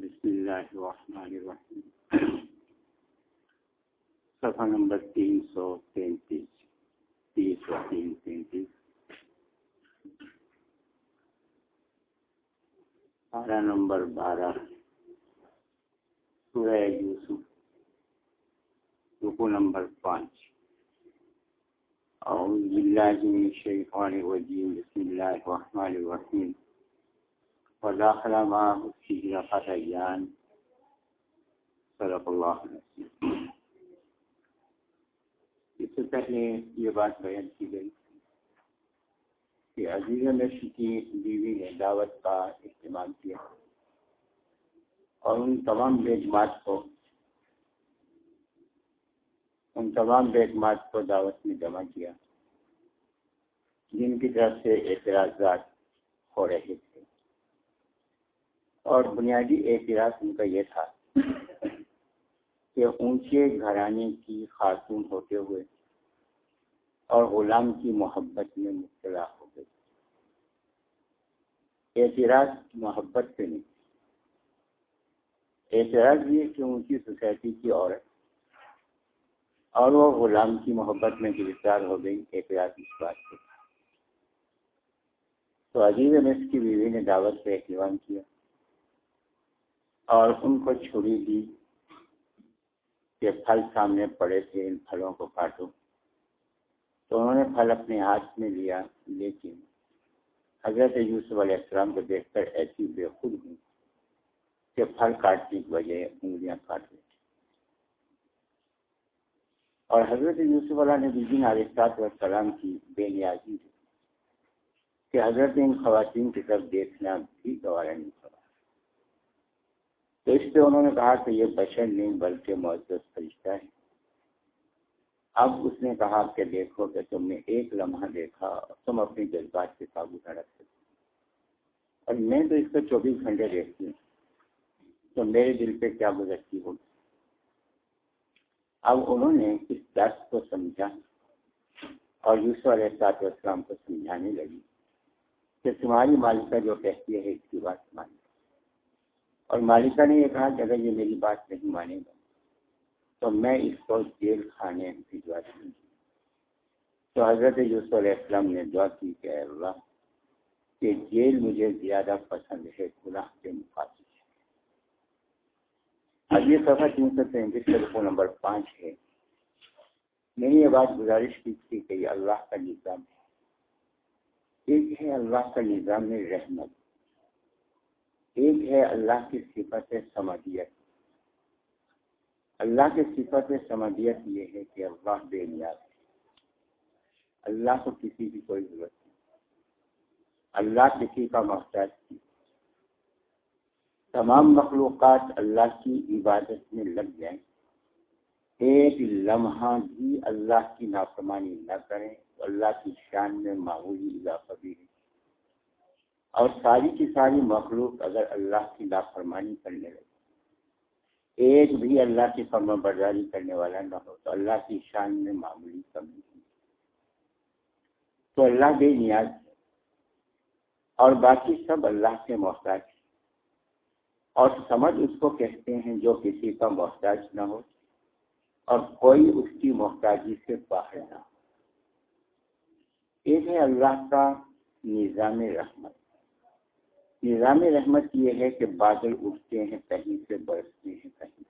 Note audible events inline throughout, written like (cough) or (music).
بسم اللہ الرحمن الرحیم صفحہ نمبر تین سو تینتیس. تیس سو تین تینتیس. پارہ نمبر بارہ. سورہ یوسف. رکو نمبر پانچ. اعوذ باللہ من الشیطان الرجیم. بسم اللہ الرحمن الرحیم. وداخل معه السجن فتيان صدق اللہ اس سے پہلے یہ بات بیان کی گئی کہ عزیز مشر کی بیوی نے دعوت کا استعمال کیا اور ان تمام بیگمات کو ان تمام بیگمات کو دعوت میں جمع کیا جن کی طرف سے اعتراضات ہو رہے تھے۔ اور بنیادی اعتراض ان کا یہ تھا کہ اونچے گھرانے کی خاتون ہوتے ہوئے اور غلام کی محبت میں مبتلا ہو گئی اعتراض محبت سے نہیں۔ اعتراض یہ کہ اونچی سوسائٹی کی عورت اور وہ غلام کی محبت میں گرفتار ہو گئی۔ اعتراض اس بات سے تو عزیز مصر کی بیوی نے دعوت پہ اہتمام کیا۔ اور ان کو چھری دی کہ پھل سامنے پڑے تھے، ان پھلوں کو کاٹو۔ تو انہوں نے پھل اپنے ہاتھ میں لیا، لیکن حضرت یوسف علیہ السلام کو دیکھ کر ایسی بے خود ہوئی کہ پھل کاٹنے کی وجہ انگلیاں کاٹ لی اور حضرت یوسف علیہ نے دن علیہ والسلام کی بے نیازی دی کہ حضرت ان خواتین کی طرف دیکھنا بھی گوارا نہیں پڑا تو اس پہ انہوں نے کہا کہ یہ بشر نہیں بلکہ معزز فرشتہ ہے اب اس نے کہا کہ دیکھو کہ تم نے ایک لمحہ دیکھا تم اپنی جذبات سے قابو نہ رکھ سکتے۔ اور میں تو اس کو چوبیس گھنٹے دیکھتی ہوں۔ تو میرے دل پہ کیا گزرتی ہوگی؟ اب انہوں نے اس درس کو سمجھا اور یوسف علیہ السلاط والسلام کو سمجھانے لگی کہ تمہاری مالکہ جو کہتی ہے اس کی بات مانی۔ اور مالکہ نے یہ کہا کہ اگر یہ میری بات نہیں مانے گا، تو میں اس کو جیل خانے بھجوا دوں گی۔ تو حضرت یوسف علیہ السلام نے دعا کی کہ اللہ کہ جیل مجھے زیادہ پسند ہے، گناہ کے مقابلے اب یہ سفر تین سو تینتیس ٹیلیفون نمبر پانچ ہے۔ میں نے یہ بات گزارش کی تھی کہ یہ اللہ کا نظام ہے۔ ایک ہے اللہ کا نظام میں رحمت۔ ایک ہے اللہ کی صفت سمادیت اللہ کی صفت سمادیت یہ ہے کہ اللہ بے نیاز ہے۔ اللہ کو کسی کی کوئی ضرورت نہیں۔ اللہ کسی کا محتاج نہیں۔ تمام مخلوقات اللہ کی عبادت میں لگ جائیں۔ ایک لمحہ بھی اللہ کی نافرمانی نہ کریں اللہ کی شان میں معمولی اضافہ بھی ہے۔ اور ساری کی ساری مخلوق اگر اللہ کی لاپرمانی کرنے لگے۔ ایک بھی اللہ کی فرما برداری کرنے والا نہ ہو تو اللہ کی شان میں معمولی کمی ہے۔ تو اللہ بے نیاز ہے۔ اور باقی سب اللہ سے محتاج ہے اور سمجھ اس کو کہتے ہیں جو کسی کا محتاج نہ ہو اور کوئی اس کی محتاجی سے باہر نہ ہو۔ ایک ہے اللہ کا نظام رحمت۔ نظام رحمت یہ ہے کہ بادل اٹھتے ہیں، کہیں سے برستے ہیں، کہیں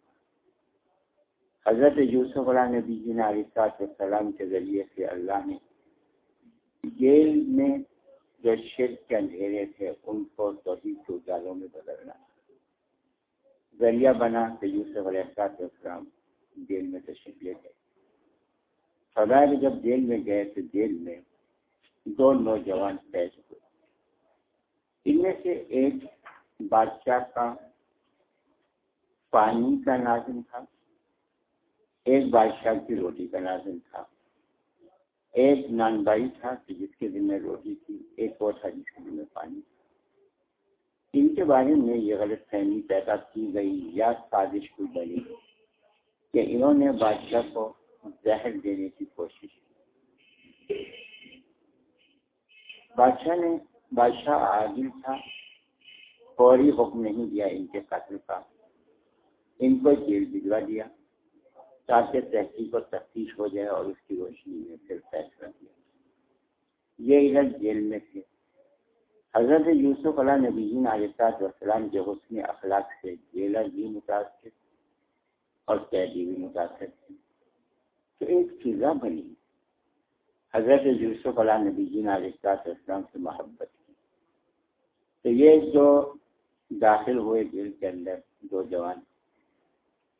حضرت یوسف علیہ نبی جی علیہ السلام کے ذریعے سے اللہ نے جیل میں جو شرک کے اندھیرے تھے، ان کو توحید کے اجالوں میں بدلنا۔ ذریعہ بنا کہ یوسف علیہ السلام جیل میں تشریف لے گئے۔ خدا جب جیل میں گئے تو جیل میں دو نوجوان پیش ہوئے۔ ان میں سے ایک بادشاہ کا پانی کا ناظم تھا، ایک بادشاہ کی روٹی کا ناظم تھا، ایک نان بائی تھا کہ جس کے دن میں روٹی تھی، ایک اور تھا جس کے دن میں پانی تھا۔ ان کے بارے میں یہ غلط فہمی پیدا کی گئی یا سازش کو بنی کہ انہوں نے بادشاہ کو زہر دینے کی کوشش کی۔ بادشاہ نے بادشاہ عادل تھا، فوری حکم نہیں دیا ان کے قتل کا۔ ان کو جیل بھجوا دیا، تاکہ تحقیق و تفتیش ہو جائے اور اس کی روشنی میں پھر فیصلہ کیا یہ ادھر جیل میں تھے۔ حضرت یوسف علیہ نبی علیہ وسلام جو حسن اخلاق سے جیلر بھی متاثر اور قیدی بھی متاثر تھے۔ تو ایک فضا بنی۔ حضرت یوسف علیہ نبی علیہ السلام سے محبت۔ تو یہ جو داخل ہوئے جیل کے اندر دو جوان،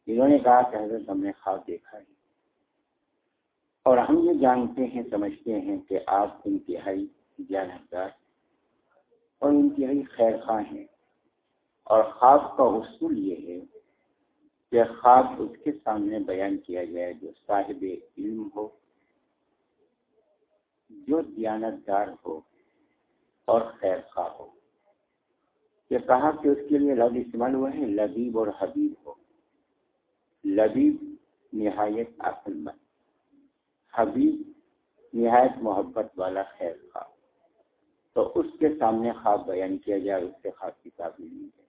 انہوں نے کہا کہ حضرت ہم نے خواب دیکھا ہے۔ اور ہم یہ جانتے ہیں، سمجھتے ہیں کہ آپ انتہائی جانبدار اور انتہائی خیر خواہ ہیں۔ اور خواب کا اصول یہ ہے کہ خواب اس کے سامنے بیان کیا جائے جو صاحب علم ہو، جو دیانتدار ہو اور خیر خواہ ہو۔ یہ کہا کہ اس کے لیے لفظ استعمال ہوا ہے لبیب اور حبیب ہو۔ لبیب نہایت عقل مند حبیب نہایت محبت والا خیر خواہ۔ تو اس کے سامنے خواب بیان کیا جائے اس سے خواب کی تعبیر لی جائے۔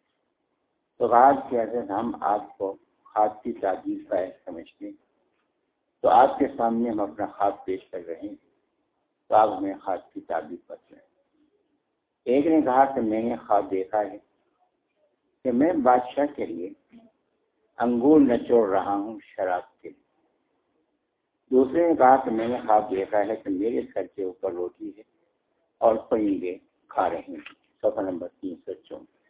تو رات کے اگر ہم آپ کو خواب کی تعبیر کا سمجھتے تو آپ کے سامنے ہم اپنا خواب پیش کر رہے ہیں۔ تو آپ ہمیں خواب کی تعبیر پر ایک نے کہا کہ میں نے خواب دیکھا ہے کہ میں بادشاہ کے لیے انگور نچوڑ رہا ہوں شراب کے لیے۔ دوسرے نے کہا کہ میں نے خواب دیکھا ہے کہ میرے سر کے اوپر روٹی ہے اور پرندے کھا رہے ہیں۔ صفحہ نمبر تین سو چونتیس۔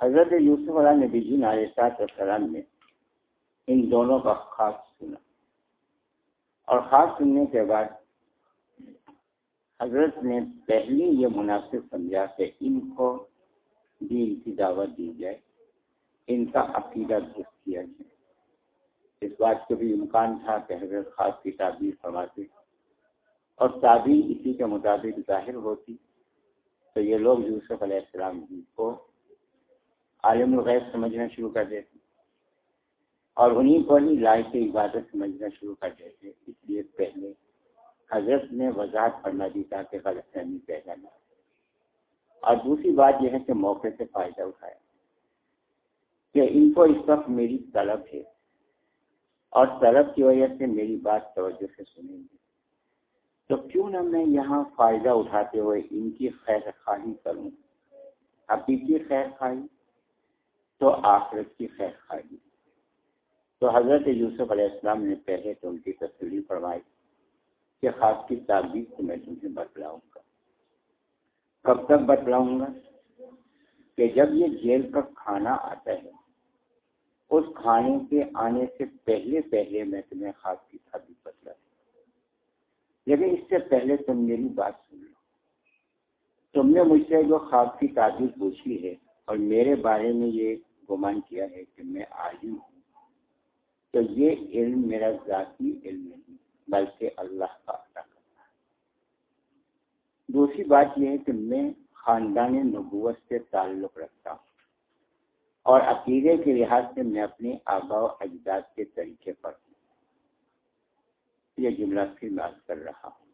حضرت یوسف علیہ نبی جی علیہ السلام نے ان دونوں کا خواب سنا اور خواب سننے کے بعد حضرت نے پہلی یہ مناسب سمجھا کہ ان کو دین کی دعوت دی جائے، ان کا عقیدہ درست کیا جائے۔ اس بات کو بھی امکان تھا کہ حضرت خاص کی تعبیر فرماتے۔ اور تعبیر اسی کے مطابق ظاہر ہوتی تو یہ لوگ یوسف علیہ السلام جی کو عالم الغیب سمجھنا شروع کر دیتے۔ اور انہیں کو ہی لائق عبادت سمجھنا شروع کر دیتے۔ اس لیے پہلے حضرت نے وضاحت کرنا دی تاکہ غلط فہمی پیدا نہ اور دوسری بات یہ ہے کہ موقع سے فائدہ اٹھایا۔ کہ ان کو اس وقت میری طلب ہے اور طلب کی وجہ سے میری بات توجہ سے سنیں گے۔ تو کیوں نہ میں یہاں فائدہ اٹھاتے ہوئے ان کی خیر خواہی کروں؟ حقیقی خیر خواہی تو آخرت کی خیر خواہی۔ تو حضرت یوسف علیہ السلام نے پہلے تو ان کی تصویر فرمائی۔ کہ خواب کی تعبیر کو میں تمہیں بتلاؤں گا۔ کب تک بتلاؤں گا؟ کہ جب یہ جیل کا کھانا آتا ہے، اس کھانے کے آنے سے پہلے پہلے میں تمہیں خواب کی تعبیر بتلا لیکن اس سے پہلے تم میری بات سن لو۔ تم نے مجھ سے جو خواب کی تعبیر پوچھی ہے اور میرے بارے میں یہ گمان کیا ہے کہ میں عالم ہوں، تو یہ علم میرا ذاتی علم نہیں۔ بلکہ اللہ کا عطا کرنا ہے۔ دوسری بات یہ ہے کہ میں خاندان نبوت سے تعلق رکھتا ہوں اور عقیدے کے لحاظ سے میں اپنے آبا و اجداد کے طریقے پر ہوں۔ یہ جملہ پھر بات کر رہا ہوں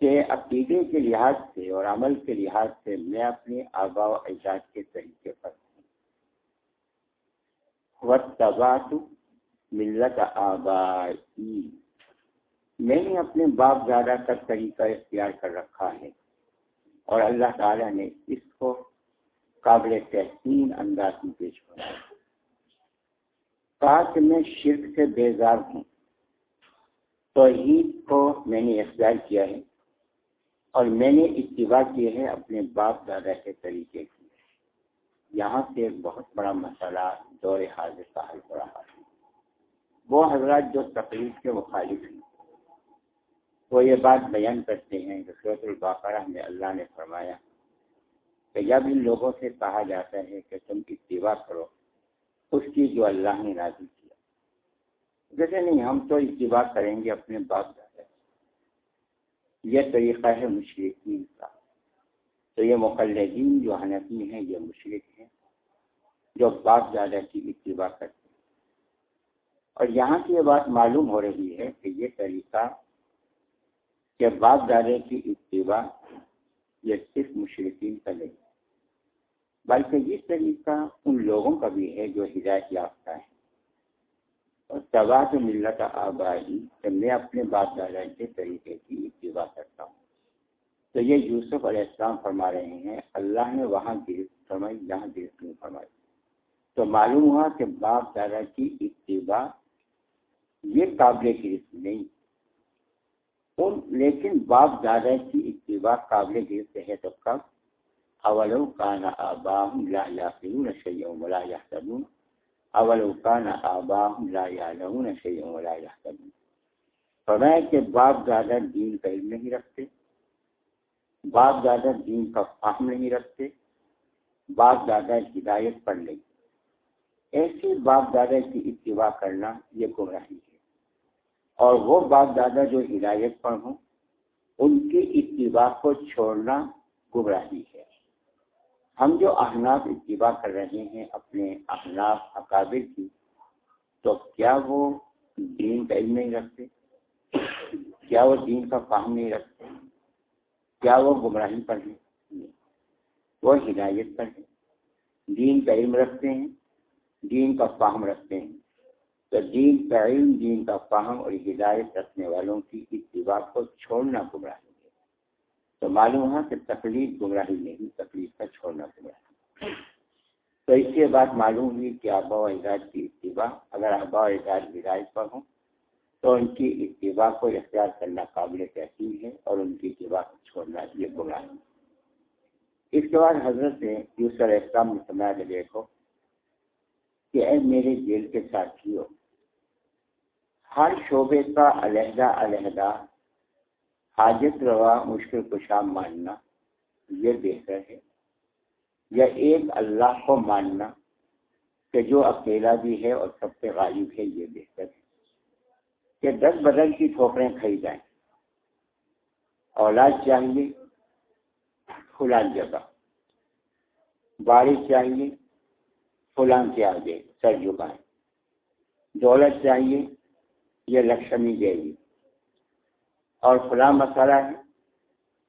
کہ عقیدے کے لحاظ سے اور عمل کے لحاظ سے میں اپنے آبا و اجداد کے طریقے پر ہوں۔ تباہ ملت آبائی میں نے اپنے باپ دادا کا طریقہ اختیار کر رکھا ہے اور اللہ تعالیٰ نے اس کو قابل تحسین انداز میں پیش کیا کہا کہ میں شرک سے بیزار ہوں۔ توحید کو میں نے اختیار کیا ہے اور میں نے اتباع کیے ہے اپنے باپ دادا کے طریقے کی۔ یہاں سے ایک بہت بڑا مسئلہ دور حاضر کا حل ہو رہا ہے۔ وہ حضرات جو تقریب کے مخالف ہیں۔ وہ یہ بات بیان کرتے ہیں کہ صورت الباقرہ میں اللہ نے فرمایا کہ جب ان لوگوں سے کہا جاتا ہے کہ تم اتباع کرو، اس کی جو اللہ نے راضی کیا۔ جیسے نہیں، ہم تو اتباع کریں گے اپنے باپ دادا یہ طریقہ ہے مشرقین کا۔ تو یہ مقلدین جو حنفی ہیں، یہ مشرق ہیں، جو باپ دادا کی اتباع کرتے ہیں۔ اور یہاں کی یہ بات معلوم ہو رہی ہے کہ یہ طریقہ کہ باپ دادے کی اتباع یہ صرف مشرقین کا نہیں بلکہ یہ طریقہ ان لوگوں کا بھی ہے جو ہدایت یافتہ ہے اور تباہ ملت آبائی کہ میں اپنے باپ دادا کے طریقے کی اتباع کرتا ہوں، تو یہ یوسف علیہ السلام فرما رہے ہیں، اللہ نے وہاں گرفت فرمائی، یہاں گرفت نہیں فرمائی۔ تو معلوم ہوا کہ باپ دادا کی اتباع یہ قابل گرفت نہیں لیکن باپ دادا کی اتباع قابل گرفت ہے تو کب اولو کان آباہم لا یاقلون شیئن ولا یحتدون اولو کان آباہم لا یعلمون شیئن ولا یحتدون فرمایا کہ باپ دادا دین کا علم نہیں رکھتے. باپ دادا دین کا فہم نہیں رکھتے. باپ دادا ہدایت پر نہیں. ایسے باپ دادا کی اتباع کرنا یہ گمراہی ہے. اور وہ باپ دادا جو ہدایت پر ہوں، ان کی اتباع کو چھوڑنا گمراہی ہے۔ ہم جو احناف اتباع کر رہے ہیں، اپنے احناف اکابر کی، تو کیا وہ دین کا علم نہیں رکھتے؟ کیا وہ دین کا فاہم نہیں رکھتے؟ کیا وہ گمراہی پر ہیں؟ وہ ہدایت پر ہیں۔ دین کا علم رکھتے ہیں، دین کا فاہم رکھتے ہیں۔ تو دین کا علم دین کا فاہم اور ہدایت رکھنے والوں کی اتباع کو چھوڑنا گمراہی ہے۔ تو معلوم ہوا کہ تکلیف گمراہی نہیں تکلیف کا چھوڑنا گمراہی تو اس سے بات معلوم ہوئی کہ آبا و اجاز کی اتباع، اگر آبا و اجاز ہدایت پر ہوں، تو ان کی اتباع کو اختیار کرنا قابل تحقیق ہے اور ان کی اتباع کو چھوڑنا یہ گمراہی ہے۔ اس کے بعد حضرت نے یوسر اسلام نے سمایا کہ دیکھو کہ اے میرے جیل کے ساتھیوں ہر شعبے کا علیحدہ علیحدہ حاجت روا مشکل کشا ماننا یہ بہتر ہے۔ یا ایک اللہ کو ماننا کہ جو اکیلا بھی ہے اور سب سے غالب ہے، یہ بہتر ہے۔ کہ دس بدل کی ٹھوکریں کھائی جائیں۔ اولاد چاہیے، فلان جگہ۔ بارش چاہیے، فلان کے آگے، سر جھکائیں۔ دولت چاہیے یہ لکشمی دیوی۔ اور فلاں مسئلہ ہے،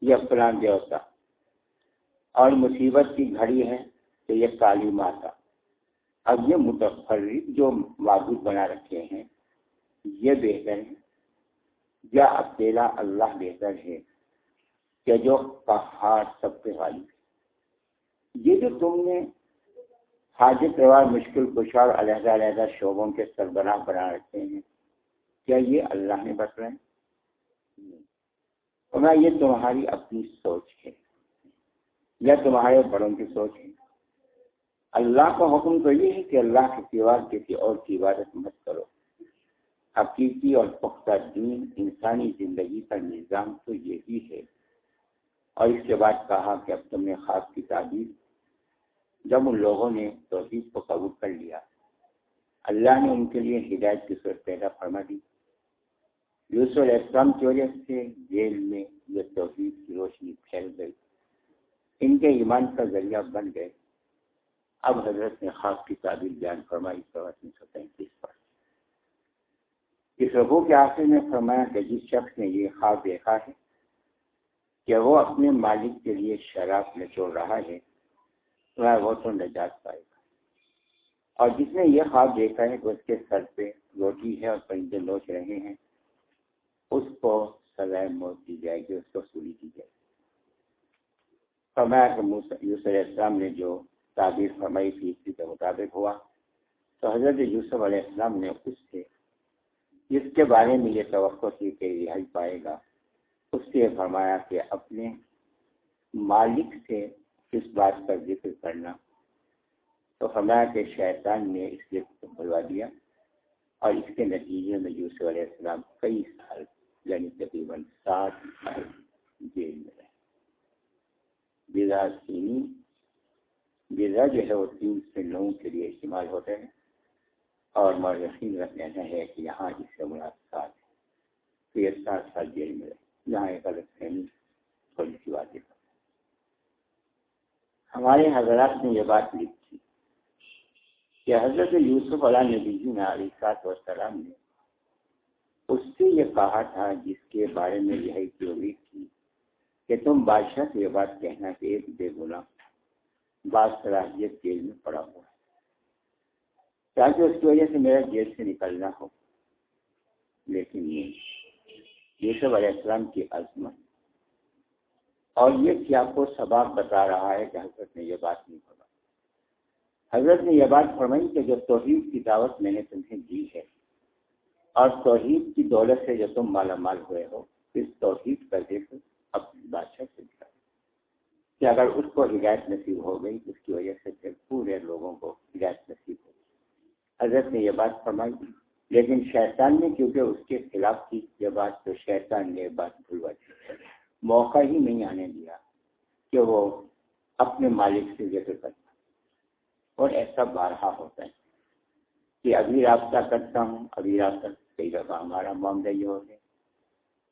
یہ فلاں دیوتا۔ اور مصیبت کی گھڑی ہے تو یہ کالی ماتا۔ اب یہ متفرق جو معبود بنا رکھے ہیں، یہ بہتر ہے یا اکیلا اللہ بہتر ہے کہ جو پہاڑ سب کے غالب ہے؟ یہ جو تم نے حاجت روار مشکل کشار علیحدہ علیحدہ شعبوں کے سربراہ بنا رکھے ہیں کیا یہ اللہ نے بس رہے یہ تمہاری اپنی سوچ ہے۔ یا تمہارے بڑوں کی سوچ ہے۔ اللہ کا حکم تو یہ ہے کہ اللہ کے سوا کسی اور کی عبادت مت کرو۔ حقیقی اور پختہ دین انسانی زندگی کا نظام تو یہی ہے۔ اور اس کے بعد کہا کہ اب تم نے خاص کی تعبیر جب ان لوگوں نے توحید کو قبول کر لیا، اللہ نے ان کے لیے ہدایت کی صورت پیدا فرما دی۔ یوسف علیہ السلام کی وجہ سے جیل میں یہ توحید کی روشنی پھیل گئی۔ ان کے ایمان کا ذریعہ بن گئے۔ اب حضرت نے خاص کی تعبیر بیان فرمائی سو تینتیس پر۔ اس ربو کے آخر میں فرمایا کہ جس شخص نے یہ خواب دیکھا ہے کہ وہ اپنے مالک کے لیے شراب نچوڑ رہا ہے، وہ تو نجات پائے گا۔ اور جس نے یہ خواب دیکھا ہے کہ اس کے سر پہ روٹی ہے اور پرندے لوچ رہے ہیں اس کو سزائے موت دی جائے گی، اس کو سوری دی جائے گی۔ فرمایا کہ یوسف علیہ السلام نے جو تعبیر فرمائی تھی، اسی کے مطابق ہوا۔ تو حضرت یوسف علیہ السلام نے اس سے جس کے بارے میں یہ توقع تھی کہ رہائی پائے گا۔ اس سے فرمایا کہ اپنے مالک سے کس بات کا ذکر کرنا۔ تو فرمایا کہ شیطان نے اس لیے بلوا دیا اور اس کے نتیجے میں یوسف علیہ السلام کئی سال یعنی تقریباً سات جیل میں رہے۔ بزا سینی بزا جو ہے وہ تین سے لوگوں کے لیے استعمال ہوتے ہیں اور یقین رکھ لینا ہے کہ یہاں اس سے ملاقات ہے، تو یہ سات سال جیل میں رہے۔ یہاں ایک الگ فہمی تھوڑی سی باتیں ہمارے حضرات نے یہ بات لکھی کہ حضرت یوسف علیہ نبی جی نے علی سات وسلام نے اس سے یہ کہا تھا جس کے بارے میں یہ تھی کہ تم بادشاہ سے یہ بات کہنا کہ ایک بے گنا بعض صلاحیت جیل میں پڑا ہوا ہے۔ تاکہ اس کی وجہ سے میرا جیل سے نکلنا ہو۔ لیکن یہ یوسف علیہ السلام کی عظمت۔ اور یہ کیا کو سباب بتا رہا ہے کہ حضرت نے یہ بات نہیں فرمائی حضرت نے یہ بات فرمائی کہ جو توحید کی دعوت میں نے تمہیں دی ہے اور توحید کی دولت سے جو تم مالا مال ہوئے ہو، اس توحید کا ذکر اپنی بادشاہ سے دیا کہ اگر اس کو ہدایت نصیب ہو گئی، اس کی وجہ سے پھر پورے لوگوں کو ہدایت نصیب ہو گئی۔ حضرت نے یہ بات فرمائی، لیکن شیطان نے کیونکہ اس کے خلاف کی یہ بات، تو شیطان نے یہ بات بھولوا دی۔ موقع ہی نہیں آنے دیا کہ وہ اپنے مالک سے ذکر کرتا اور ایسا بارہا ہوتا ہے کہ ابھی رابطہ کرتا ہوں، ابھی رابطہ کئی دفعہ ہمارا معاملہ یہ ہوتا ہے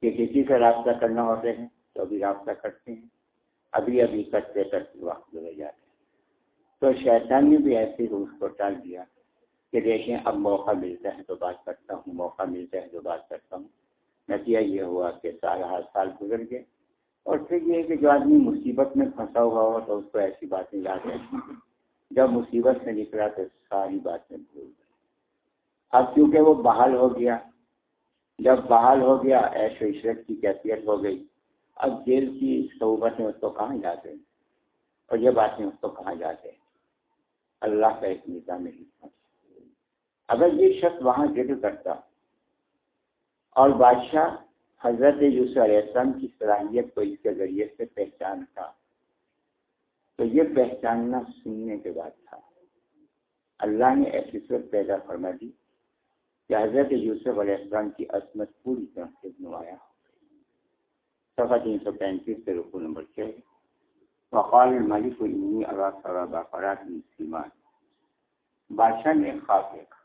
کہ کسی سے رابطہ کرنا ہوتے ہیں تو ابھی رابطہ کرتے ہیں، ابھی ابھی کرتے کرتے وقت لگے جاتے ہیں تو شیطان نے بھی ایسے ہی کو ٹال دیا کہ دیکھیں، اب موقع ملتا ہے تو بات کرتا ہوں، موقع ملتا ہے تو بات کرتا ہوں۔ نتیجہ یہ ہوا کہ سال ہر سال گزر گئے اور پھر یہ کہ جو آدمی مصیبت میں پھنسا ہوا ہو تو اس کو ایسی باتیں یاد رہتی جب مصیبت سے نکلا تو ساری باتیں بھول اب کیونکہ وہ بحال ہو گیا، جب بحال ہو گیا ایش و عشرت کی کیفیت ہو گئی۔ اب جیل کی صحبتیں اس کو کہاں جاتے ہیں؟ اور یہ باتیں اس کو کہاں جاتے ہیں؟ اللہ کا ایک نظام حکمت اگر یہ شخص وہاں ذکر کرتا اور بادشاہ حضرت یوسف علیہ السلام کی صلاحیت کو اس کے ذریعے سے پہچانتا، تو یہ پہچاننا سننے کے بعد تھا۔ اللہ نے ایسی صورت پیدا فرما دی۔ کہ حضرت یوسف علیہ السلام کی عصمت پوری طرح سے نمایاں صفحہ تین سو پینتیس سے رقو نمبر چھ۔ وقال الملک انی ارا سرا باقرات سیمان۔ بادشاہ نے خواب دیکھا۔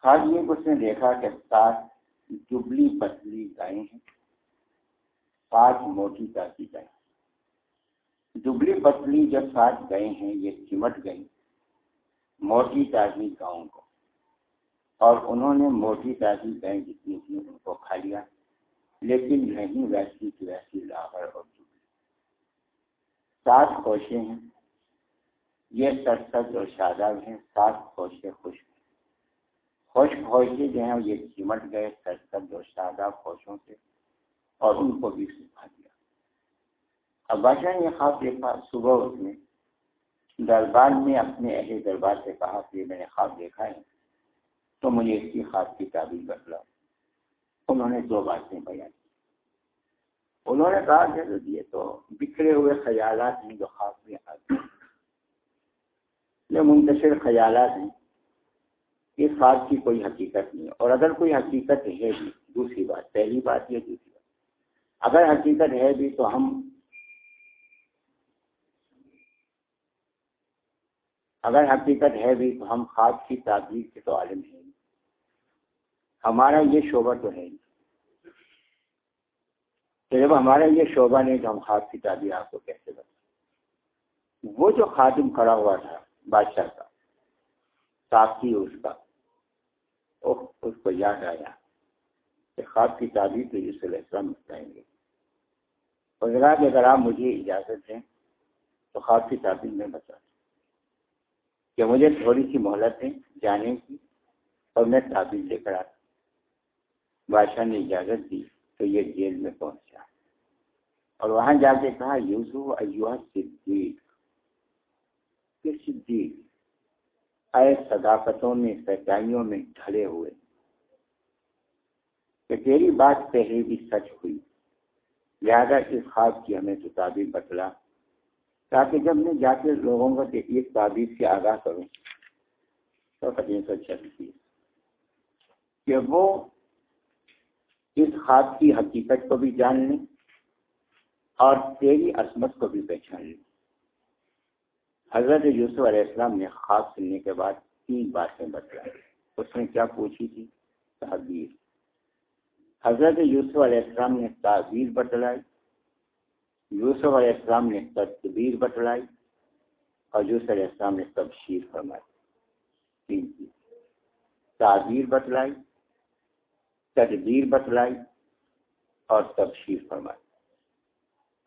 خواب یہ اس نے دیکھا کہ سات دبلی پتلی گائے ہیں۔ پانچ موٹی تاکی گائے دبلی پتلی جب ساتھ گئے ہیں، یہ چمٹ گئی موٹی تازی گاؤں کو۔ اور انہوں نے موٹی تازی گائے جتنی تھی ان کو کھا لیا، لیکن نہیں ویسی کی ویسی لاہور اور سات خوشے ہیں۔ یہ سرسد اور شاداب ہیں۔ سات خوشے خوش خشک خوشے جو ہیں، یہ چمٹ گئے سرسد اور شاداب خوشوں سے اور ان کو بھی سکھا دیا۔ اب بادشاہ نے خواب دیکھا صبح اس نے دربار میں اپنے اہل دربار سے کہا کہ میں نے خواب دیکھا ہے، تو مجھے اس کی خواب کی تعبیر بدلا انہوں نے دو باتیں بیان کی۔ انہوں نے کہا کہ یہ تو بکھرے ہوئے خیالات ہیں جو خواب میں آتے ہیں۔ یہ منتشر خیالات ہیں اس خواب کی کوئی حقیقت نہیں اور اگر کوئی حقیقت ہے بھی، دوسری بات، پہلی بات یہ دوسری بات۔ اگر حقیقت ہے بھی تو ہم اگر حقیقت ہے بھی تو ہم خواب کی تعبیر کے تو عالم ہیں۔ ہمارا یہ شعبہ تو ہے۔ تو جب ہمارا یہ شعبہ نہیں تو ہم خواب کی تعبیر آپ کو کیسے بتا وہ جو خاتم کھڑا ہوا تھا، بادشاہ کا ساتھی اس کا اس کو یاد آیا کہ خواب کی تعبیر تو یوسف علیہ السلام بتائیں گے۔ اور اگر آپ مجھے اجازت دیں تو خواب کی تعبیر میں بتا دوں کہ مجھے تھوڑی سی مہلت ہے جانے کی اور میں تعبیر لے کر آتا بادشاہ نے اجازت دی تو یہ جیل میں پہنچا۔ اور وہاں جا کے کہا یوسو ایوہ صدیق۔ کہ صدیق؟ آئے صداقتوں میں، سچائیوں میں ڈھلے ہوئے۔ کہ تیری بات پہلے بھی سچ ہوئی، لہذا اس خواب کی ہمیں تو تعبیر بتلا۔ تاکہ جب میں جا کے لوگوں کو ایک تعبیر سے آگاہ کروں، تو تین سو چھتیس کہ وہ اس خواب کی حقیقت کو بھی جان لیں اور تیری عصمت کو بھی پہچان لیں۔ حضرت یوسف علیہ السلام نے خواب سننے کے بعد تین باتیں بتلائی۔ اس نے کیا پوچھی تھی؟ تعبیر حضرت یوسف علیہ السلام نے تعبیر بتلائی۔ یوسف علیہ السلام نے تدبیر بتلائی اور یوسف علیہ السلام نے تبشیر فرمائی۔ تین چیز تعبیر بتلائی تدبیر بتلائی اور تبشیر فرمائی۔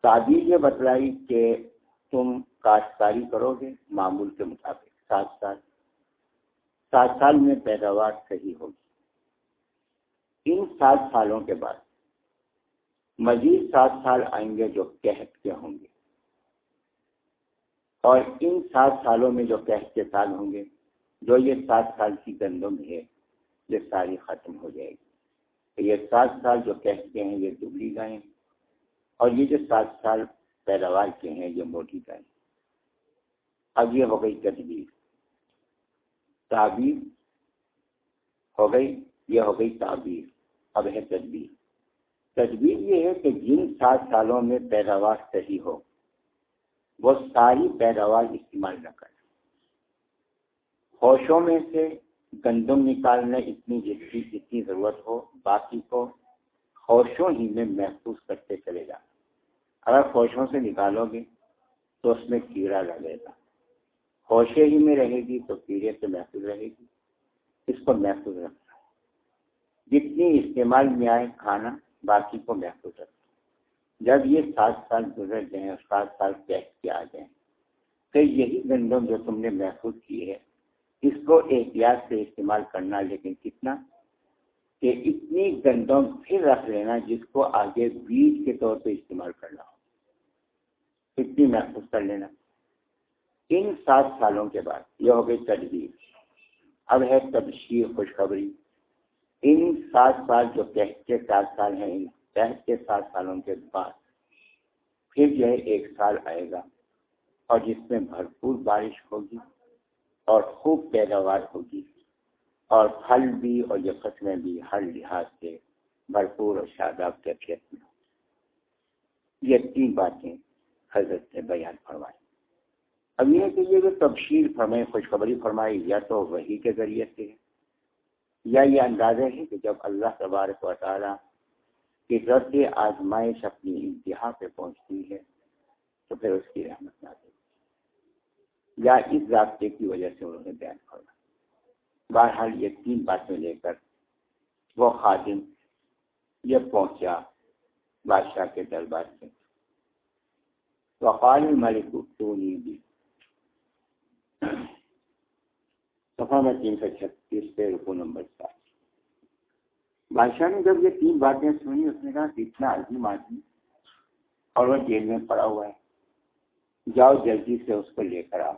تعبیر یہ بتلائی کہ تم کاشتکاری کرو گے معمول کے مطابق، سات سال۔ سات سال میں پیداوار صحیح ہوگی۔ ان سات سالوں کے بعد مزید سات سال آئیں گے جو قحط کے ہوں گے۔ اور ان سات سالوں میں جو قحط کے سال ہوں گے، جو یہ سات سال کی گندم ہے، یہ ساری ختم ہو جائے گی۔ یہ سات سال جو کہتے ہیں، یہ دبلی گائیں۔ اور یہ جو سات سال پیداوار کے ہیں، یہ موٹی گائیں۔ اب یہ ہو گئی تدبیر۔ تعبیر ہو گئی، یہ ہو گئی تعبیر۔ اب ہے تدبیر۔ تدبیر یہ ہے کہ جن سات سالوں میں پیداوار صحیح ہو، وہ ساری پیداوار استعمال نہ کریں۔ ہوشوں میں سے گندم نکالنے اتنی جتنی جتنی ضرورت ہو، باقی کو خوشوں ہی میں محفوظ کرتے چلے جا اگر خوشوں سے نکالو گے تو اس میں کیڑا لگے گا۔ خوشے ہی میں رہے گی تو کیڑے سے محفوظ رہے گی۔ اس کو محفوظ رکھنا۔ جتنی استعمال میں آئے کھانا باقی کو محفوظ رکھنا جب یہ سات سال گزر جائیں اور سات سال پیک کے آ جائیں، تو یہی گندم جو تم نے محفوظ کی ہے، اس کو احتیاط سے استعمال کرنا، لیکن کتنا؟ کہ اتنی گندم پھر رکھ لینا جس کو آگے بیج کے طور پہ استعمال کرنا ہو۔ اتنی محفوظ کر لینا۔ ان سات سالوں کے بعد یہ ہو گئی تجویز۔ اب ہے تبشیر خوشخبری۔ ان سات سال جو کہتے سات سال ہیں، ان کہتے سات سالوں کے بعد پھر جو ہے ایک سال آئے گا اور جس میں بھرپور بارش ہوگی اور خوب پیداوار ہوگی اور پھل بھی اور یہ فصلیں بھی ہر لحاظ سے بھرپور اور شاداب کیفیت میں ہوگی یہ تین باتیں حضرت نے بیان فرمائی۔ اب یہ کہ یہ جو تبشیر فرمائے، خوشخبری فرمائی، یا تو وہی کے ذریعے سے یا یہ اندازہ ہے کہ جب اللہ تبارک و تعالیٰ کی رد آزمائش اپنی انتہا پہ پہنچتی ہے، تو پھر اس کی رحمت نہ دے یا اس رابطے کی وجہ سے انہوں نے بیان کرنا بہرحال یہ تین باتیں لے کر وہ خادم یہ پہنچا بادشاہ کے دربار سے۔ وقال ملک بھی صفحہ میں تین سو چھتیس پہ رکو نمبر سات۔ بادشاہ نے جب یہ تین باتیں سنی، اس نے کہا کہ اتنا عظیم آدمی اور وہ جیل میں پڑا ہوا ہے۔ جاؤ جلدی سے اس کو لے کر آؤ۔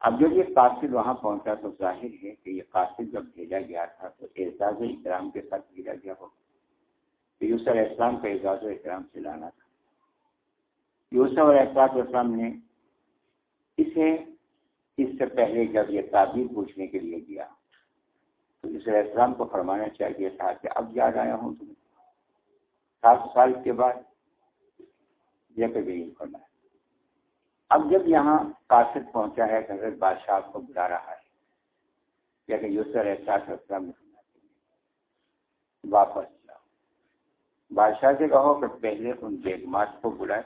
اب جب یہ قاصد وہاں پہنچا تو ظاہر ہے کہ یہ قاصد جب بھیجا گیا تھا تو اعزاز و اکرام کے ساتھ بھیجا گیا ہو۔ یوسف علیہ السلام کا اعزاز و اکرام سے لانا تھا۔ یوسف علیہ السلام اسلام نے اسے اس سے پہلے جب یہ تعبیر پوچھنے کے لیے گیا۔ تو یوسف علیہ السلام کو فرمانا چاہیے تھا کہ اب یاد آیا ہوں تمہیں۔ سات سال کے بعد یہ کبھی کرنا ہے اب جب یہاں قاصد پہنچا ہے کہ حضرت بادشاہ کو بلا رہا ہے۔ کہ یوسر احساس اسلام واپس جاؤ۔ بادشاہ سے کہو کہ پہلے ان بیگمات کو بلائے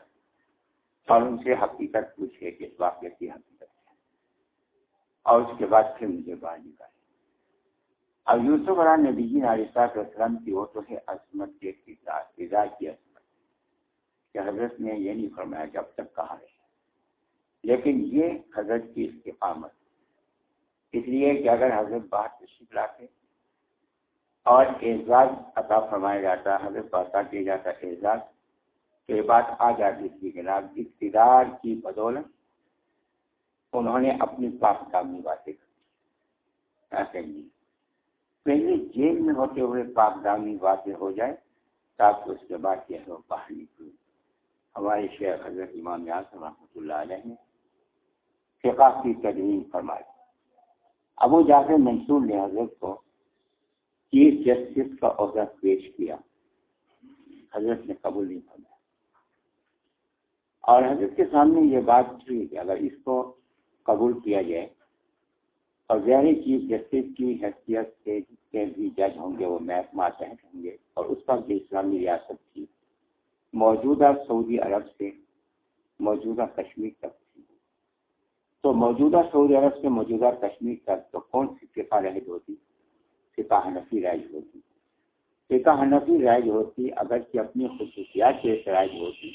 اور ان سے حقیقت پوچھے کہ اس واقعے کی حقیقت۔ اور اس کے بعد پھر مجھے باہر نکالے اب یوسف علیہ نبی جی علیہ السلام کی وہ تو ہے عصمت کے فضا کی عصمت کہ حضرت نے یہ نہیں فرمایا جب تک کہا ہے لیکن یہ حضرت کی استقامت۔ اس لیے کہ اگر حضرت باہر تشریف لاتے اور اعزاز عطا فرمایا جاتا، حضرت عطا کیا جاتا اعزاز، تو یہ بات آ جاتی تھی کہ اقتدار کی بدولت انہوں نے اپنی پاک کامی باتیں کہی پہلے جیل میں ہوتے ہوئے پاک دامی باتیں ہو جائے تاکہ اس کے بعد یہ باہر نکلے۔ ہمارے شیخ حضرت امام اعظم رحمۃ اللہ علیہ فقہ کی تدوین فرمائی۔ ابو جافر منصور نے حضرت کو چیف جسٹس کا عہدہ پیش کیا۔ حضرت نے قبول نہیں فرمایا۔ اور حضرت کے سامنے یہ بات تھی کہ اگر اس کو قبول کیا جائے۔ اور ظاہری چیف جسٹس کی حیثیت سے جتنے بھی جج ہوں گے وہ ماتحت ہوں گے اور اس پر بھی اسلامی ریاست تھی موجودہ سعودی عرب سے موجودہ کشمیر تک تھی۔ تو موجودہ سعودی عرب سے موجودہ کشمیر تک تو کون سی فقہ رہد ہوتی؟ فقہ نفی رائج ہوتی۔ فقہ حنفی رائج ہوتی اگرچہ اپنی خصوصیات سے رائج ہوتی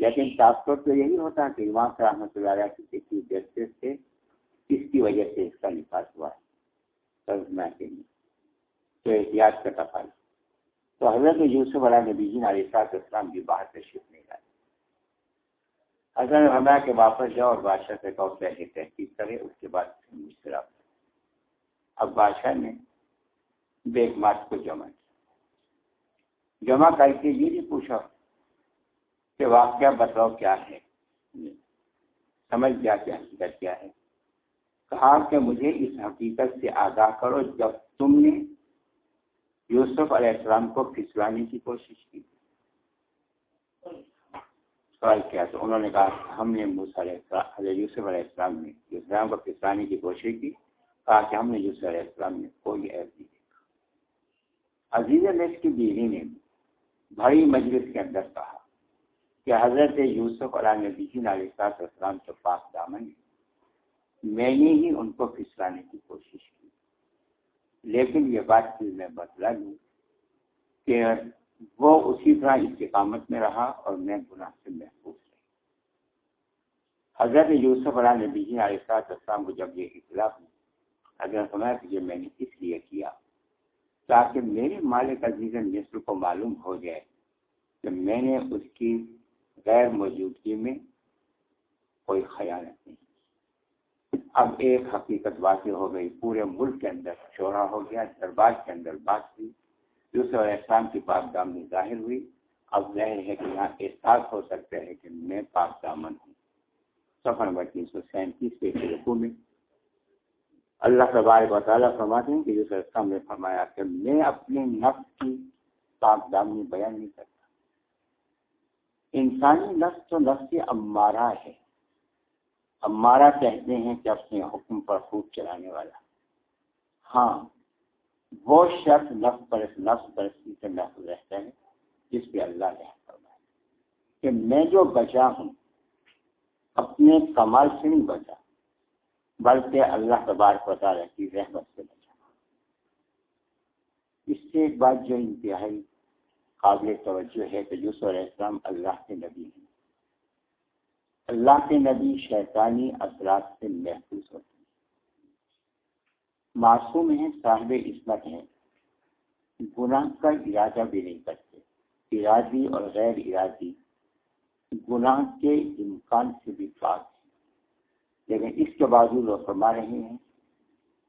لیکن صاف طور تو یہی ہوتا کہ امام سے رحمۃ اللہ علیہ کی کسی جسٹس سے کس کی وجہ سے اس کا نکاس ہوا ہے ترجمہ کے لیے تو احتیاط کا تفائی تو حضرت یوسف علیہ نبی جی علیہ صاحب اسلام بھی باہر تشریف نہیں لائے۔ حضرت ہمارا کہ واپس جاؤ اور بادشاہ سے کہو پہلے تحقیق کرے، اس کے بعد مجھ سے رابطہ اب بادشاہ نے بیگ مارچ کو جمع کیا۔ جمع کر کے یہ بھی پوچھا۔ کہ واقعہ بتاؤ کیا ہے؟ سمجھ گیا کہ حقیقت کیا ہے؟ کہا کہ مجھے اس حقیقت سے آگاہ کرو جب تم نے یوسف علیہ السلام کو پھسلانے کی کوشش کی۔ سوال کیا تو انہوں نے کہا ہم نے علیہ یوسف علیہ السلام نے اسلام کو پھسلانے کی کوشش کی۔ کہا کہ ہم نے یوسف علیہ السلام نے کوئی ایپ نہیں دیکھا۔ عزیز علیہ کی بیوی نے بڑی مجلس کے اندر کہا کہ حضرت یوسف علیہ نبی جی علیہ السلام کے پاس دامن میں نے ہی ان کو پھسلانے کی کوشش کی۔ لیکن یہ بات چیز میں بدلا لوں کہ وہ اسی طرح استقامت میں رہا اور میں گناہ سے محفوظ رہی حضرت یوسف علیہ نبی جی علیہ السلام کو جب یہ اطلاع ہوئی حضرت سمایا کہ یہ میں نے اس لیے کیا تاکہ میرے مالک عزیز مصر کو معلوم ہو جائے کہ میں نے اس کی غیر موجودگی میں کوئی خیالت نہیں۔ اب ایک حقیقت واقع ہو گئی، پورے ملک کے اندر شورا ہو گیا، دربار کے اندر بات ہوئی دوسرے احسان کی پاک دامنی ظاہر ہوئی۔ اب ظاہر ہے کہ یہاں احساس ہو سکتا ہے کہ میں پاک دامن ہوں۔ سفر نمبر تین سو سینتیس کے رقو میں اللہ تبارک و تعالیٰ فرماتے ہیں کہ دوسرے نے فرمایا کہ میں اپنے نفس کی پاک دامنی بیان نہیں کرتا۔ انسانی نفس تو نفس امارہ ہے۔ ہمارا کہتے ہیں کہ اپنے حکم پر خوب چلانے والا۔ ہاں وہ شخص نفس پرست نفس پرستی سے محفوظ رہتا ہے جس پہ اللہ نے فرمایا کہ میں جو بچا ہوں، اپنے کمال سے نہیں بچا، بلکہ اللہ تبارک و تعالیٰ کی رحمت سے بچا۔ اس سے ایک بات جو انتہائی قابل توجہ ہے کہ یوسف علیہ السلام اللہ کے نبی ہیں۔ اللہ کے نبی شیطانی اثرات سے محفوظ ہوتے ہیں۔ معصوم ہیں، صاحب عصمت ہیں۔ گناہ کا ارادہ بھی نہیں کرتے، ارادی اور غیر ارادی۔ گناہ کے امکان سے بھی پاک ہیں۔ لیکن اس کے باوجود وہ فرما رہے ہیں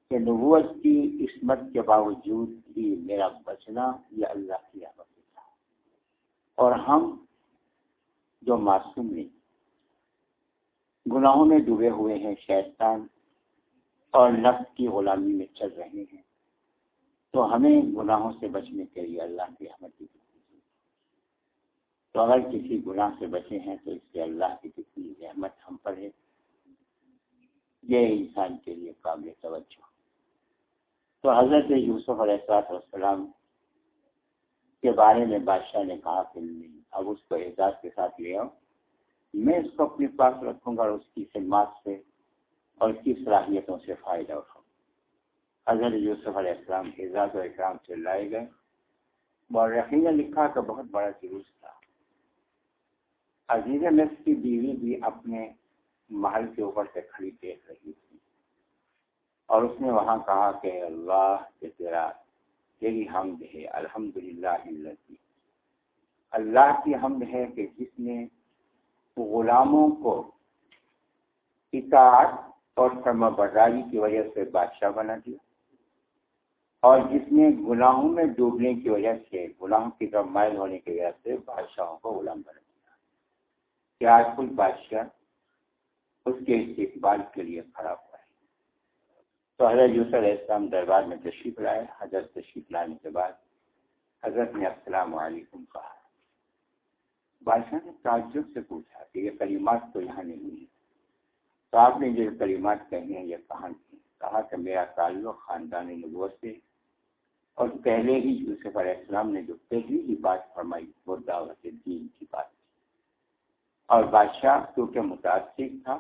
کہ نبوت کی عصمت کے باوجود بھی میرا بچنا یہ اللہ کی تھا اور ہم جو معصوم نہیں گناہوں میں ڈوبے ہوئے ہیں شیطان اور نفس کی غلامی میں چل رہے ہیں۔ تو ہمیں گناہوں سے بچنے کے لیے اللہ کی احمد کی تو اگر کسی گناہ سے بچے ہیں تو اس سے اللہ کی کتنی رحمت ہم پر ہے۔ یہ انسان کے لیے قابل توجہ۔ تو حضرت یوسف علیہ السلام کے بارے میں بادشاہ نے کہا کہ نہیں، اب اس کو اعزاز کے ساتھ لے آؤ۔ میں اس کو اپنے پاس رکھوں گا اور اس کی خدمات سے اور اس کی صلاحیتوں سے فائدہ اٹھاؤں۔ حضرت یوسف علیہ السلام اعزاز و اکرام سے لائے گئے۔ اور نے لکھا کہ بہت بڑا جلوس تھا۔ عزیز نفس کی بیوی بھی اپنے محل کے اوپر سے کھڑی دیکھ رہی تھی اور اس نے وہاں کہا کہ اللہ کے تیرا تیری حمد ہے الحمد للہ اللہ کی حمد ہے کہ جس نے غلاموں کو اطاعت اور فرما برداری کی وجہ سے بادشاہ بنا دیا، اور جس نے گناہوں میں ڈوبنے کی وجہ سے، گناہوں کی طرف مائل ہونے کی وجہ سے بادشاہوں کو غلام بنا دیا۔ کہ آج کل بادشاہ اس کے استقبال کے لیے کھڑا ہوا ہے تو حضرت یوسف علیہ السلام دربار میں تشریف لائے۔ حضرت تشریف لانے کے بعد حضرت نے السلام علیکم کہا۔ بادشاہ نے تعجب سے پوچھا کہ یہ کریمات تو یہاں نہیں ہے تو آپ نے جو کریمات کہی ہیں، یہ کہاں کی کہا کہ میرا تعلق خاندانی نبوت سے اور پہلے ہی یوسف علیہ السلام نے جو پہلی ہی بات فرمائی، وہ دعوت دین کی بات تھی۔ اور بادشاہ کیونکہ متاثر تھا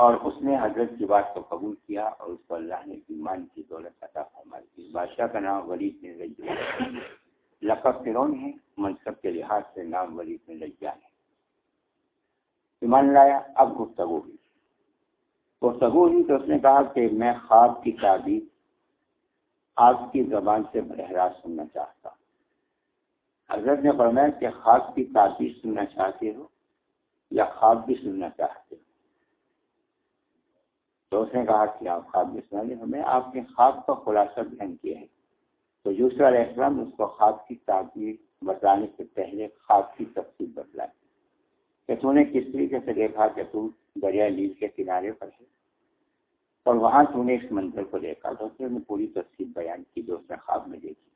اور اس نے حضرت کی بات کو قبول کیا اور اس کو اللہ نے ایمان کی دولت عطا فرمائی۔ تھی بادشاہ کا نام ولید نے لقب فرون ہے، منصب کے لحاظ سے نام ولی میں لجا ہے۔ ایمان لایا، اب گفتگو ہوئی۔ گفتگو ہوئی تو اس نے کہا کہ میں خواب کی تعبیر آپ کی زبان سے براہ سننا چاہتا ہوں۔ حضرت نے فرمایا کہ خواب کی تعبیر سننا چاہتے ہو یا خواب بھی سننا چاہتے ہو؟ تو اس نے کہا کہ آپ خواب بھی سنا ہمیں، آپ نے خواب کا خلاصہ بیان کیا ہے۔ تو یوسف علیہ السلام اس کو خواب کی تعبیر بتانے سے پہلے خواب کی تفصیل بتلائی کہ تو نے کس طریقے سے دیکھا کہ تو دریا لیل کے کنارے پر ہے؟ اور وہاں تو نے اس منظر کو دیکھا، تو اس نے پوری تفصیل بیان کی جو اس نے خواب میں دیکھی۔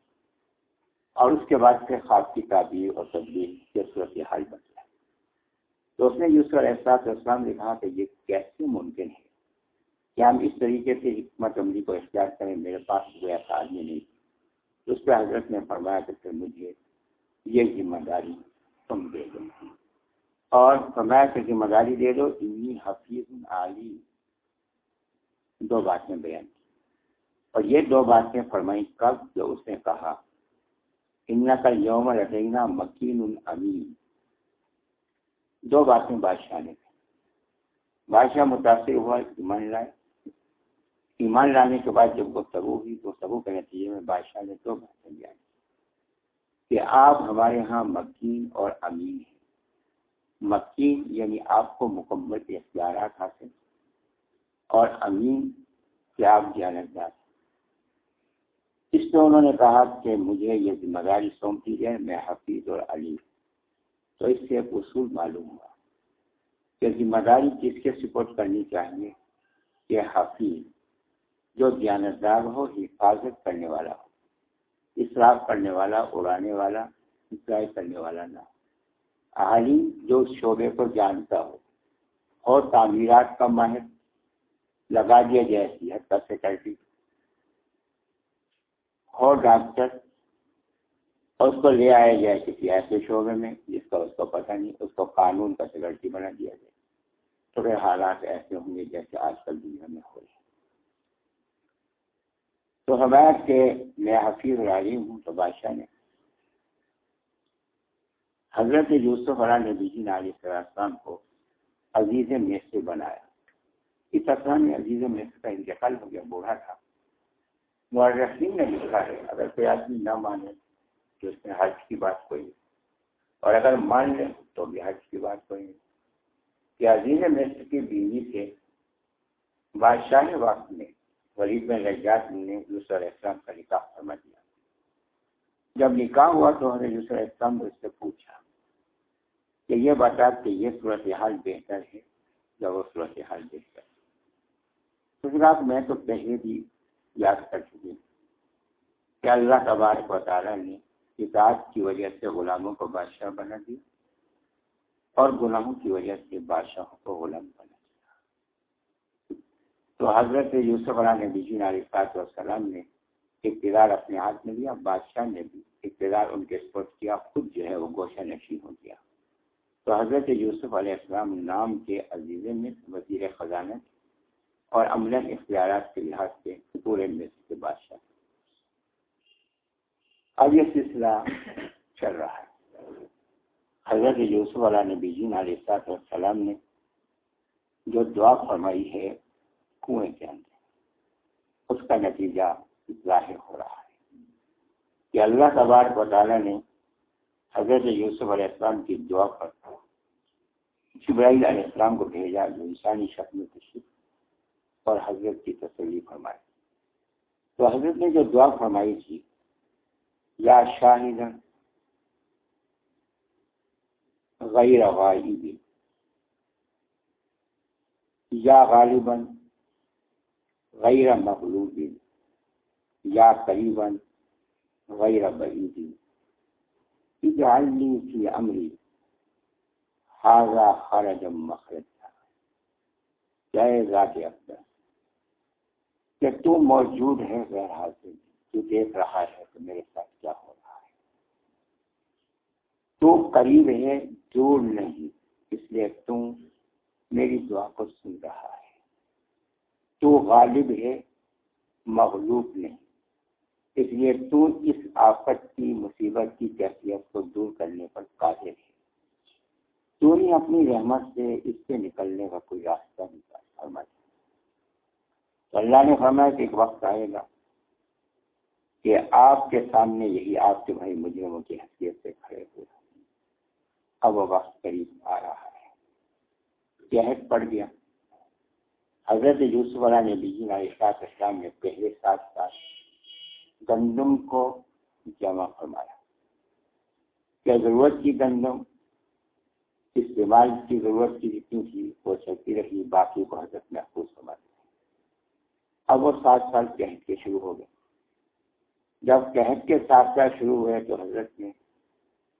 اور اس کے بعد پھر خواب کی تعبیر اور تبدیل کے صورت حال بدلا تو اس نے یوسف علیہ احساس اسلام نے کہا کہ یہ کیسے ممکن ہے کہ ہم اس طریقے سے حکمت عملی کو اختیار کریں؟ میرے پاس کوئی آدمی نہیں۔ اس پہ حضرت نے فرمایا کہ پھر مجھے یہ ذمہ داری تم دے دو۔ اور فرمایا کہ ذمہ داری دے دو، انی حفیظ علی۔ دو باتیں بیان کی۔ اور یہ دو باتیں فرمائی کب جو اس نے کہا ان کا یوم رضینہ مکین الامین دو باتیں بادشاہ نے بادشاہ متاثر ہوا، ایمان لائے۔ ایمان لانے کے بعد جب گفتگو ہوئی تو گفتگو کے نتیجے میں بادشاہ نے دو باتیں بیان کہ آپ ہمارے ہاں مکین اور امین ہیں۔ مکین یعنی آپ کو مکمل اختیارات حاصل اور امین کہ آپ جانتدار اس سے انہوں نے کہا کہ مجھے یہ ذمہ داری سونپی ہے، میں حفیظ اور علی تو اس سے ایک اصول معلوم ہوا کہ ذمہ داری کس کے سپورٹ کرنی چاہیے کہ حفیظ جو دیانتدار ہو، حفاظت کرنے والا ہو، اصلاح کرنے والا، اڑانے والا، اصلاح کرنے والا نہ ہو۔ جو شعبے کو جانتا ہو اور تعمیرات کا ماہر لگا دیا جائے صحت کا سیکرٹری اور ڈاکٹر اور اس کو لے آیا جائے کسی ایسے شعبے میں جس کا اس کو پتہ نہیں، اس کو قانون کا سیکرٹری بنا دیا جائے تھوڑے حالات ایسے ہوں گے جیسے آج کل دنیا میں ہو رہے تو حمایت کے میں حفیظ راضی ہوں تو بادشاہ نے حضرت یوسف علیہ نبی جی علیہ السلام کو عزیز میسر بنایا۔ اس اثر میں عزیز میسر کا انتقال ہو گیا، بوڑھا تھا۔ مرحیم نے لکھا ہے، اگر کوئی آدمی نہ مانے تو اس میں حج کی بات کوئی اور اگر مان لے تو بھی حج کی بات کوئی کہ عزیز مصر کی بیوی سے بادشاہ وقت میں غریب میں رجات نے یوسر اسلام کا نکاح فرما دیا۔ جب نکاح ہوا تو حضرت یوسر اسلام نے اس سے پوچھا کہ یہ بتا کہ یہ صورتحال بہتر ہے یا وہ صورتحال بہتر ہے؟ گجرات میں تو پہلے بھی یاد کر چکی ہوں کہ اللہ تبارک و تعالیٰ نے کتاب کی وجہ سے غلاموں کو بادشاہ بنا دیا اور گناہوں کی وجہ سے بادشاہوں کو غلام بنا تو حضرت یوسف علیہ نبی جی علیہ والسلام نے اقتدار اپنے ہاتھ میں لیا، بادشاہ نے بھی اقتدار ان کے سپورٹ کیا، خود جو ہے وہ گوشہ نشین ہو گیا۔ تو حضرت یوسف علیہ السلام نام کے عزیز میں وزیر خزانہ اور عمل اختیارات کے لحاظ سے پورے مصر کے بادشاہ اب یہ سلسلہ چل رہا ہے۔ حضرت یوسف علیہ نبی جین علیہ السلام نے جو دعا فرمائی ہے کنویں کے اندر۔ اس کا نتیجہ ظاہر ہو رہا ہے۔ کہ اللہ تبارک و تعالیٰ نے حضرت یوسف علیہ السلام کی دعا پر جبرائیل علیہ السلام کو بھیجا، جو انسانی شکل میں تشریف اور حضرت کی تسلی فرمائی۔ تو حضرت نے جو دعا فرمائی تھی، یا شاہدن غیر غائب، یا غالباً غیر مغلوب، یا قریباً غیر بعید. اجعلنی فی امری حاضا خرج مخرج جائے ذات اکبر کہ تو موجود ہے غیر حاضر، تو دیکھ رہا ہے کہ میرے ساتھ کیا ہو رہا ہے. تو قریب ہے، دور نہیں، اس لیے تم میری دعا کو سن رہا ہے. تو غالب ہے، مغلوب نہیں۔ اس لیے تو اس آفت کی مصیبت کی کیفیت کو دور کرنے پر قادر ہے۔ تو نے اپنی رحمت سے اس سے نکلنے کا کوئی راستہ نہیں تو اللہ نے فرمایا کہ ایک وقت آئے گا کہ آپ کے سامنے یہی آپ کے بھائی مجرموں کی حیثیت سے کھڑے ہوئے اب وہ وقت قریب آ رہا ہے۔ قحط پڑ گیا۔ حضرت یوسف والا جی نے بھی اسلام نے پہلے ساتھ ساتھ گندم کو جمع فرمایا۔ کیا ضرورت کی گندم؟ استعمال کی ضرورت کی جتنی تھی وہ چلتی رہی، باقی کو حضرت محفوظ فرما اب وہ سات سال قحط کے شروع ہو گئے۔ جب قحط کے ساتھ ساتھ شروع ہوئے تو حضرت نے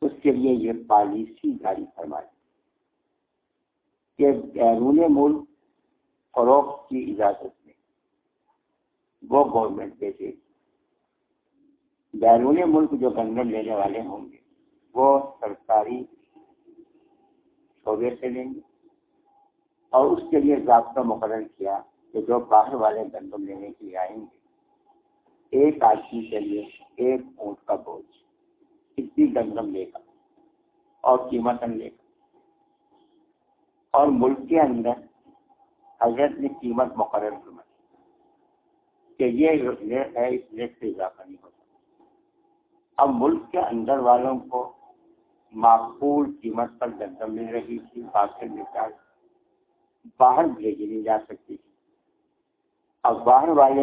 اس کے لیے یہ پالیسی جاری فرمائی کہ بیرون ملک فروخت کی اجازت میں وہ گورنمنٹ دے گی بیرون ملک جو گندم لینے والے ہوں گے، وہ سرکاری شعبے سے لیں گے۔ اور اس کے لیے ضابطہ مقرر کیا کہ جو باہر والے گندم لینے کے لیے آئیں گے، ایک آدمی کے لیے ایک اونٹ کا بوجھ اتنی گندم لے گا اور قیمت لے گا اور ملک کے اندر حضرت نے قیمت مقرر فرمائی کہ یہ ریٹ ہے اس ریٹ سے اضافہ نہیں ہوتا اب ملک کے اندر والوں کو معقول قیمت پر گندم مل رہی تھی، باقی نکال باہر بھیجی نہیں جا سکتی تھی۔ اب باہر والے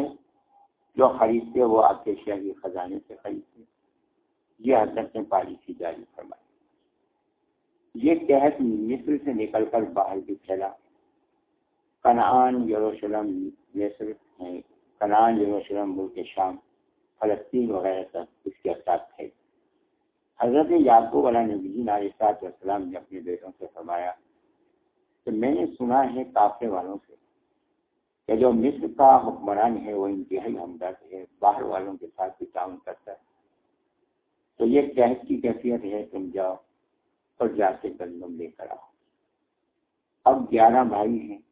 جو خریدتے، وہ آتے شہری خزانے سے خریدتے۔ یہ حضرت نے پالیسی جاری فرمائی۔ یہ قحط مصر سے نکل کر باہر بھی پھیلا۔ کنعان، یروشلم مصر یعنی کنعان، یروشلم، ملک شام، فلسطین وغیرہ تک اس کے اثرات تھے۔ حضرت یعقوب علیہ نبی علیہ السلام نے اپنے بیٹوں سے فرمایا کہ میں نے سنا ہے کافے والوں سے کہ جو مصر کا حکمران ہے وہ انتہائی ہمدرد ہے، باہر والوں کے ساتھ بھی تعاون کرتا ہے۔ تو یہ قحط کی کیفیت ہے، تم جاؤ اور جا کے گندم لے کر آؤ۔ اب گیارہ بھائی ہیں۔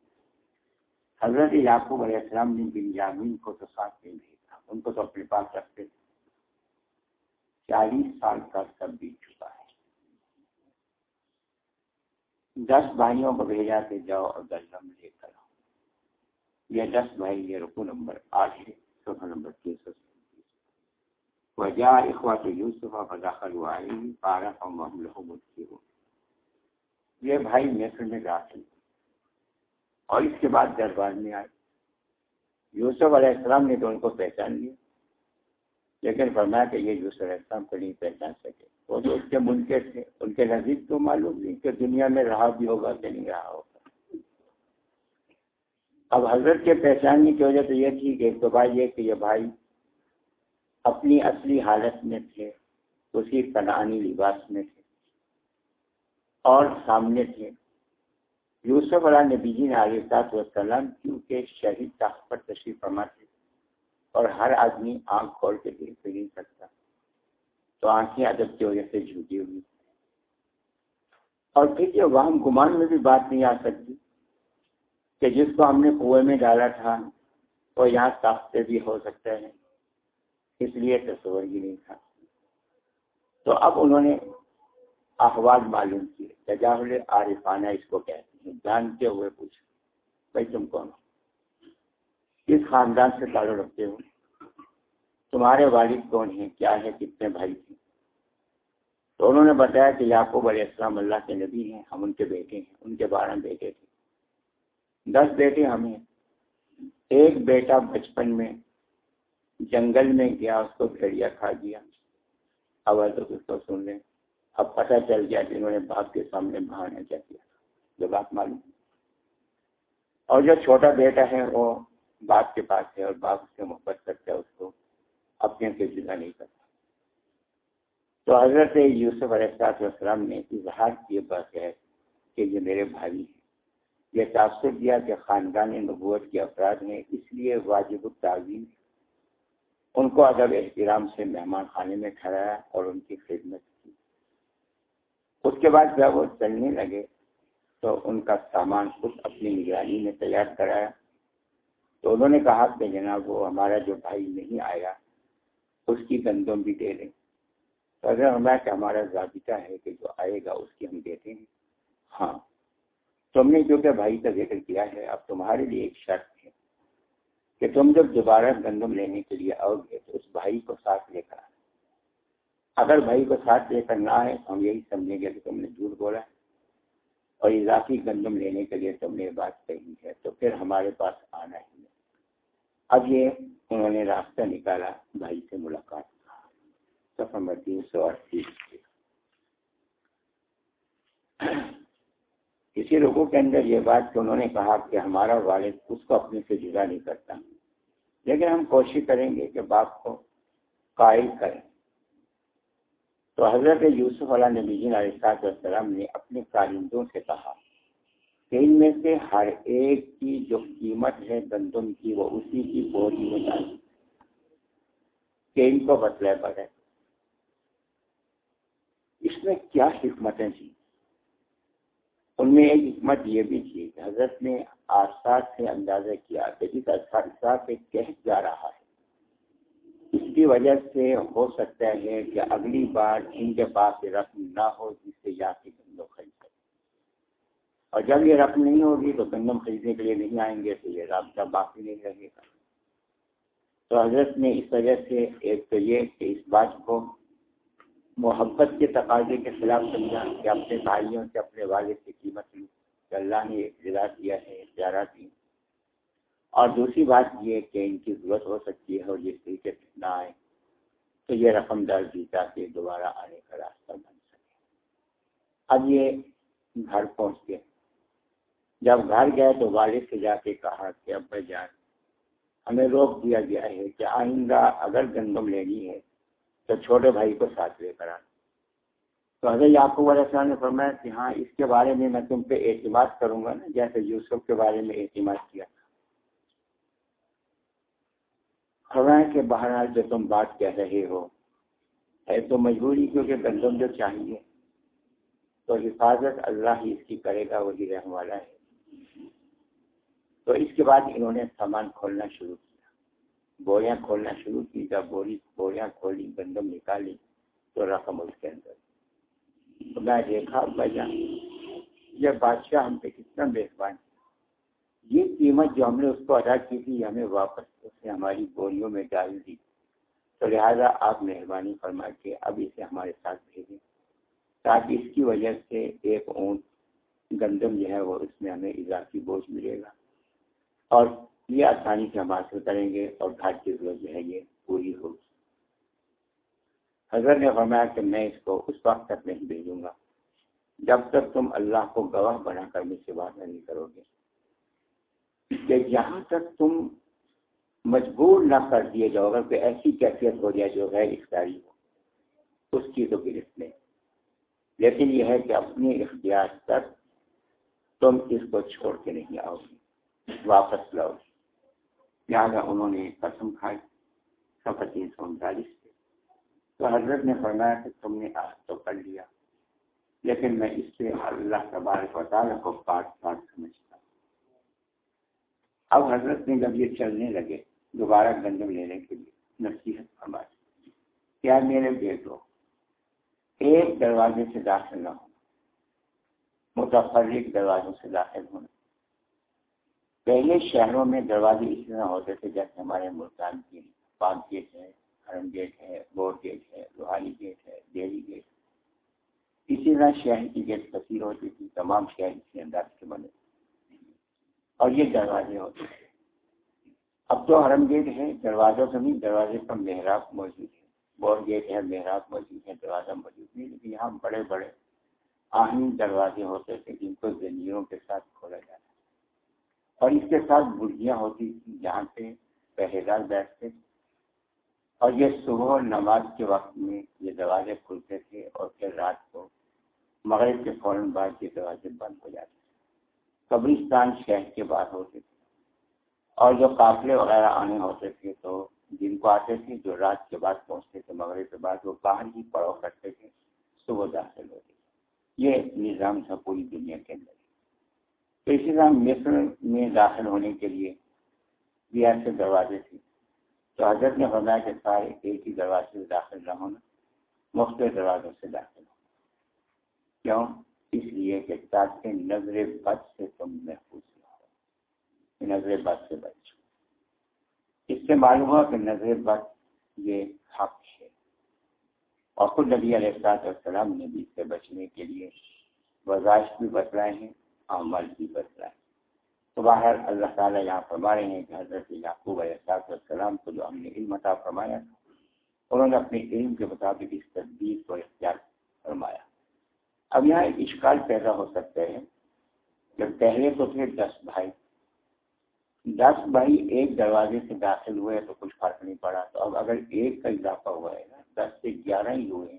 حضرت یعقوب علیہ السلام نے بن کو تو ساتھ نہیں بھیجا ان کو تو اپنے پاس رکھتے تھے۔ چالیس سال کا سب بیت چکا ہے۔ دس بھائیوں کو بھیجا کے جاؤ اور گندم لے کر آؤ۔ یہ دس بھائی یہ رکو نمبر آٹھ ہے، صفحہ نمبر تین سو وجہ اخوات یوسف فداخل وعلی پارہ اور محمل ہو یہ بھائی مصر میں داخل اور اس کے بعد دربار میں آئے۔ یوسف علیہ السلام نے تو ان کو پہچان لیا، لیکن فرمایا کہ یہ یوسف علیہ السلام کو نہیں پہچان سکے۔ وہ جو اس کے منکر تھے، ان کے نزدیک تو معلوم نہیں کہ دنیا میں رہا بھی ہوگا کہ نہیں رہا ہوگا۔ اب حضرت کے پہچاننے کی وجہ تو یہ تھی کہ ایک تو بھائی یہ کہ یہ بھائی اپنی اصلی حالت میں تھے، اسی کنانی لباس میں تھے اور سامنے تھے۔ یوسف علیہ نبی جی نے علیہ وسلم کیونکہ شہید طاقت پر تشریف فرما تھے اور ہر آدمی آنکھ کھول کے دیکھ نہیں سکتا۔ تو آنکھیں ادب کی وجہ سے جھوٹی ہوئی۔ اور پھر یہ وہاں گمان میں بھی بات نہیں آ سکتی کہ جس کو ہم نے کنویں میں ڈالا تھا، وہ یہاں ساختے بھی ہو سکتا ہے۔ اس لیے تصور ہی نہیں تھا۔ تو اب انہوں نے احوال معلوم کیے۔ تجاہل عارفانہ اس کو کہتے جانتے ہوئے پوچھ بھائی تم کون کس خاندان سے تعلق رکھتے ہو؟ تمہارے والد کون ہیں؟ کیا ہے کتنے بھائی تھے تو انہوں نے بتایا کہ یعقوب علیہ السلام اللہ کے نبی ہیں، ہم ان کے بیٹے ہیں، ان کے بارہ بیٹے تھے۔ دس بیٹے ہمیں ایک بیٹا بچپن میں جنگل میں گیا، اس کو بھیڑیا کھا دیا۔ آواز اس کو سن لیں۔ اب پتہ چل گیا کہ انہوں نے باپ کے سامنے بہانا کیا کیا۔ جو بات معلوم۔ اور جو چھوٹا بیٹا ہے، وہ باپ کے پاس ہے اور باپ اس سے محبت کرتا ہے، اس کو اپنے سے جدا نہیں کرتا۔ تو حضرت یوسف علیہ السلام نے اظہار کیے بات ہے کہ یہ میرے بھائی ہیں۔ یہ تاثر دیا کہ خاندان نبوت کے افراد نے اس لیے واجب التعظیم ان کو ادب احترام سے مہمان خانے میں ٹھہرایا اور ان کی خدمت کی۔ اس کے بعد جب وہ چلنے لگے؟ تو ان کا سامان خود اپنی نگرانی میں تیار کرایا۔ تو انہوں نے کہا کہ جناب، وہ ہمارا جو بھائی نہیں آیا، اس کی گندم بھی دے لیں تو اگر ہمارا کہ ہمارا ضابطہ ہے کہ جو آئے گا، اس کی ہم دیتے ہیں۔ ہاں۔ تم نے جو کہ بھائی کا ذکر کیا ہے، اب تمہارے لیے ایک شرط ہے کہ تم جب دوبارہ گندم لینے کے لیے آؤ گے تو اس بھائی کو ساتھ لے کر آنا۔ اگر بھائی کو ساتھ لے کر نہ آئے، تو ہم یہی سمجھیں گے کہ تم نے جھوٹ بولا۔ ہے اور اضافی گندم لینے کے لیے تم نے یہ بات کہی ہے، تو پھر ہمارے پاس آنا ہی نہیں۔ اب یہ انہوں نے راستہ نکالا بھائی سے ملاقات۔ نمبر تین سو اڑتیس کسی لوگوں کے اندر یہ بات کہ انہوں نے کہا کہ ہمارا والد اس کو اپنے سے جدا نہیں کرتا، لیکن ہم کوشش کریں گے کہ باپ کو قائل کریں۔ تو حضرت یوسف علیہ نبی جی علیہ السلام نے اپنے کارندوں سے کہا کہ ان میں سے ہر ایک کی جو قیمت ہے گندم کی وہ اسی کی بوری میں ڈالی کہ ان کو بتلے پڑے۔ اس میں کیا حکمتیں تھیں؟ ان میں ایک حکمت یہ بھی تھی کہ حضرت نے آسات سے اندازہ کیا کہ جس عرصہ سے کہہ جا رہا ہے اس کی وجہ سے ہو سکتا ہے کہ اگلی بار ان کے پاس رقم نہ ہو جس سے جا کے گندم خرید سکے۔ اور جب یہ رقم نہیں ہوگی تو گندم خریدنے کے لیے نہیں آئیں گے تو یہ رابطہ باقی نہیں رہے گا۔ تو حضرت نے اس وجہ سے ایک تو یہ کہ اس بات کو محبت کے تقاضے کے خلاف سمجھا کہ اپنے بھائیوں سے اپنے والد کی قیمت لی کہ اللہ نے ایک ضلع دیا ہے اختیارات دی اور دوسری بات یہ کہ ان کی ضرورت ہو سکتی ہے اور جس طریقے سے نہ آئے، تو یہ رقم دار دی تاکہ دوبارہ آنے کا راستہ بن سکے۔ اب یہ گھر پہنچ گئے جب گھر گئے تو والد سے جا کے کہا کہ اب جان، ہمیں روک دیا گیا ہے کہ آئندہ اگر گندم لینی ہے تو چھوٹے بھائی کو ساتھ لے کر آنا۔ تو حضرت یعقوب علیہ السلام نے فرمایا کہ ہاں اس کے بارے میں میں تم پہ اعتماد کروں گا نا، جیسے یوسف کے بارے میں اعتماد کیا۔ تھا فرمایا کہ بہرحال جو تم بات کہہ رہے ہو ہے تو مجبوری کیونکہ گندم جو چاہیے، تو حفاظت اللہ ہی اس کی کرے گا، وہی رہنے والا ہے۔ تو اس کے بعد انہوں نے سامان کھولنا شروع کیا۔ بوریاں کھولنا شروع کی، جب بوری بوریاں کھولی، گندم نکالی، تو رقم اس کے اندر۔ تو میں دیکھا بجا یہ بادشاہ ہم پہ کتنا مہربان قیمت جو ہم نے اس کو ادا کی تھی ہمیں واپس اس نے ہماری بوریوں میں ڈال دی۔ تو لہٰذا آپ مہربانی فرما کے اب اسے ہمارے ساتھ بھیجیں۔ تاکہ اس کی وجہ سے ایک اونٹ گندم جو ہے وہ اس میں ہمیں اضافی بوجھ ملے گا۔ اور یہ آسانی سے ہم حاصل کریں گے اور گھر کی ضرورت جو ہے یہ پوری ہوگی۔ حضرت نے فرمایا کہ میں اس کو اس وقت تک نہیں بھیجوں گا۔ جب تک تم اللہ کو گواہ بنا کر مجھ سے بات نہیں کرو گے۔ کہ جہاں تک تم مجبور نہ کر دیے جاؤ اگر کوئی ایسی کیفیت ہو جائے جو غیر اختیاری ہو، اس کی تو گرفت نہیں۔ لیکن یہ ہے کہ اپنے اختیار تک تم اس کو چھوڑ کے نہیں آؤ گے، واپس لاؤ گے۔ لہٰذا انہوں نے قسم کھائی سفر تین سو انتالیس سے تو حضرت نے فرمایا کہ تم نے آج تو کر لیا، لیکن میں اس سے اللہ تبارک و تعالیٰ کو پاٹ پاٹ سمجھتا اب حضرت نے جب یہ چلنے لگے دوبارہ گندم لینے کے لیے، نصیحت فرمائی کیا میرے بیٹو، ایک دروازے سے داخل نہ ہونا متفرق دروازوں سے داخل ہونا پہلے شہروں میں دروازے اس طرح ہوتے تھے جیسے ہمارے ملتان کی پاک گیٹ ہے ہرم گیٹ ہے بورڈ گیٹ ہے لوہاری گیٹ ہے ڈیری گیٹ۔ اسی طرح شہر کی گیٹ کثیر ہوتی تھی، تمام شہر اسی انداز کے بنے۔ اور یہ دروازے ہوتے ہیں۔ اب تو حرم گیٹ ہے دروازوں سے بھی دروازے پر محراب موجود ہے بور گیٹ ہے محراب موجود ہے دروازہ موجود نہیں، لیکن یہاں بڑے بڑے آہین دروازے ہوتے تھے جن کو زنجیروں کے ساتھ کھولا جاتا اور اس کے ساتھ برجیاں ہوتی تھیں جہاں پہ پہرے بیٹھتے اور یہ صبح نماز کے وقت میں یہ دروازے کھلتے تھے اور پھر رات کو مغرب کے فوراً بعد یہ دروازے بند ہو جاتے تھے۔ قبرستان شہر کے بعد ہوتے تھے۔ اور جو قافلے وغیرہ آنے ہوتے تھے تو جن کو آتے تھے جو رات کے بعد پہنچتے تھے، مغرب کے بعد، وہ باہر ہی پڑو کرتے تھے، صبح داخل ہوتے تھے۔ یہ نظام تھا پوری دنیا کے اندر۔ تو اسی طرح مصر میں داخل ہونے کے لیے بھی ایسے دروازے تھے۔ تو حضرت نے فرمایا کہ سارے ایک ہی دروازے سے داخل نہ ہونا، مختلف دروازوں سے داخل ہونا۔ کیوں؟ اس لیے کہ تاکہ نظر بد سے تم محفوظ ہو۔ نظر بد سے بچ۔ اس سے معلوم ہوا کہ نظر بد یہ حق ہے۔ اور خود نبی علیہ السلام نے بھی اس سے بچنے کے لیے وزائش بھی بتلائے ہیں، عمل بھی بتلائے تو باہر اللہ تعالیٰ یہاں فرما رہے ہیں کہ حضرت یعقوب علیہ السلام کو جو ہم نے علم عطا فرمایا تھا، انہوں نے اپنے علم کے مطابق اس تدبیر کو اختیار فرمایا۔ اب یہاں ایک اشکال پیدا ہو سکتے ہیں جب پہلے تو تھے دس بھائی۔ دس بھائی ایک دروازے سے داخل ہوئے تو کچھ فرق نہیں پڑا۔ تو اب اگر ایک کا اضافہ ہوا ہے نا، دس سے گیارہ ہی ہوئے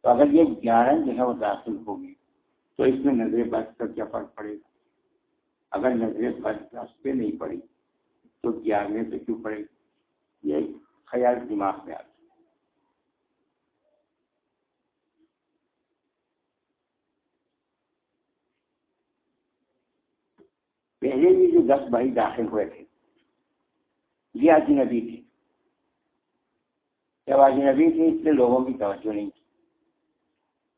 تو اگر یہ گیارہ جو ہے وہ داخل ہوگی، تو اس میں نظر بد کا کیا فرق پڑے گا؟ اگر نظر بد دس پہ نہیں پڑی، تو گیارہویں پہ کیوں پڑے؟ گی یہ خیال دماغ میں آتا پہلے بھی جو دس بھائی داخل ہوئے تھے، یہ اجنبی تھے۔ جب اجنبی تھے، اس لیے لوگوں کی توجہ نہیں تھی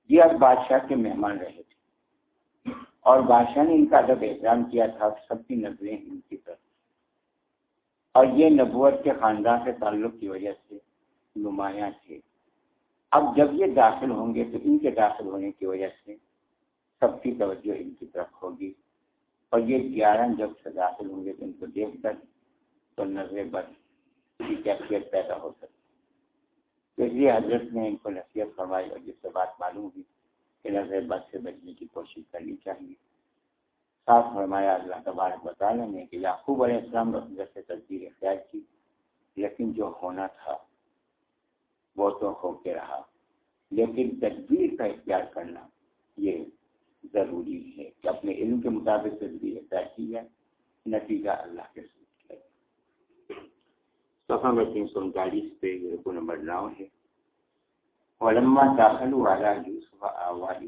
یہ اب بادشاہ کے مہمان رہے تھے۔ اور بادشاہ نے ان کا ادب احترام کیا تھا، سب کی نظریں ان کی طرف اور یہ نبوت کے خاندان سے تعلق کی وجہ سے نمایاں تھے۔ اب جب یہ داخل ہوں گے تو ان کے داخل ہونے کی وجہ سے سب کی توجہ ان کی طرف ہوگی۔ اور یہ گیارہ جب سے داخل ہوں گے تو ان کو دیکھ کر تو نظر بد کی کیفیت پیدا ہو سکتی تو اس لیے حضرت نے ان کو نصیحت فرمائی اور جس سے بات معلوم ہوئی کہ نظر بد سے بچنے کی کوشش کرنی چاہیے۔ صاف فرمایا اللہ تبارک بطالہ نے کہ یعقوب علیہ السلام رسول سے تصدیق اختیار کی، لیکن جو ہونا تھا وہ تو ہو کے رہا۔ لیکن تدبیر کا اختیار کرنا یہ ضروری ہے کہ اپنے علم کے مطابق تصویر طے کی ہے نتیجہ اللہ کے سوچ صفحہ میں تین سو انتالیس پہ رکو نمبر نو ہے۔ علما داخل والا یوسف آواز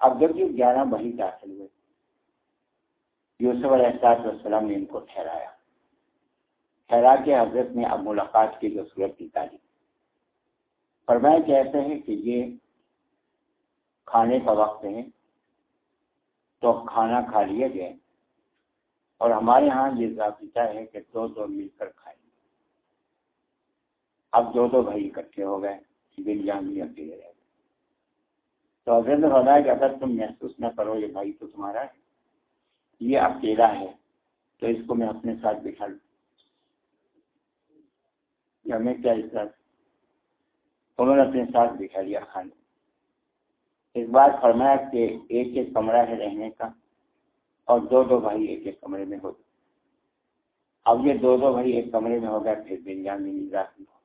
اب جب یہ گیارہ بہی داخل ہوئے، یوسف علیہ السلام نے ان کو ٹھہرایا۔ ٹھہرا کے حضرت نے اب ملاقات کی جو صورت نکالی۔ فرمایا کہ ایسا ہے کہ یہ کھانے کا وقت ہے تو کھانا کھا لیے گئے اور ہمارے ہاں یہ ضابطہ ہے کہ دو دو مل کر کھائیں۔ اب دو دو بھائی اکٹھے ہو گئے دل جان بھی اکیلے رہ گئے۔ تو حضرت نے بتایا کہ اگر تم محسوس نہ کرو یہ بھائی تو تمہارا ہے، یہ اکیلا ہے، تو اس کو میں اپنے ساتھ بٹھا لوں۔ ہمیں کیا اس طرح انہوں نے اپنے ساتھ بٹھا لیا کھانے اس بات فرمایا کہ ایک ایک کمرہ ہے رہنے کا اور دو دو بھائی ایک ایک کمرے میں ہو اب یہ دو دو بھائی ایک کمرے میں ہو گیا پھر بنجامین اضافی ہو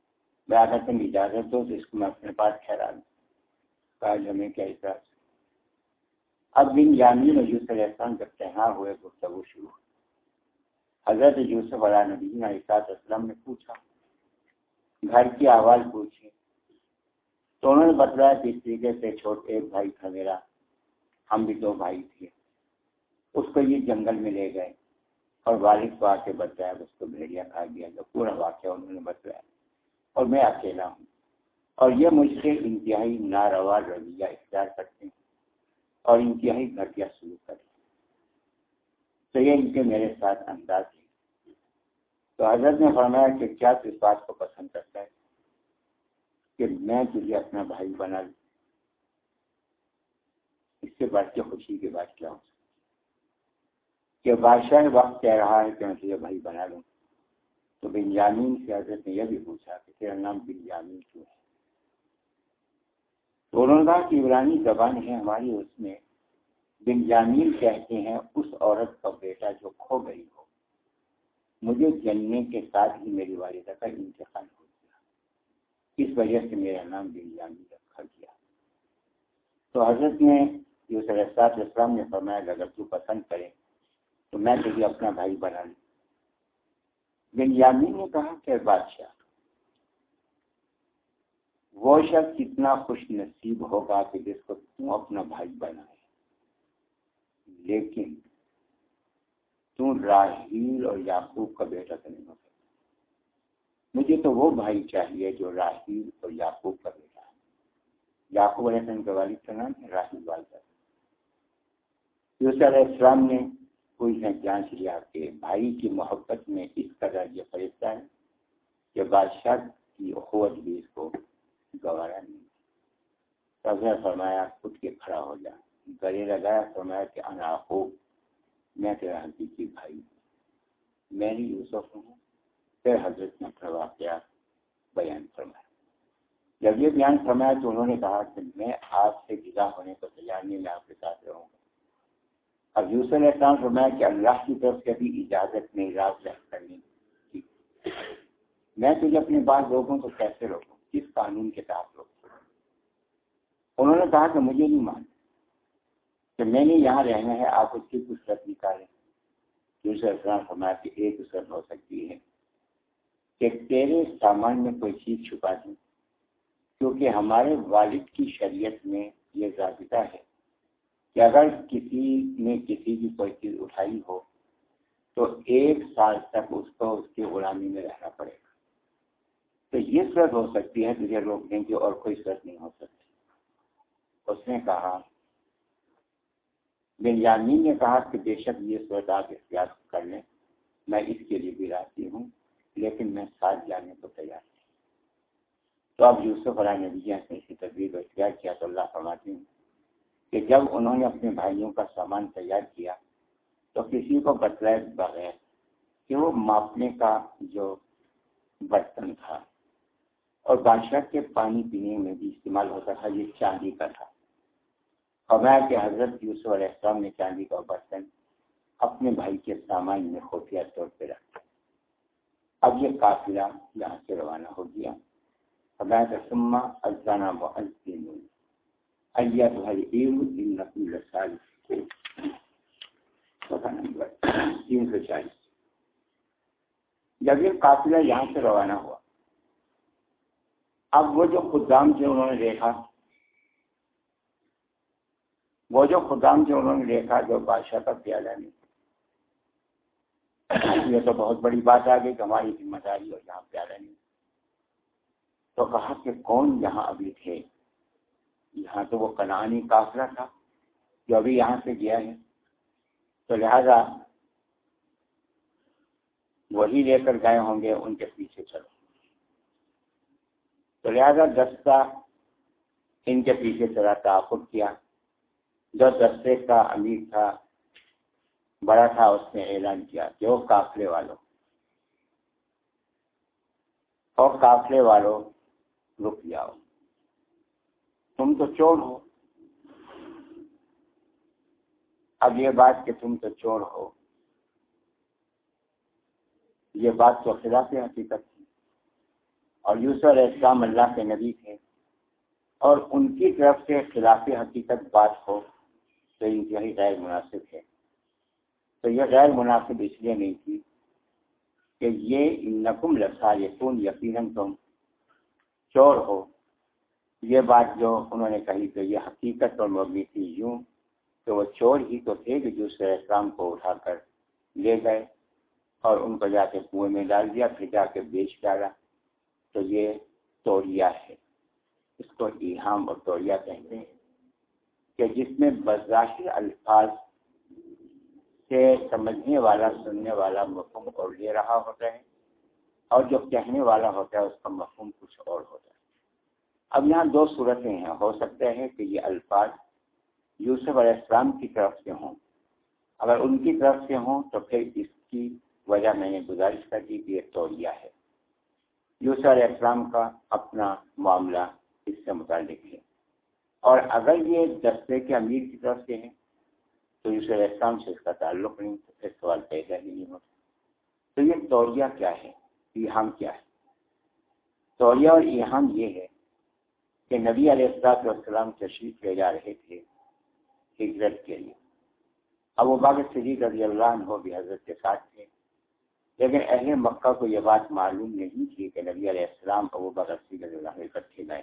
میں اگر تم اجازت دو تو اس کو میں اپنے پاس ٹھہرا دوں۔ آج ہمیں کیا احساس اب بن جامین اور یوسف احسان جب تہار ہوئے، گفتگو شروع حضرت یوسف علیہ نبی علیہ السلام نے پوچھا، گھر کی آواز پوچھی تو انہوں نے بتلایا کہ اس طریقے سے چھوٹے ایک بھائی تھا میرا، ہم بھی دو بھائی تھے۔ اس کو یہ جنگل میں لے گئے اور والد کو آ کے بتایا اس کو بھیڑیا کھا گیا، جو پورا واقعہ انہوں نے بتلایا۔ اور میں اکیلا ہوں۔ اور یہ مجھ سے انتہائی ناروا رویہ اختیار کرتے ہیں اور انتہائی گھٹیا سلوک کرتے ہیں۔ تو یہ ان کے میرے ساتھ انداز ہے۔ تو حضرت نے فرمایا کہ کیا تو اس بات کو پسند کرتا ہے؟ کہ میں تجھے اپنا بھائی بنا لوں۔ اس سے بڑھ کے خوشی کی بات کیا ہو سکتی کہ بادشاہ وقت کہہ رہا ہے کہ میں تجھے بھائی بنا لوں۔ تو بنجامین سے حضرت نے یہ بھی پوچھا کہ تیرا نام بنجامین کیوں ہے؟ تو انہوں نے کہا کہ عبرانی زبان ہے ہماری، اس میں بنجامین کہتے ہیں اس عورت کا بیٹا جو کھو گئی ہو۔ مجھے جننے کے ساتھ ہی میری والدہ کا انتقال ہو۔ اس وجہ سے میرا نام بنیامی رکھا گیا۔ تو حضرت نے جو اسلام نے فرمایا کہ اگر تو پسند کرے تو میں تجھے اپنا بھائی بنا لوں۔ بنیامی نے کہا کہ بادشاہ، وہ شخص کتنا خوش نصیب ہوگا کہ جس کو تم اپنا بھائی بنائے۔ لیکن تو راہیل اور یعقوب کا بیٹا تو نہیں ہو سکتا۔ مجھے تو وہ بھائی چاہیے جو راہیل اور یعقوب کا بیٹا ہے۔ یعقوب علیہ السلام کے والد کا نام ہے راہیل والدہ۔ یوسف علیہ السلام نے کوئی ہے جانچ لیا کہ بھائی کی محبت میں اس قدر یہ فرشتہ ہے کہ بادشاہ کی اخوت بھی اس کو گوارا نہیں۔ تب فرمایا خود کے کھڑا ہو جا۔ گلے لگایا، فرمایا کہ انا خوب، میں تیرا حقیقی بھائی میں ہی یوسف ہوں۔ پھر حضرت نے اپنا واقعہ بیان فرمایا۔ جب یہ بیان فرمایا تو انہوں نے کہا کہ میں آپ سے جدا ہونے کو تیار نہیں، میں آپ کے ساتھ رہوں گا۔ اب یوسف نے احسان فرمایا کہ اللہ کی طرف سے بھی اجازت نہیں، راز رہ کرنی تھی میں تجھے اپنی بات روکوں تو کیسے روکوں؟ کس قانون کے تحت روکوں؟ انہوں نے کہا کہ مجھے نہیں مان کہ میں نے یہاں رہنا ہے، آپ اس کی کچھ شرط نکالیں۔ دوسرے اسلام فرمایا کہ ایک شرط ہو سکتی ہے۔ کہ تیرے سامان میں کوئی چیز چھپا دوں کیونکہ ہمارے والد کی شریعت میں یہ ضابطہ ہے کہ اگر کسی نے کسی کی کوئی چیز اٹھائی ہو، تو ایک سال تک اس کو اس کی غلامی میں رہنا پڑے گا۔ تو یہ صورت ہو سکتی ہے، تجھے روکنے کی اور کوئی صورت نہیں ہو سکتی۔ اس نے کہا، بنیامین نے کہا کہ بے شک یہ صورت آپ اختیار کر لیں، میں اس کے لیے بھی راضی ہوں۔ لیکن میں ساتھ جانے کو تیار ہوں تو اب یوسف علیہ نبی نے اسی تصویر کو اختیار کیا تو اللہ فرماتی ہوں کہ جب انہوں نے اپنے بھائیوں کا سامان تیار کیا تو کسی کو بتلائے بغیر کہ وہ ماپنے کا جو برتن تھا اور بادشاہ کے پانی پینے میں بھی استعمال ہوتا تھا، یہ چاندی کا تھا۔ فرمایا کہ حضرت یوسف علیہ السلام نے چاندی کا برتن اپنے بھائی کے سامان میں خفیہ طور پہ رکھا۔ اب یہ قافلہ یہاں سے روانہ ہو گیا۔ فرمایا کہ سما ازانہ تین سو چالیس۔ جب یہ قافلہ یہاں سے روانہ ہوا، اب وہ جو خدام تھے انہوں نے دیکھا، وہ جو خدام جو انہوں نے دیکھا، جو بادشاہ کا پیالہ نہیں۔ یہ تو بہت بڑی بات آ گئی کہ ہماری ذمہ داری اور یہاں پیالہ نہیں۔ تو کہا کہ کون یہاں ابھی تھے؟ یہاں تو وہ کنانی کافلا تھا جو ابھی یہاں سے گیا ہے۔ تو لہذا وہی لے کر گئے ہوں گے، ان کے پیچھے چلو۔ تو لہذا دستہ ان کے پیچھے چلا تعاقب کیا۔ جو دستے کا امیر تھا بڑا تھا، اس نے اعلان کیا جو قافلے والوں، اور قافلے والوں، رک جاؤ۔ تم تو چور ہو۔ اب یہ بات کہ تم تو چور ہو، یہ بات تو خلاف حقیقت تھی۔ اور یوسف علیہ السلام اللہ کے نبی تھے، اور ان کی طرف سے خلاف حقیقت بات ہو تو انتہائی غیر مناسب ہے۔ تو یہ غیر مناسب اس لیے نہیں تھی کہ یہ نقم لفظ یقون یقیناً تم چور ہو۔ یہ بات جو انہوں نے کہی کہ یہ حقیقت اور مبنی تھی یوں کہ وہ چور ہی تو تھے کہ دوسرے اسلام کو اٹھا کر لے گئے اور ان کو جا کے کنویں میں ڈال دیا، پھر جا کے بیچ ڈالا۔ تو یہ توڑیا ہے۔ اس کو ایہام اور توڑیا کہتے ہیں کہ جس میں بظاہر الفاظ سے سمجھنے والا، سننے والا مفہوم اور لے رہا ہوتا ہے۔ اور جو کہنے والا ہوتا ہے، اس کا مفہوم کچھ اور ہوتا ہے۔ اب یہاں دو صورتیں ہیں۔ ہو سکتا ہے کہ یہ الفاظ یوسف علیہ السلام کی طرف سے ہوں۔ اگر ان کی طرف سے ہوں، تو پھر اس کی وجہ میں نے گزارش کر دی کہ یہ توڑیا ہے۔ یوسف علیہ السلام کا اپنا معاملہ اس سے متعلق ہے۔ اور اگر یہ دستے کے امیر کی طرف سے ہیں تو یوسف اسلام سے اس کا تعلق نہیں تو پھر سوال پیدا ہی نہیں ہوتا۔ تو یہ توریہ کیا ہے؟ ایہام کیا ہے؟ توریہ اور ایہام یہ ہے کہ نبی علیہ السلاط والسلام تشریف لے جا رہے تھے ہجرت کے لیے۔ اب وہ باغ صدیق رضی اللہ عنہ بھی حضرت کے ساتھ تھے، لیکن اہل مکہ کو یہ بات معلوم نہیں تھی کہ نبی علیہ السلام ابو بکر صدیق رضی اللہ اکٹھے گئے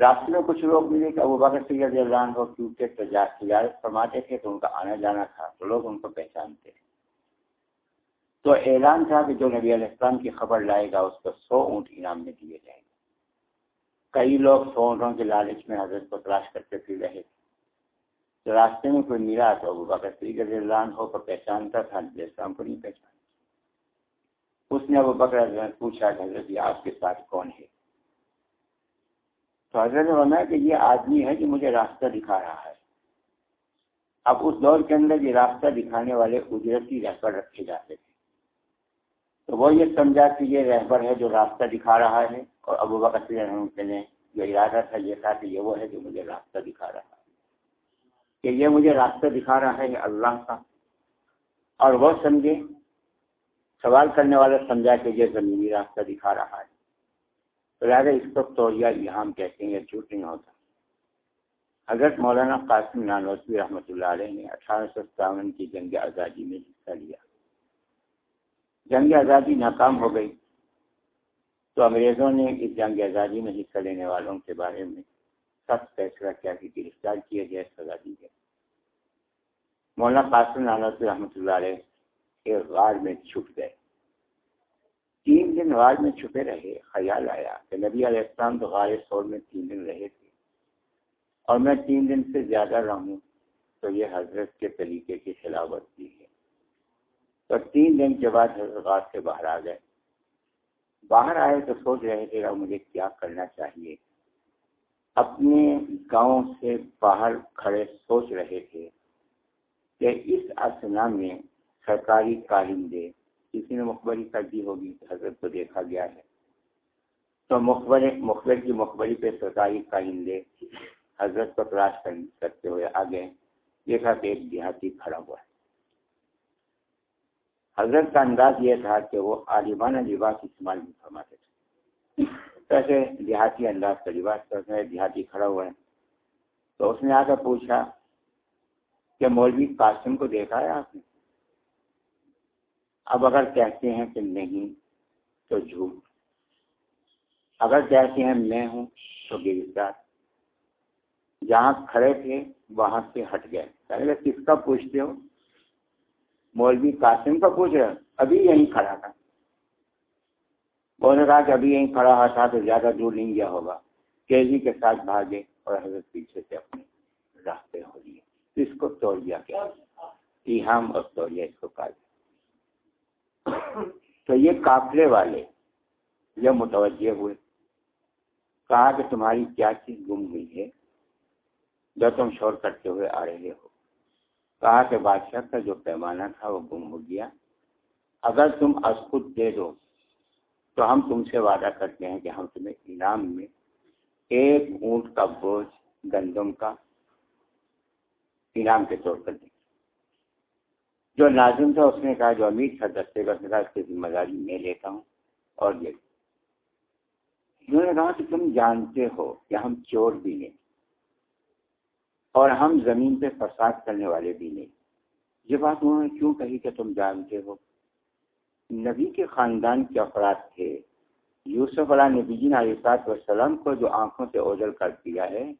راستے میں کچھ لوگ ملے کہ ابو بکر سید اللہ کو کیونکہ تجارت فرماتے تھے تو ان کا آنا جانا تھا، تو لوگ ان کو پہچانتے تو اعلان تھا کہ جو نبی علیہ السلام کی خبر لائے گا، اس کو سو اونٹ انعام میں دیے جائیں گے۔ کئی لوگ سو اونٹوں کے لالچ میں حضرت کو تلاش کرتے پھر رہے۔ تھے تو راستے میں کوئی ملا تو ابو بکر سید اللہ ہو کر پہچانتا تھا، نبی السلام کو نہیں پہچانتا۔ اس نے ابو بکر پوچھا کہ حضرت یہ آپ کے ساتھ کون ہے؟ تو حضرت نے کہ یہ آدمی ہے جو مجھے راستہ دکھا رہا ہے۔ اب اس دور کے اندر یہ راستہ دکھانے والے اجرتی رہبر رکھے جاتے تھے تو وہ یہ سمجھا کہ یہ رہبر ہے جو راستہ دکھا رہا ہے اور ابو بکر نے جو ارادہ تھا یہ تھا کہ یہ وہ ہے جو مجھے راستہ دکھا رہا ہے۔ کہ یہ مجھے راستہ دکھا رہا ہے اللہ کا۔ اور وہ سمجھے، سوال کرنے والا سمجھا کہ یہ زمینی راستہ دکھا رہا ہے۔ لہٰذا اس کو توڑیا یہاں کہتے ہیں یہ جھوٹ نہیں ہوتا۔ حضرت مولانا قاسم نانوسوی رحمۃ اللہ علیہ نے اٹھارہ سو ستاون کی جنگ آزادی میں حصہ لیا۔ جنگ آزادی ناکام ہو گئی۔ تو انگریزوں نے اس جنگ آزادی میں حصہ لینے والوں کے بارے میں سخت فیصلہ کیا کہ گرفتار کیا جائے، سزا دی جائے۔ مولانا قاسم نانوسوی رحمۃ اللہ علیہ ایک غار میں چھپ گئے۔ تین دن غار میں چھپے رہے، خیال آیا کہ نبی علیہ السلام تو غار سور میں تین دن رہے تھے۔ اور میں تین دن سے زیادہ رہوں تو یہ حضرت کے طریقے کی خلاف ورزی ہے۔ تو تین دن کے بعد حضرت غار سے باہر آ گئے۔ باہر آئے تو سوچ رہے تھے، اب مجھے کیا کرنا چاہیے؟ اپنے گاؤں سے باہر کھڑے سوچ رہے تھے کہ اس اسنا میں سرکاری کارندے کسی نے مقبری کر دی ہوگی، حضرت کو دیکھا گیا ہے۔ تو مقبر مقبر کی مقبری پہ سرکاری کائندے حضرت کو تلاش کرتے ہوئے آگے دیکھا کہ ایک دیہاتی کھڑا ہوا ہے۔ حضرت کا انداز یہ تھا کہ وہ عالمانہ لباس استعمال بھی فرماتے تھے۔ کیسے دیہاتی انداز کا لباس کرتے ہیں دیہاتی کھڑا ہوا ہے۔ تو اس نے آ کر پوچھا کہ مولوی قاسم کو دیکھا ہے آپ نے؟ اب اگر کہتے ہیں کہ نہیں تو جھوٹ۔ اگر کہتے ہیں میں ہوں تو گرفتار جہاں کھڑے تھے وہاں سے ہٹ گئے۔ یعنی پہلے کس کا پوچھتے ہو؟ مولوی قاسم کا پوچھ رہے ابھی یہیں کھڑا تھا۔ نے کہا کہ ابھی یہیں کھڑا ہوا تھا تو زیادہ دور نہیں گیا ہوگا۔ تیزی کے ساتھ بھاگے اور حضرت پیچھے سے اپنے راستے ہو لیے اس کو توڑ دیا کیا ہم اور توڑیا اس کو کہا تو یہ قافلے والے یہ متوجہ ہوئے، کہا کہ تمہاری کیا چیز گم ہوئی ہے؟ جو تم شور کرتے ہوئے آ رہے ہو۔ کہا کہ بادشاہ کا جو پیمانہ تھا وہ گم ہو گیا۔ اگر تم از دے دو، تو ہم تم سے وعدہ کرتے ہیں کہ ہم تمہیں انعام میں ایک اونٹ کا بوجھ گندم کا انعام کے طور پر دیں۔ جو ناظم تھا اس نے کہا، جو امیر تھا دستے کا اس کی ذمہ داری میں لیتا ہوں اور یہ۔ انہوں نے کہا کہ تم جانتے ہو کہ ہم چور بھی نہیں اور ہم زمین پہ فساد کرنے والے بھی نہیں۔ یہ بات انہوں نے کیوں کہی کہ تم جانتے ہو؟ نبی کے خاندان کے افراد تھے۔ یوسف علیہ نبی جی علیہ وسلم کو جو آنکھوں سے اوجل کر دیا ہے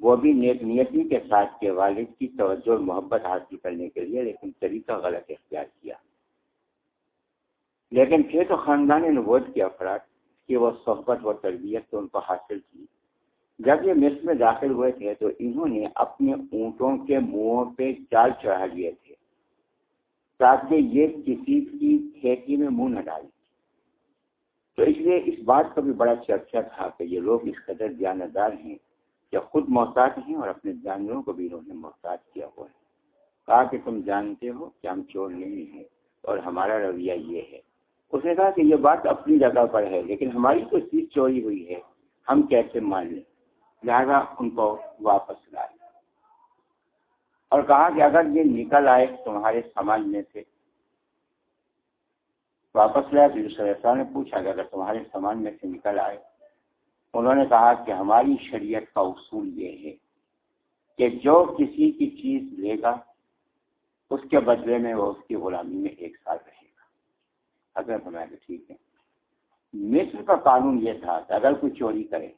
وہ بھی نیک نیتی کے ساتھ کے والد کی توجہ اور محبت حاصل کرنے کے لیے لیکن طریقہ غلط اختیار کیا۔ لیکن پھر تو خاندان نبوت کے افراد کی وہ صحبت و تربیت تو ان کو حاصل کی۔ جب یہ مصر میں داخل ہوئے تھے تو انہوں نے اپنے اونٹوں کے منہوں پہ جال چڑھا لیے تھے تاکہ یہ کسی کی کھیتی میں منہ نہ ڈالے تو اس لیے اس بات کا بھی بڑا چرچا تھا کہ یہ لوگ اس قدر جاندار ہیں کہ خود محتاط ہیں اور اپنے جانوروں کو بھی انہوں نے محتاط کیا ہوا ہے۔ کہا کہ تم جانتے ہو کہ ہم چور نہیں ہیں اور ہمارا رویہ یہ ہے۔ اس نے کہا کہ یہ بات اپنی جگہ پر ہے، لیکن ہماری تو چیز چوری ہوئی ہے، ہم کیسے مان لیں؟ لہٰذا ان کو واپس لائے۔ اور کہا کہ اگر یہ نکل آئے تمہارے سامان میں سے واپس لائے۔ تو دوسرے نے پوچھا کہ اگر تمہارے سامان میں سے نکل آئے انہوں نے کہا کہ ہماری شریعت کا اصول یہ ہے کہ جو کسی کی چیز لے گا، اس کے بدلے میں وہ اس کی غلامی میں ایک سال رہے گا۔ اگر ہمیں ٹھیک ہے۔ مصر کا قانون یہ تھا کہ اگر کوئی چوری کرے،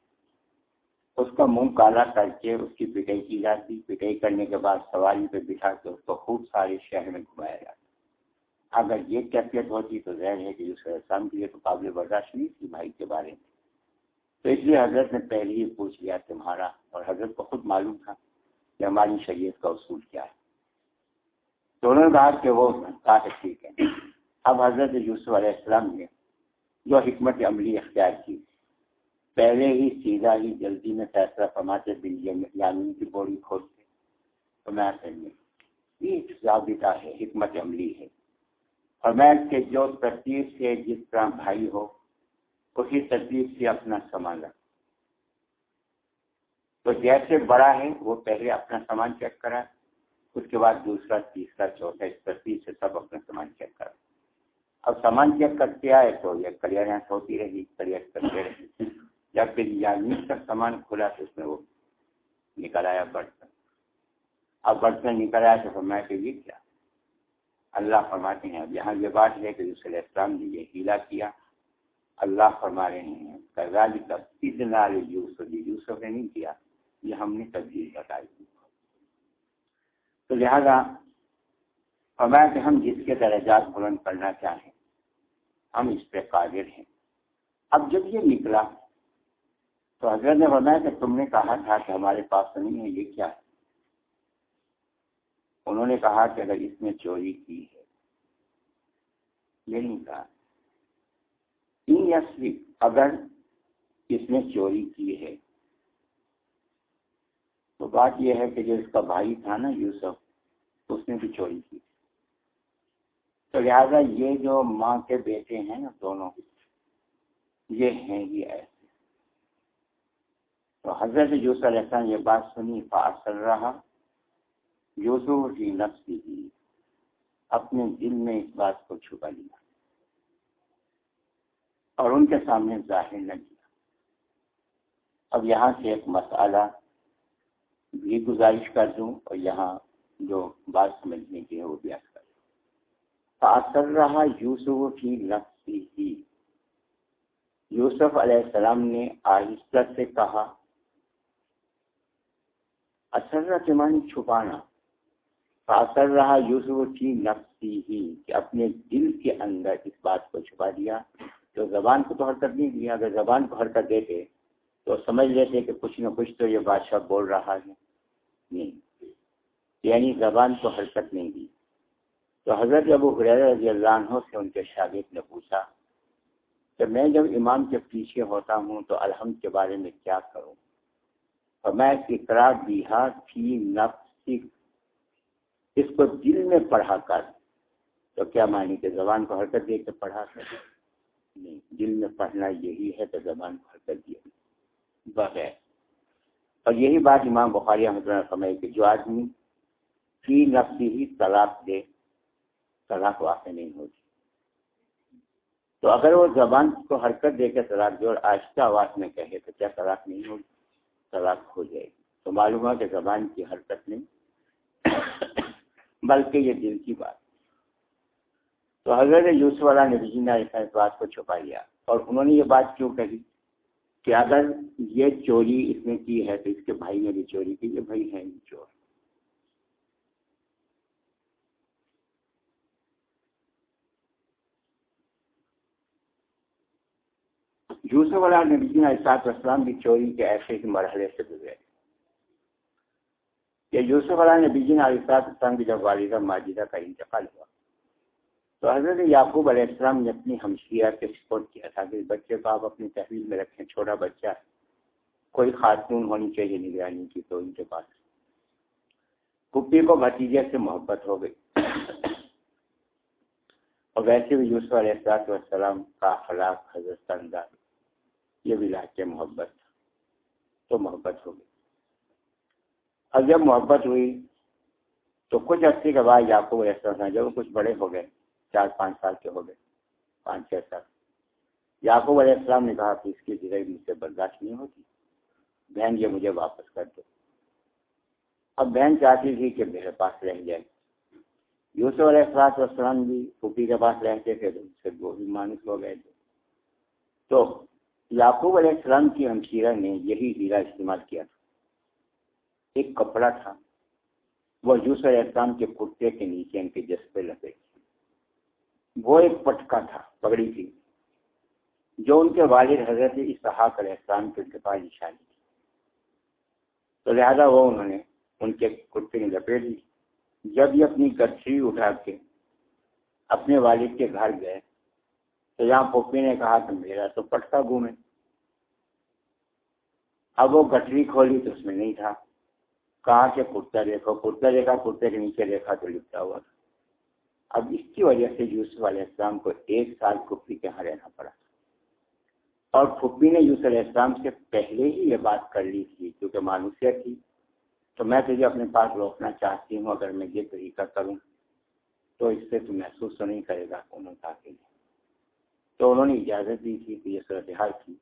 اس کا منہ کالا کر کے اس کی پٹائی کی جاتی، پٹائی کرنے کے بعد سواری پہ بٹھا کے اس کو خوب سارے شہر میں گھمایا جاتا۔ اگر یہ کیفیت ہوتی تو ظاہر ہے کہ دوسرے اسلام کے لیے تو قابل برداشت نہیں تھی بھائی کے بارے میں۔ تو اس لیے حضرت نے پہلے ہی پوچھ لیا تمہارا اور حضرت کو خود معلوم تھا کہ ہماری شریعت کا اصول کیا ہے۔ دونوں نے کہا کہ وہ کہا ٹھیک ہے۔ اب حضرت یوسف علیہ السلام نے جو حکمت عملی اختیار کی، پہلے ہی سیدھا ہی جلدی میں فیصلہ فرماتے بل یامین کی بوڑی کھولتے تو میں یہ ضابطہ ہے، حکمت عملی ہے۔ اور میں کہ جو ترتیب سے جس طرح بھائی ہو اسی ترتیب سے اپنا سامان رکھ۔ تو جیسے بڑا ہے، وہ پہلے اپنا سامان چیک کرا، اس کے بعد دوسرا، تیسرا، چوتھا، اس ترتیب سے سب اپنا سامان چیک کرا۔ اب سامان چیک کرتے آئے تو یہ کلیئر ہوتی رہی، کلیئر کرتے رہی جب پھر یعنی کا سامان کھلا تو اس میں وہ نکل آیا برتن۔ اب برتن نکل آیا تو میں کہ یہ کیا؟ اللہ فرماتے ہیں، اب یہاں یہ بات ہے کہ دوسرے السلام نے یہ ہیلا کیا اللہ فرما رہے ہیں کرزاج کا اتنا یوسف یوسف نے نہیں کیا، یہ ہم نے تبدیل بتائی۔ تو لہذا فرمایا کہ ہم جس کے درجات بلند کرنا چاہیں، ہم اس پہ قادر ہیں۔ اب جب یہ نکلا، تو حضرت نے فرمایا کہ تم نے کہا تھا کہ ہمارے پاس تو نہیں ہے، یہ کیا ہے؟ انہوں نے کہا کہ اگر اس نے چوری کی ہے یہ نہیں کہا۔ اگر اس نے چوری کی ہے۔ تو بات یہ ہے کہ جو اس کا بھائی تھا نا یوسف، اس نے بھی چوری کی۔ تو لہٰذا یہ جو ماں کے بیٹے ہیں نا دونوں، یہ ہیں ہی ایسے۔ تو حضرت یوسف علیہ السلام یہ بات سنی، فاصل رہا۔ یوسف کی نفس ہی اپنے دل میں اس بات کو چھپا لیا۔ اور ان کے سامنے ظاہر نہ کیا۔ اب یہاں سے ایک مسئلہ بھی گزارش کر دوں اور یہاں جو بات سمجھنے کی ہے وہ بھی کر دوں۔ فاصل رہا یوسف کی نفس ہی یوسف علیہ السلام نے آہستہ سے کہا، اثر کے معنی چھپانا۔ اثر رہا یوسف کی نفسی ہی کہ اپنے دل کے اندر اس بات کو چھپا دیا تو زبان کو تو حرکت نہیں دیا اگر زبان کو حرکت دیتے تو سمجھ لیتے کہ کچھ نہ کچھ تو یہ بادشاہ بول رہا ہے۔ نہیں یعنی زبان کو حرکت نہیں دی۔ تو حضرت ابو حریر رضی اللہ عنہ سے ان کے شاگرد نے پوچھا، کہ میں جب امام کے پیچھے ہوتا ہوں تو الحمد کے بارے میں کیا کروں؟ اور میں اقرار دیا ہاں، تھی نفس اس کو دل میں پڑھا کر، تو کیا مانی کہ زبان کو حرکت دے کے پڑھا کر نہیں۔ دل میں پڑھنا یہی ہے تو زبان کو حرکت دیا بغیر۔ اور یہی بات امام بخاری احمد سمے کہ جو آدمی فی نفسی ہی طلاق دے، طلاق واقع نہیں ہوتی۔ تو اگر وہ زبان کو حرکت دے کے طلاق دے اور آہستہ آواز میں کہے تو کیا طلاق نہیں ہوگی طلاق ہو جائے گی۔ تو معلوم ہوا کہ زبان کی حرکت نہیں، بلکہ یہ دل کی بات۔ تو حضرت یوسف والا نے نے اس بات کو چھپا لیا اور انہوں نے یہ بات کیوں کہی کہ اگر یہ چوری اس نے کی ہے تو اس کے بھائی نے بھی چوری کی، یہ بھائی ہے چور۔ یوسف والا نبی اسات اسلام بھی چوری کے ایسے ہی مرحلے سے گزرے۔ کہ یوسف والا نبی جین علیہ اسلام کی جب والدہ ماجدہ کا انتقال ہوا تو حضرت یعقوب علیہ السلام نے اپنی ہمشیہ کے سپورٹ کیا تھا کہ بچے کو آپ اپنی تحویل میں رکھیں، چھوٹا بچہ ہے۔ کوئی خاتون ہونی چاہیے نگرانی کی تو ان کے پاس۔ پپی کو بھتیجے سے محبت ہو گئی۔ اور ویسے بھی یوسف علیہ السلام کا اخلاق حضرت انداز، یہ بھی لا کے محبت تو محبت ہو گئی۔ اب جب محبت ہوئی تو کچھ عرصے کے بعد یعقوب ایسا تھا جب کچھ بڑے ہو گئے چار پانچ سال کے ہو گئے، پانچ چھ سال۔ یعقوب علیہ السلام نے کہا کہ اس کی زندگی مجھ سے برداشت نہیں ہوتی، بہن یہ مجھے واپس کر دو۔ اب بہن چاہتی تھی کہ میرے پاس رہ جائے۔ یوسف علیہ السلام والسلام بھی پھوپھی کے پاس رہتے تھے، تو اس سے وہ بھی مانس ہو گئے تھے۔ تو یعقوب علیہ السلام کی ہمشیرہ نے یہی ہیرا استعمال کیا تھا۔ ایک کپڑا تھا، وہ یوسف علیہ السلام کے کرتے کے نیچے ان کے جذبے لگے وہ ایک پٹکا تھا، پگڑی تھی، جو ان کے والد حضرت اسحاق علیہ السلام کے پاس نشانی تھی۔ تو لہذا وہ انہوں نے ان کے کرتے میں لپیٹ دی جب یہ اپنی گٹری اٹھا کے اپنے والد کے گھر گئے، تو یہاں پوپی نے کہا کہ میرا تو پٹکا گھومے اب وہ گٹری کھولی تو اس میں نہیں تھا۔ کہا کہ کرتا دیکھو کرتا دیکھا کرتے کے نیچے دیکھا تو لپٹا ہوا تھا۔ اب اس کی وجہ سے یوسف علیہ السلام کو ایک سال پھپھی کے یہاں رہنا پڑا۔ اور پھپھی نے یوسف علیہ السلام سے پہلے ہی یہ بات کر لی تھی، کیونکہ مانوسیت تھی۔ تو میں تجھے اپنے پاس روکنا چاہتی ہوں، اگر میں یہ طریقہ کروں تو اس سے تو محسوس تو نہیں کرے گا انہوں نے تو انہوں نے اجازت دی تھی کہ یہ صورتحال تھی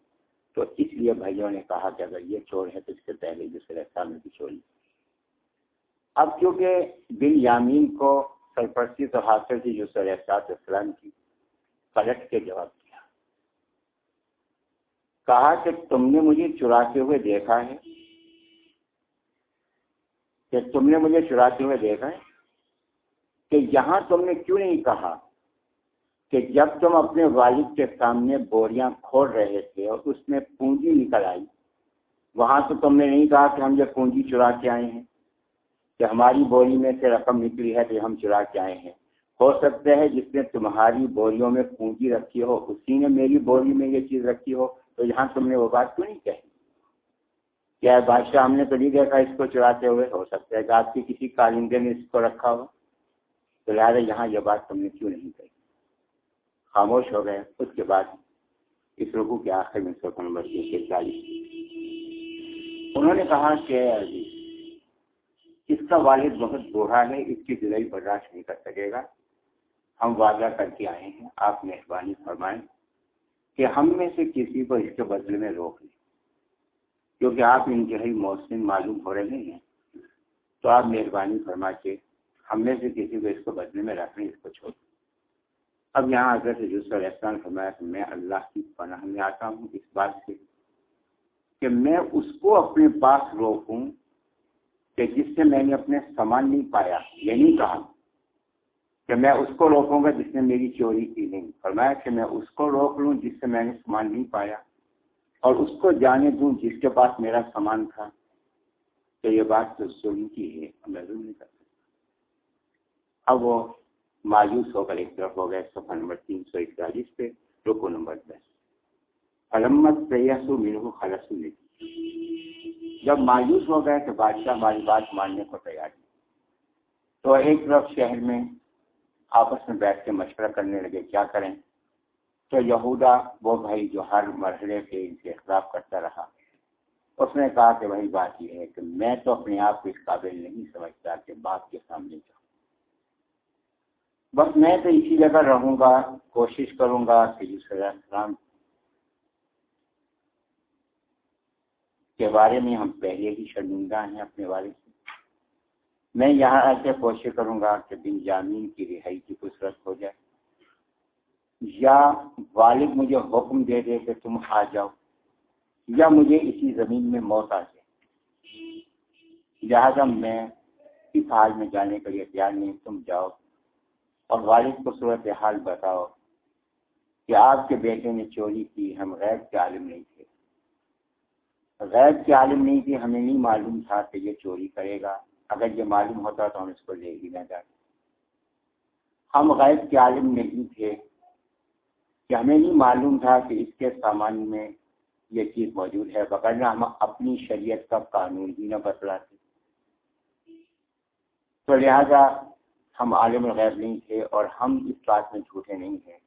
تو اس لیے بھائیوں نے کہا کہ اگر یہ چور ہے تو اس سے پہلے یوسف علیہ السلام نے بھی چوری۔ اب کیونکہ بن یامین کو سرپرستی تو حاصل تھی یوسف علیہ السلام کی پلٹ کے جواب دیا کہا کہ تم نے مجھے چراتے ہوئے دیکھا ہے۔ کہ تم نے مجھے چراتے ہوئے دیکھا ہے۔ کہ یہاں تم نے کیوں نہیں کہا کہ جب تم اپنے والد کے سامنے بوریاں کھول رہے تھے اور اس میں پونجی نکل آئی، وہاں تو تم نے نہیں کہا کہ ہم یہ پونجی چرا کے آئے ہیں۔ کہ ہماری بوری میں سے رقم نکلی ہے تو ہم چرا کے آئے ہیں۔ ہو سکتا ہے جس نے تمہاری بوریوں میں پونجی رکھی ہو، اسی نے میری بوری میں یہ چیز رکھی ہو، تو یہاں تم نے وہ بات کیوں نہیں کہی؟ کیا بادشاہ ہم نے تو نہیں دیکھا اس کو چراتے ہوئے؟ ہو سکتا ہے کہ آپ کی کسی کالندے نے اس کو رکھا ہو۔ تو لہٰذا یہاں یہ بات تم نے کیوں نہیں کہی؟ خاموش ہو گئے۔ اس کے بعد اس رگو کے آخر میں سو نمبر تین سو چالیس۔ انہوں نے کہا کہ اس کا والد بہت بوڑھا ہے، اس کی دلائی برداشت نہیں کر سکے گا۔ ہم وعدہ کر کے آئے ہیں، آپ مہربانی فرمائیں کہ ہم میں سے کسی کو اس کے بدلے میں روک لیں۔ کیونکہ آپ انتہائی موسم معلوم ہو رہے ہیں۔ تو آپ مہربانی فرما کے ہم میں سے کسی کو اس کو بدلے میں رکھیں اس کو چھوڑ اب یہاں حضرت یوسف علیہ السلام فرمایا کہ میں اللہ کی پناہ میں آتا ہوں، اس بات سے کہ میں اس کو اپنے پاس روکوں کہ جس سے میں نے اپنے سامان نہیں پایا یہ نہیں کہا کہ میں اس کو روکوں گا جس نے میری چوری کی نہیں۔ فرمایا کہ میں اس کو روک لوں جس سے میں نے سامان نہیں پایا اور اس کو جانے دوں جس کے پاس میرا سامان تھا۔ تو یہ بات تو ظلم کی ہے میں ظلم نہیں کر سکتا اب وہ مایوس ہو کر ایک طرف ہو گئے، صفحہ نمبر تین سو اکتالیس پہ رکو نمبر دس۔ علمت سیاسو مینو خلص جب مایوس ہو گئے تو بادشاہ ہماری بات ماننے کو تیار ہے۔ تو ایک طرف شہر میں آپس میں بیٹھ کے مشورہ کرنے لگے، کیا کریں؟ تو یہودا، وہ بھائی جو ہر مرحلے سے ان کے خلاف کرتا رہا، اس نے کہا کہ وہی بات یہ ہے کہ میں تو اپنے آپ کو اس قابل نہیں سمجھتا کہ باپ کے سامنے جاؤں۔ بس میں تو اسی جگہ رہوں گا، کوشش کروں گا کہ السلام کے بارے میں ہم پہلے ہی شرمندہ ہیں اپنے والد سے۔ میں یہاں ایسے کوشش کروں گا کہ بن جامین کی رہائی کی قسرت ہو جائے۔ یا والد مجھے حکم دے دے کہ تم آ جاؤ، یا مجھے اسی زمین میں موت آ جائے۔ لہٰذا میں اس حال میں جانے کے لیے تیار نہیں، تم جاؤ اور والد کو صورت حال بتاؤ کہ آپ کے بیٹے نے چوری کی، ہم غیر کے عالم نہیں تھے۔ غیر کے عالم نہیں تھے ہمیں نہیں معلوم تھا کہ یہ چوری کرے گا۔ اگر یہ معلوم ہوتا تو ہم اس کو لے ہی نہ جاتے ہم غیر کے عالم نہیں تھے۔ کہ ہمیں نہیں معلوم تھا کہ اس کے سامان میں یہ چیز موجود ہے بکرنا ہم اپنی شریعت کا قانون ہی نہ بدلاتے تو لہذا ہم عالم الغیر نہیں تھے اور ہم اس بات میں جھوٹے نہیں ہیں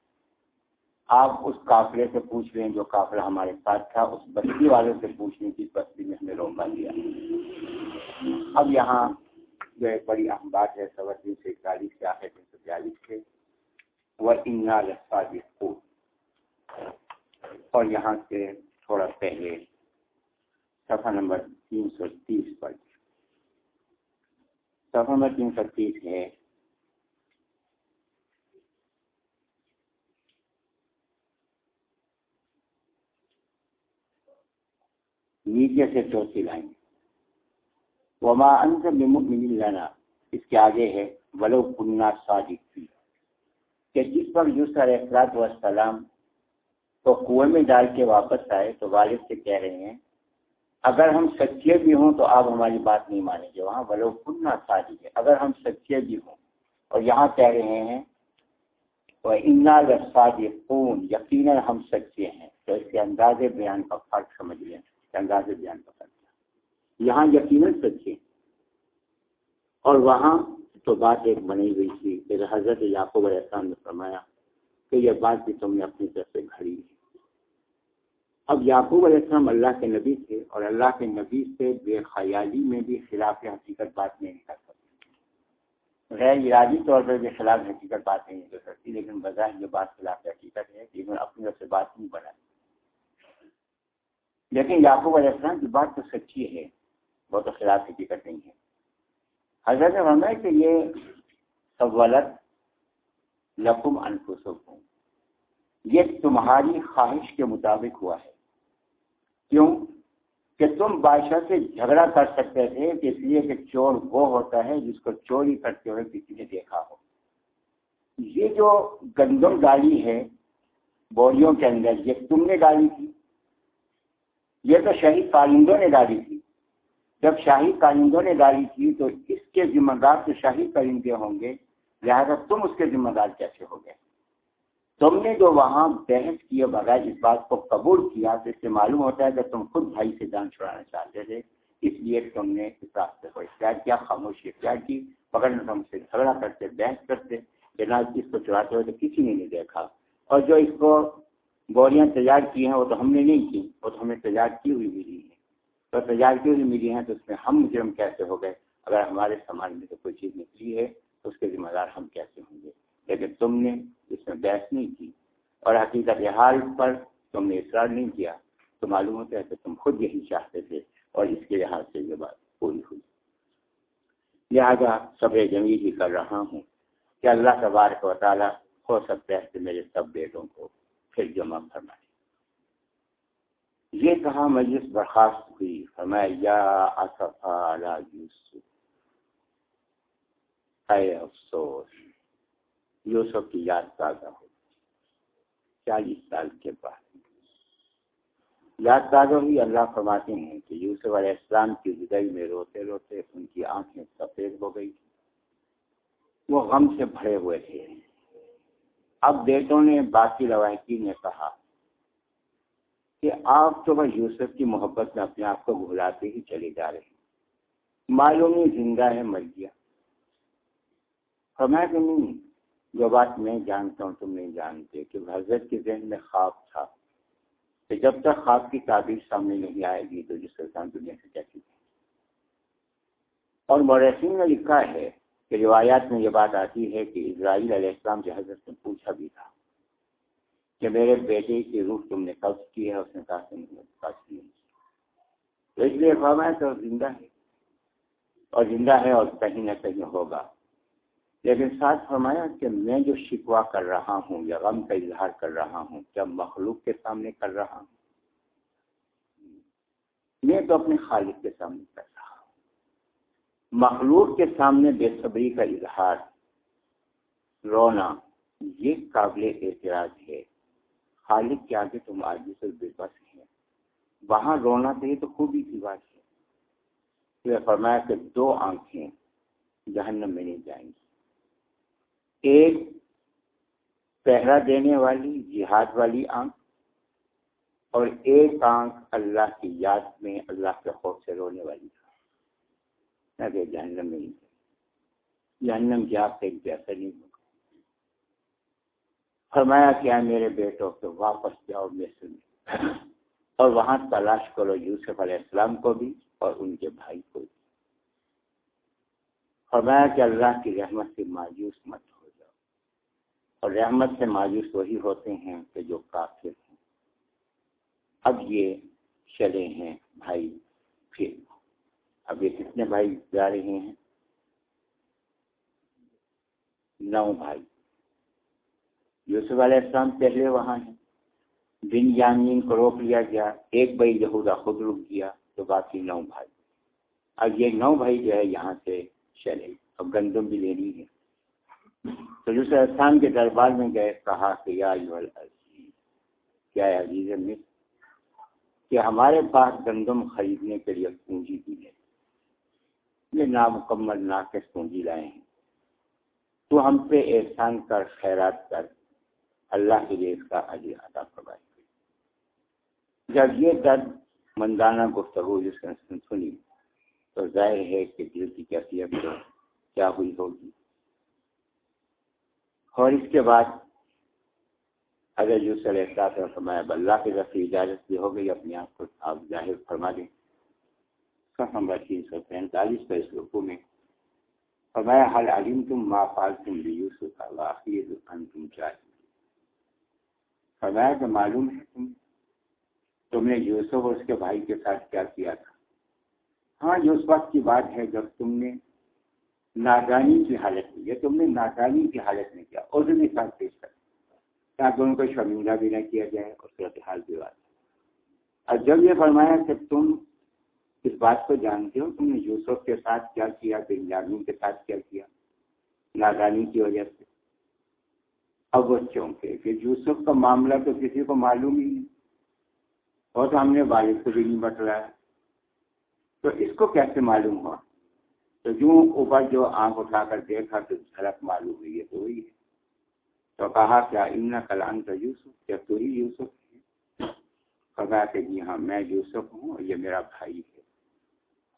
آپ اس قافلے سے پوچھ لیں جو قافلہ ہمارے ساتھ تھا، اس بستی والے سے پوچھنے کی بستی میں ہمیں روکا دیا اب یہاں جو ایک بڑی اہم بات ہے سوا تین سو اکتالیس سے آخر تین سو بیالیس کے وہ انگا کو اور یہاں سے تھوڑا پہلے صفحہ نمبر تین سو تیس پر۔ صفحہ نمبر تین سو تیس ہے نیچے سے چوتھی لائن وما انت بمؤمن لنا۔ اس کے آگے ہے، ولو کنہ صادق کہ جس پر یوسف علیہ السلاط والسلام کو کنویں میں ڈال کے واپس آئے تو والد سے کہہ رہے ہیں، اگر ہم سچے بھی ہوں تو آپ ہماری بات نہیں مانیں گے۔ وہاں ولو کنہ صادق ہے اگر ہم سچے بھی ہوں۔ اور یہاں کہہ رہے ہیں وہ انا صادقون یقیناً ہم سچے ہیں۔ تو اس کے انداز بیان کا فرق سمجھ لیں۔ انداز بیان کا فرق یہاں یقیناً سچے اور وہاں تو بات ایک بنی ہوئی تھی کہ حضرت یعقوب علیہ السلام نے فرمایا کہ یہ بات بھی تم نے اپنی طرف سے گھڑی ہے۔ اب یعقوب علیہ السلام اللہ کے نبی تھے اور اللہ کے نبی سے بے خیالی میں بھی خلاف حقیقت بات نہیں کر سکتے۔ غیر ارادی طور پر بھی خلاف حقیقت بات نہیں کر سکتی، لیکن بظاہر یہ بات خلاف حقیقت ہے کہ انہوں نے اپنی طرف سے بات نہیں بنائی۔ لیکن یعقوب علیہ السلام کی بات تو سچی ہے، وہ تو خلاف حقیقت نہیں ہے۔ حضرت فرمایا کہ یہ سولت لقم انفسکم۔ یہ تمہاری خواہش کے مطابق ہوا ہے۔ کیوں؟ کہ تم بادشاہ سے جھگڑا کر سکتے تھے کہ اس لیے کہ چور وہ ہوتا ہے جس کو چوری کرتے ہوئے کسی نے دیکھا ہو۔ یہ جو گندم ڈالی ہے، بوریوں کے اندر، یہ تم نے ڈالی تھی یہ تو شہید کالندوں نے ڈالی تھی۔ جب شاہی کارندوں نے گاڑی کی تو اس کے ذمہ دار تو شاہی کارندے ہوں گے، لہٰذا تم اس کے ذمہ دار کیسے ہو گئے؟ تم نے جو وہاں بحث کیے بغیر اس بات کو قبول کیا تو اس سے معلوم ہوتا ہے کہ تم خود بھائی سے جان چھڑانا چاہتے تھے، اس لیے تم نے اس راستے کو اختیار کیا، خاموشی اختیار کی پکڑنے تم سے جھگڑا کرتے، بحث کرتے، جناب اس کو چڑھاتے ہوئے تو کسی نے نہیں دیکھا۔ اور جو اس کو بوریاں تیار کی ہیں، وہ تو ہم نے نہیں کی، وہ تو ہمیں تیار کی ہوئی بھی نہیں ہے تو تجارتی ہوئی ملی ہیں تو اس میں ہم مجرم کیسے ہو گئے؟ اگر ہمارے سامان میں تو کوئی چیز نکلی ہے تو اس کے ذمہ دار ہم کیسے ہوں گے؟ لیکن تم نے اس میں بحث نہیں کی۔ اور حقیقت حال پر تم نے اصرار نہیں کیا۔ تو معلوم ہوتا ہے کہ تم خود یہی چاہتے تھے اور اس کے لحاظ سے یہ بات پوری ہوئی۔ لہٰذا سب جمیل ہی کر رہا ہوں کہ اللہ تبارک و تعالیٰ ہو سکتا ہے کہ میرے سب بیٹوں کو پھر جمع فرمائے۔ یہ کہا مجلس برخاست ہوئی فرمایا یوسف۔ اے افسوس، یوسف کی یاد تازہ ہو چالیس سال کے بعد۔ یاد تازہ ہوئی، اللہ فرماتے ہیں کہ یوسف علیہ السلام کی جدئی میں روتے روتے ان کی آنکھیں سفید ہو گئی۔ وہ غم سے بھرے ہوئے تھے۔ اب بیٹوں نے باقی روایتی نے کہا کہ آپ تو بس یوسف کی محبت میں اپنے آپ کو بھلاتے ہی چلے جا رہے ہیں۔ معلوم ہی زندہ ہے مر گیا فرمایا کہ نہیں، جو بات میں جانتا ہوں تم نہیں جانتے کہ حضرت کے ذہن میں خواب تھا کہ جب تک خواب کی تعبیر سامنے نہیں آئے گی تو جس سلطان دنیا سے کیسی اور مورسین نے لکھا ہے کہ روایات میں یہ بات آتی ہے کہ اسرائیل علیہ السلام سے حضرت نے پوچھا بھی تھا کہ میرے بیٹے کی روح تم نے قبض کی ہے؟ اس نے کہا کہ قبض کی تو اس لیے فرمایا تو زندہ ہے۔ اور زندہ ہے اور کہیں نہ کہیں ہوگا۔ لیکن ساتھ فرمایا کہ میں جو شکوا کر رہا ہوں، یا غم کا اظہار کر رہا ہوں کیا مخلوق کے سامنے کر رہا ہوں، میں تو اپنے خالق کے سامنے کر رہا ہوں۔ مخلوق کے سامنے بے صبری کا اظہار۔ رونا، یہ قابل اعتراض ہے۔ خالق کے آگے تم آگے سے بے بس ہیں۔ وہاں رونا چاہیے تو خوبی کی بات ہے۔ فرمایا کہ دو آنکھیں جہنم میں نہیں جائیں گی۔ ایک پہرا دینے والی، جہاد والی آنکھ، اور ایک آنکھ اللہ کی یاد میں، اللہ کے خوف سے رونے والی۔ کہ جہنم میں نہیں جہنم کی آپ ایک جیسا نہیں ہوگا فرمایا کیا میرے بیٹوں کو واپس جاؤ مصر میں اور وہاں تلاش کرو یوسف علیہ السلام کو بھی اور ان کے بھائی کو بھی۔ فرمایا کہ اللہ کی رحمت سے مایوس مت ہو جاؤ۔ اور رحمت سے مایوس وہی ہوتے ہیں کہ جو کافر ہیں۔ اب یہ چلے ہیں بھائی پھر۔ اب یہ کتنے بھائی جا رہے ہیں؟ نو بھائی۔ یوسف علیہ السلام پہلے وہاں ہیں۔ بن یامین کو روک لیا گیا۔ ایک بھائی یہودا خود رک گیا تو باقی نو بھائی۔ اب یہ نو بھائی جو ہے یہاں سے چلے۔ اب گندم بھی لینی ہے۔ تو دوسرے استان کے دربار میں گئے، کہا کہ یا کیا عزیز مصر کہ ہمارے پاس گندم خریدنے کے لیے پونجی بھی ہے۔ یہ نامکمل ناقص پونجی لائے ہیں۔ تو ہم پہ احسان کر، خیرات کر، اللہ کے لیے اس کا علی ادا کروائے جب یہ درد مندانہ گفتگو جس نے سنی، تو ظاہر ہے کہ دل کی کیفیت کیا ہوئی ہوگی۔ اور اس کے بعد اگر یو احساس اور فرمایا اللہ کی طرف اجازت بھی ہو گئی اپنے آپ کو آپ ظاہر فرما دیں۔ نمبر تین سو پینتالیس کا اس رقو میں۔ فرمایا حل علیم تم ما فال تم یوسف واقعی دکان تم چاہیے فرمایا کہ معلوم ہے تم تم نے یوسف اور اس کے بھائی کے ساتھ کیا کیا تھا؟ ہاں یہ اس وقت کی بات ہے جب تم نے نادانی کی حالت میں یہ تم نے نادانی کی حالت میں کیا اور بھی ساتھ پیش کر تاکہ ان کو شرمندہ بھی نہ کیا جائے اور صورت حال بھی بات۔ اور جب یہ فرمایا کہ تم اس بات کو جانتے ہو تم نے یوسف کے ساتھ کیا کیا بنجامین کے ساتھ کیا کیا، نادانی کی وجہ سے۔ اب وہ چونکے کہ یوسف کا معاملہ تو کسی کو معلوم ہی نہیں۔ اور تو ہم نے والد کو بھی نہیں بتلایا۔ تو اس کو کیسے معلوم ہوا؟ تو جو اوپر جو آنکھ اٹھا کر دیکھا تو جھلک معلوم ہوئی ہے تو وہی ہے۔ تو کہا کیا؟ ان کلام کا یوسف، کیا تو ہی یوسف کہا کہ جی ہاں میں یوسف ہوں اور یہ میرا بھائی ہے۔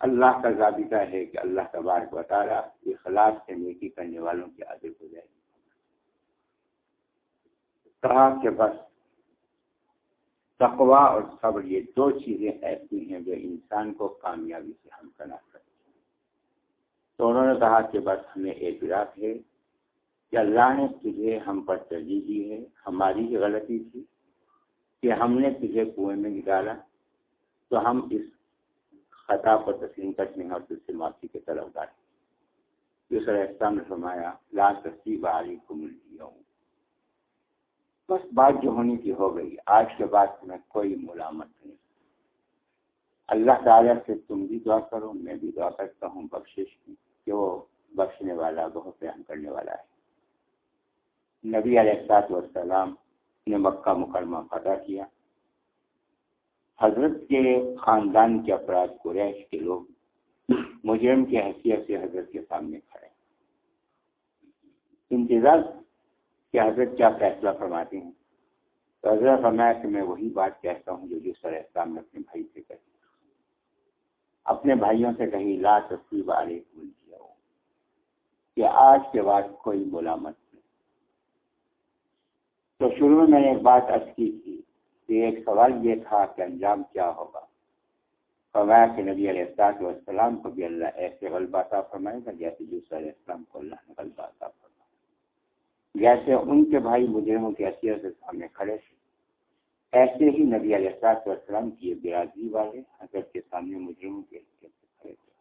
اللہ کا ضابطہ ہے کہ اللہ تبارک بتا رہا یہ خلاف سے نیکی کرنے والوں کی عادت ہو جائے گی۔ کہا کہ بس تقوا اور صبر یہ دو چیزیں ایسی ہیں جو انسان کو کامیابی سے ہم کرنا کرتے ہیں۔ تو انہوں نے کہا کہ بس ہمیں اعتراف ہے کہ اللہ نے تجھے ہم پر ترجیح دی ہے، ہماری یہ غلطی تھی کہ ہم نے تجھے کنویں میں نکالا تو ہم اس خطا کو تسلیم کرتے ہیں اور تجھ سے معافی کے طرف دار دوسرا احسان نے فرمایا، لا تصیب علی کو مل دیا ہوں بس بات جو ہونی تھی ہو گئی، آج کے بعد میں کوئی ملامت نہیں۔ اللہ تعالیٰ سے تم بھی دعا کرو، میں بھی دعا کرتا ہوں، بخشش کی کہ وہ بخشنے والا، بہت بیان کرنے والا ہے۔ نبی علیہ السلاط والسلام نے مکہ مکرمہ فتح کیا۔ حضرت کے خاندان کے افراد قریش کے لوگ مجرم کی حیثیت سے حضرت کے سامنے کھڑے۔ انتظار کہ حضرت کیا فیصلہ فرماتے ہیں۔ تو حضرت فرمایا کہ میں وہی بات کہتا ہوں جو جس طرح اسلام نے اپنے بھائی سے کہی۔ اپنے بھائیوں سے کہیں لا تصویر والے بھول دیا ہو کہ آج کے بعد کوئی ملامت نہیں۔ تو شروع میں میں نے ایک بات عرض کی تھی۔ کہ ایک سوال یہ تھا کہ انجام کیا ہوگا۔ فرمایا کہ نبی علیہ السلاط والسلام کو بھی اللہ ایسے غلبہ تھا فرمائے گا جیسے دوسرے علیہ السلام کو اللہ نے غلبہ تھا جیسے ان کے بھائی مجرموں کی حیثیت سے سامنے کھڑے تھے، ایسے ہی نبی علیہ والسلام کی یہ برادری والے حضرت کے سامنے مجرموں کی حیثیت سے کھڑے تھے۔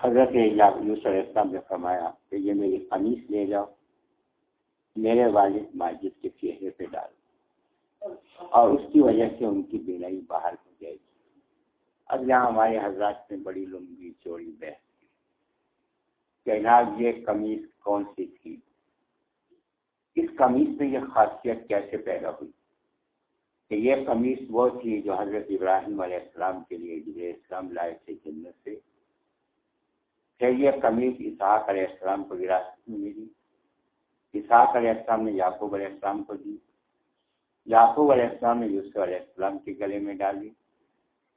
حضرت یوسف علیہ السلام نے فرمایا کہ یہ میری قمیص لے جاؤ، میرے والد ماجد کے چہرے پہ ڈال۔ اور اس کی وجہ سے ان کی بینائی باہر ہو جائے گی۔ اب یہاں ہمارے حضرات میں بڑی لمبی چوڑی بحث کہ جناب یہ قمیص کون سی تھی؟ اس قمیص میں یہ خاصیت کیسے پیدا ہوئی؟ کہ یہ قمیص وہ تھی جو حضرت ابراہیم علیہ السلام کے لیے جب اسلام لائے تھے جنت سے پھر یہ قمیص اسحاق علیہ السلام کو وراثت میں ملی۔ اسحاق علیہ السلام نے یعقوب علیہ السلام کو دی۔ یعقوب علیہ السلام نے یوسف علیہ السلام کے گلے میں ڈالی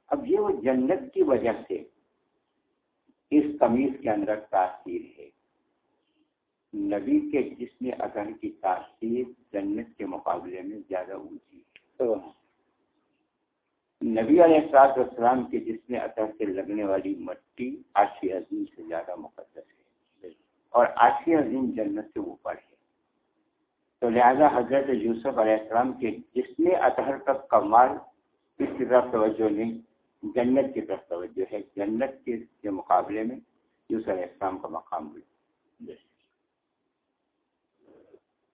اب یہ وہ جنت کی وجہ سے اس قمیض کے اندر تاثیر ہے۔ نبی کے جسم اگر کی تاثیر جنت کے مقابلے میں زیادہ اونچی ہے۔ نبی علیہ السلاط السلام کے جسم اثر سے لگنے والی مٹی آشی عظیم سے زیادہ مقدس ہے۔ اور آشی عظیم جنت سے اوپر ہے۔ تو لہذا حضرت یوسف علیہ السلام کے جسم اطہر کا کمال اس کی طرف توجہ نہیں، جنت کی طرف توجہ ہے۔ جنت کے مقابلے میں یوسف علیہ السلام کا مقام ہوئی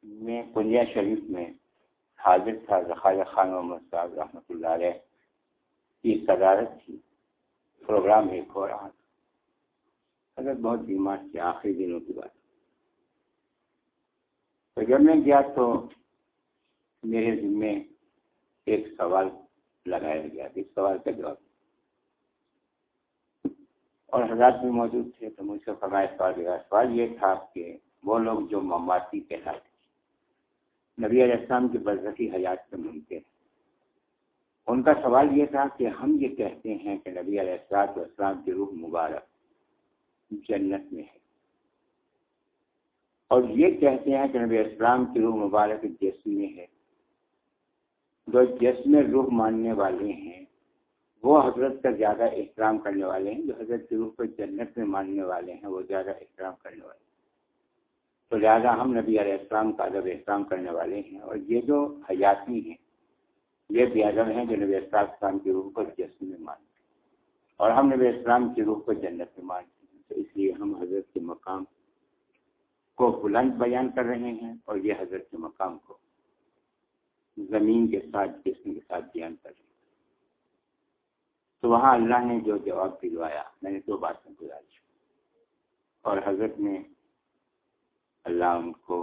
میں کنیا شریف میں حاضر تھا ذخیر خان محمد صاحب رحمۃ اللہ علیہ کی صدارت تھی پروگرام ایک ہو رہا تھا۔ اگر بہت بیمار تھے، آخری دنوں کی بات۔ تو جب میں گیا تو میرے ذمے ایک سوال لگایا گیا اس سوال کا جواب۔ اور حضرات بھی موجود تھے تو مجھ سے فرمایا، سوال دیا سوال یہ تھا کہ وہ لوگ جو مومباتی کہلاتے نبی علیہ السلام کی برزخی حیات سے ممکن ہیں۔ ان کا سوال یہ تھا کہ ہم یہ کہتے ہیں کہ نبی علیہ السلاط والسلام کی روح مبارک جنت میں ہے۔ اور یہ کہتے ہیں کہ نبی اسلام کی روح مبارک جسم میں ہے۔ جو جسم روح ماننے والے ہیں، وہ حضرت کا زیادہ احترام کرنے والے ہیں، جو حضرت کی روح کو جنت میں ماننے والے ہیں، وہ زیادہ احترام کرنے والے ہیں۔ تو لہٰذا ہم نبی علیہ السلام کا ادب احترام کرنے والے ہیں اور یہ جو حیاتی ہیں، یہ بھی ادب ہیں جو نبی السلام کی روح کو جسم میں مانتے ہیں۔ اور ہم نبی اسلام کی روح کو جنت میں مانتے ہیں، تو اس لیے ہم حضرت کے مقام کو بلند بیان کر رہے ہیں اور یہ حضرت کے مقام کو زمین کے ساتھ، جسم کے ساتھ بیان کر رہے ہیں۔ تو وہاں اللہ نے جو جواب دلوایا، میں نے دو باتیں گزارش اور حضرت نے اللہ ان کو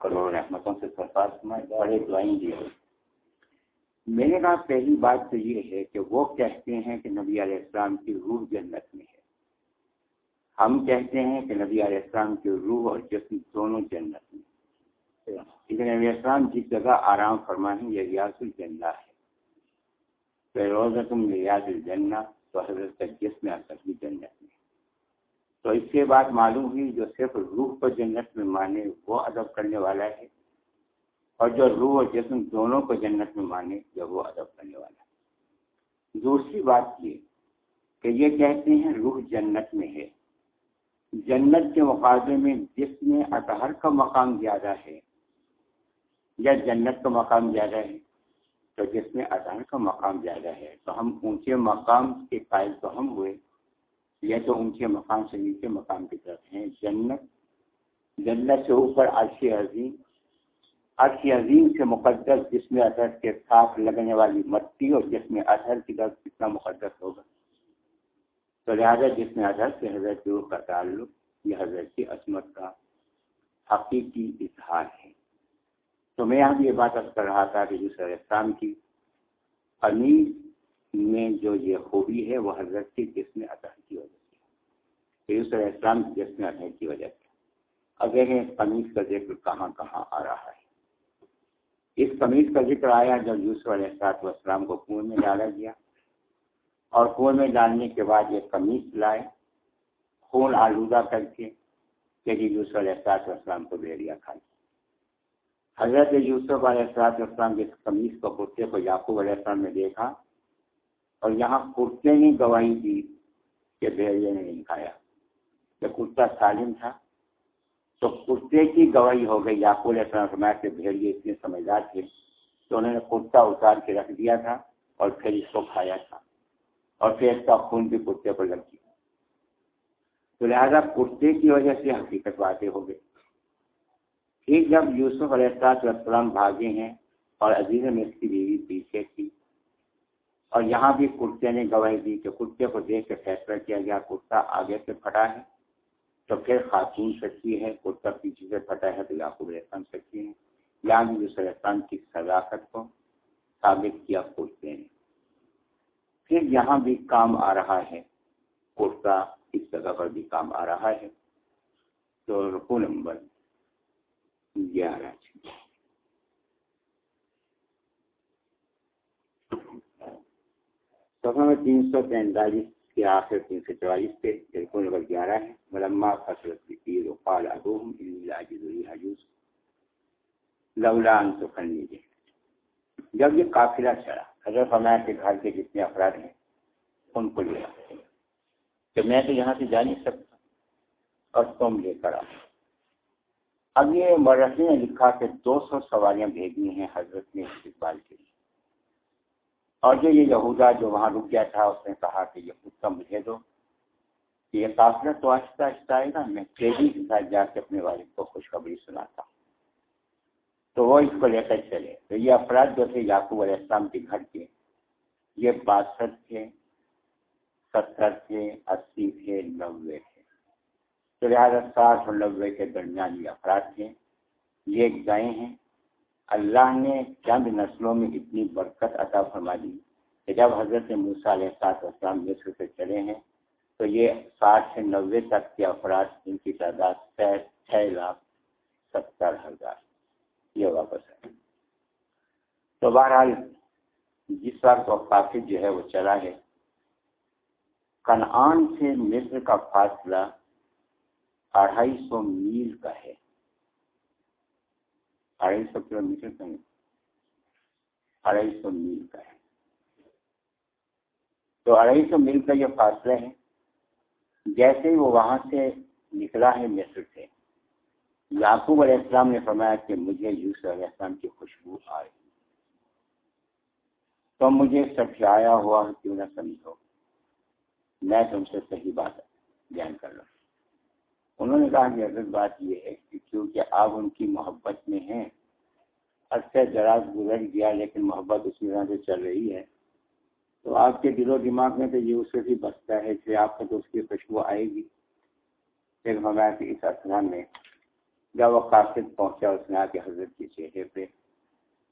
کروڑ رحمتوں سے سرفراز بڑے دعائیں دی میں نے کہا، پہلی بات تو یہ ہے کہ وہ کہتے ہیں کہ نبی علیہ السلام کی روح جنت میں ہے۔ ہم کہتے ہیں کہ نبی علیہ السلام کی روح اور جسم دونوں جنت میں لیکن نبی السلام جس جگہ آرام فرمائیں یہ ریاض الجنہ ہے۔ روز تم ریاض الجنہ، تو حضرت کا جسم اثر بھی جنت میں۔ تو اس کے بعد معلوم ہوئی جو صرف روح کو جنت میں مانے، وہ ادب کرنے والا ہے۔ اور جو روح اور جسم دونوں کو جنت میں مانے، جو وہ ادب کرنے والا ہے۔ دوسری بات یہ کہ یہ کہتے ہیں روح جنت میں ہے۔ جنت کے مقابلے میں جس میں اطہر کا مقام زیادہ ہے یا جنت کا مقام زیادہ ہے، تو جس میں اطہر کا مقام زیادہ ہے، تو ہم اونچے مقام کے قائل تو ہم ہوئے، یا تو اونچے مقام سے نیچے مقام کی طرف ہیں۔ جنت جنت سے اوپر عرش عظیم عرش عظیم سے مقدس، جس میں اثر کے ساتھ لگنے والی مٹی اور جس میں اثر کی طرف کتنا مقدس ہوگا۔ تو لہٰذا جس میں اظہر سے حضرت روح کا تعلق، یہ حضرت کی عصمت کا حقیقی اظہار ہے۔ تو میں یہاں یہ بات کر رہا تھا کہ دوسرے اسلام کی امیر میں جو یہ خوبی ہے، وہ حضرت کی جس میں اطہر کی وجہ سے یوسر اسلام کی جس میں اطہر کی وجہ سے اب دیکھیں قمیض کا ذکر کہاں کہاں آ رہا ہے؟ اس قمیض کا ذکر آیا جب یوسف علیہ السلاط والسلام کو کنویں میں ڈالا گیا۔ اور کنویں میں ڈالنے کے بعد یہ قمیض لائے، خون آلودہ کر کے کہ یوسف علیہ السلاط والسلام کو بھیڑیا کھائی حضرت یوسف علیہ السلاط والسلام کے قمیض کو کرتے کو یعقوب علیہ السلام نے دیکھا اور یہاں کرتے نے گواہی دی کہ بھیڑیے نے نہیں کھایا۔ کہ کرتا سالم تھا۔ تو کرتے کی گواہی ہو گئی، یعقوب علیہ السلام فرمایا کہ بھیڑیے اتنے سمجھدار تھے تو انہوں نے کرتا اتار کے رکھ دیا تھا اور پھر اس کو کھایا تھا۔ اور پھر اس کا خون بھی کرتے پر لگ گیا۔ تو لہٰذا کرتے کی وجہ سے حقیقت باتیں ہو گئی۔ ٹھیک جب یوسف علیہ السلام بھاگے ہیں اور عزیز میں اس کی بیوی پیچھے تھی، اور یہاں بھی کرتے نے گواہی دی کہ کرتے کو دیکھ کے فیصلہ کیا گیا کرتا آگے سے پھٹا ہے، تو پھر خاتون سچی ہے کرتا پیچھے سے پھٹا ہے، تو یعقوب احسان سچی ہے یہاں بھی یعنی یوسف احسان کی صداقت کو ثابت کیا کرتے نے۔ پھر یہاں بھی کام آ رہا ہے۔ کرتا اس جگہ پر بھی کام آ رہا ہے۔ تو رکو نمبر گیارہ صفحہ تین سو پینتالیس کے آخر تین سو چوالیس پہ بالکل نمبر گیارہ ہے۔ ملما فصلت پیر وقال ابوہم انی حجوز۔ لولا ان سخن جب یہ قافلہ چلا حضرت فرمایا کے گھر کے جتنے افراد ہیں، ان کو لے آتے کہ میں تو یہاں سے جا نہیں سکتا اور تم لے کر آؤ۔ اب یہ مرسی نے لکھا کہ دو سو سواریاں بھیجنی ہیں حضرت نے استقبال کے لیے۔ اور جو یہ یہودا جو وہاں رک گیا تھا، اس نے کہا کہ یہ خود کا مجھے دو۔ یہ قافلہ تو آہستہ آہستہ آئے گا، میں تیزی کے ساتھ جا کے اپنے والد کو خوشخبری سناتا ہوں۔ تو وہ اس کو لے کر چلے۔ تو یہ افراد جو تھے، یعقوب علیہ السلام کے گھر کے، یہ باسٹھ تھے، ستر تھے، اسی تھے، نوے تھے۔ تو لہٰذا ساٹھ اور نوے کے درمیان یہ افراد تھے۔ یہ گئے ہیں۔ اللہ نے چند نسلوں میں اتنی برکت عطا فرما دی کہ جب حضرت موسیٰ علیہ سات اسلام مصر سے چلے ہیں، تو یہ ساٹھ سے نوے تک کے افراد ان کی تعداد چھ لاکھ ستر ہزار۔ یہ واپس ہے۔ تو بہرحال جس وقت وہ کافی جو ہے وہ چلا ہے کنعان سے مصر کا فاصلہ اڑھائی سو میل کا ہے۔ اڑھائی سو کلو میٹر کا اڑھائی سو میل کا ہے۔ تو اڑھائی سو میل کا یہ فاصلہ ہے۔ جیسے ہی وہ وہاں سے نکلا ہے مصر سے یعقوب علیہ السلام نے فرمایا کہ مجھے یوسف علیہ السلام کی خوشبو آ رہی تو مجھے سچایا ہوا کیوں نہ سمجھو۔ میں تم سے صحیح بات بیان کر رہا ہوں۔ انہوں نے کہا کہ اصل بات یہ ہے کہ کیونکہ آپ ان کی محبت میں ہیں، عرصہ دراز گزر گیا لیکن محبت اس طرح سے چل رہی ہے۔ تو آپ کے دل و دماغ میں تو یہ اس سے بھی بستا ہے کہ آپ کو تو اس کی خوشبو آئے گی۔ پھر ہمارا کہ اس اسلام میں جب وہ قاصد پہنچا، اس نے آ کے حضرت کے چہرے پہ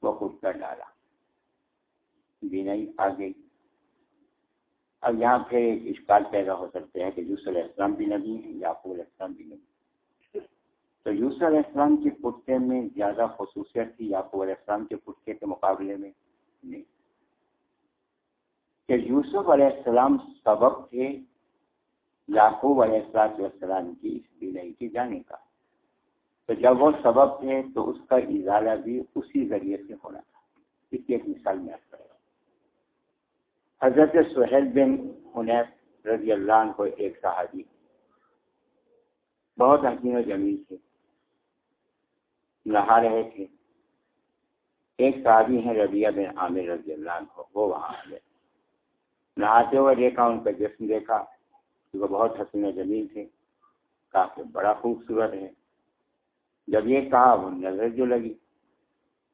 وہ خود کر ڈالا۔ بینائی آ گئی اب یہاں پہ ایک اشکال پیدا ہو سکتے ہیں کہ یوسف علیہ السلام بھی نبی ہیں، یعقوب علیہ السلام بھی نبی تو یوسف علیہ السلام کے پٹکے میں زیادہ خصوصیت تھی، یعقوب علیہ السلام کے پٹکے کے مقابلے میں نہیں۔ کہ یوسف علیہ السلام سبب تھے، یعقوب علیہ السلام کی اس بینائی کی جانے کا۔ تو جب وہ سبب تھے تو اس کا اضالہ بھی اسی ذریعے سے ہونا تھا۔ اس کی ایک مثال میں کرے حضرت سہیل بن حنیف رضی اللہ عنہ کو ایک صحابی بہت حسین و جمیل تھے۔ نہا رہے تھے۔ ایک صحابی ہیں ربیہ بن عامر رضی اللہ عنہ، وہ وہاں آ گئے۔ نہاتے ہوئے دیکھا، ان کا جسم دیکھا وہ بہت حسین و جمیل تھے۔ کافی بڑا خوبصورت ہے جب یہ کہا وہ نظر جو لگی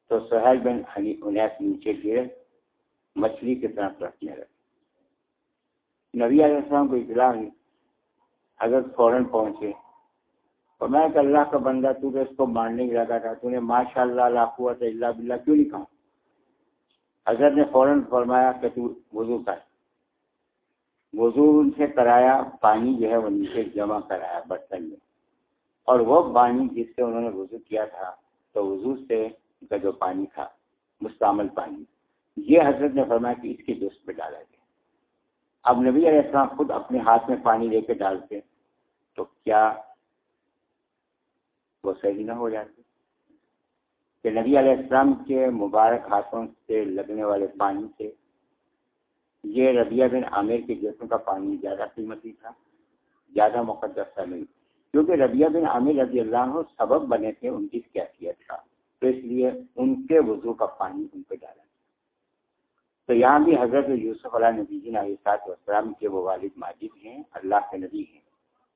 تو سہیل بن انیس نیچے گرے، مچھلی کی طرف رکھنے لگے۔ نبی علیہ السلام کو اطلاع ہوئی اگر فوراً پہنچے۔ اور میں کہ اللہ کا بندہ، تو اس کو مارنے کی لگا تھا، تو نے ماشاء اللہ لاکھوت اللہ بلّہ کیوں نہیں کہا؟ حضرت نے فوراً فرمایا کہ تو وضو کر۔ وضو ان سے کرایا، پانی جو ہے وہ نیچے جمع کرایا برتن میں۔ اور وہ پانی جس سے انہوں نے وضو کیا تھا، تو وضو سے کا جو پانی تھا، مستعمل پانی۔ یہ حضرت نے فرمایا کہ اس کے دوست پہ ڈالا گیا۔ اب نبی علیہ السلام خود اپنے ہاتھ میں پانی لے کے ڈالتے، تو کیا وہ صحیح نہ ہو جاتے؟ کہ نبی علیہ السلام کے مبارک ہاتھوں سے لگنے والے پانی سے یہ ربیہ بن عامر کے جسم کا پانی زیادہ قیمتی تھا، زیادہ مقدس تھا۔ نہیں کیونکہ ربیہ بن عامر رضی اللہ عنہ سبب بنے تھے ان کی کیفیت کا، تو اس لیے ان کے وضو کا پانی ان پہ ڈالا تو یہاں بھی حضرت یوسف علیہ نبی جی علیہ وسلام کے وہ والد ماجد ہیں، اللہ کے نبی ہیں۔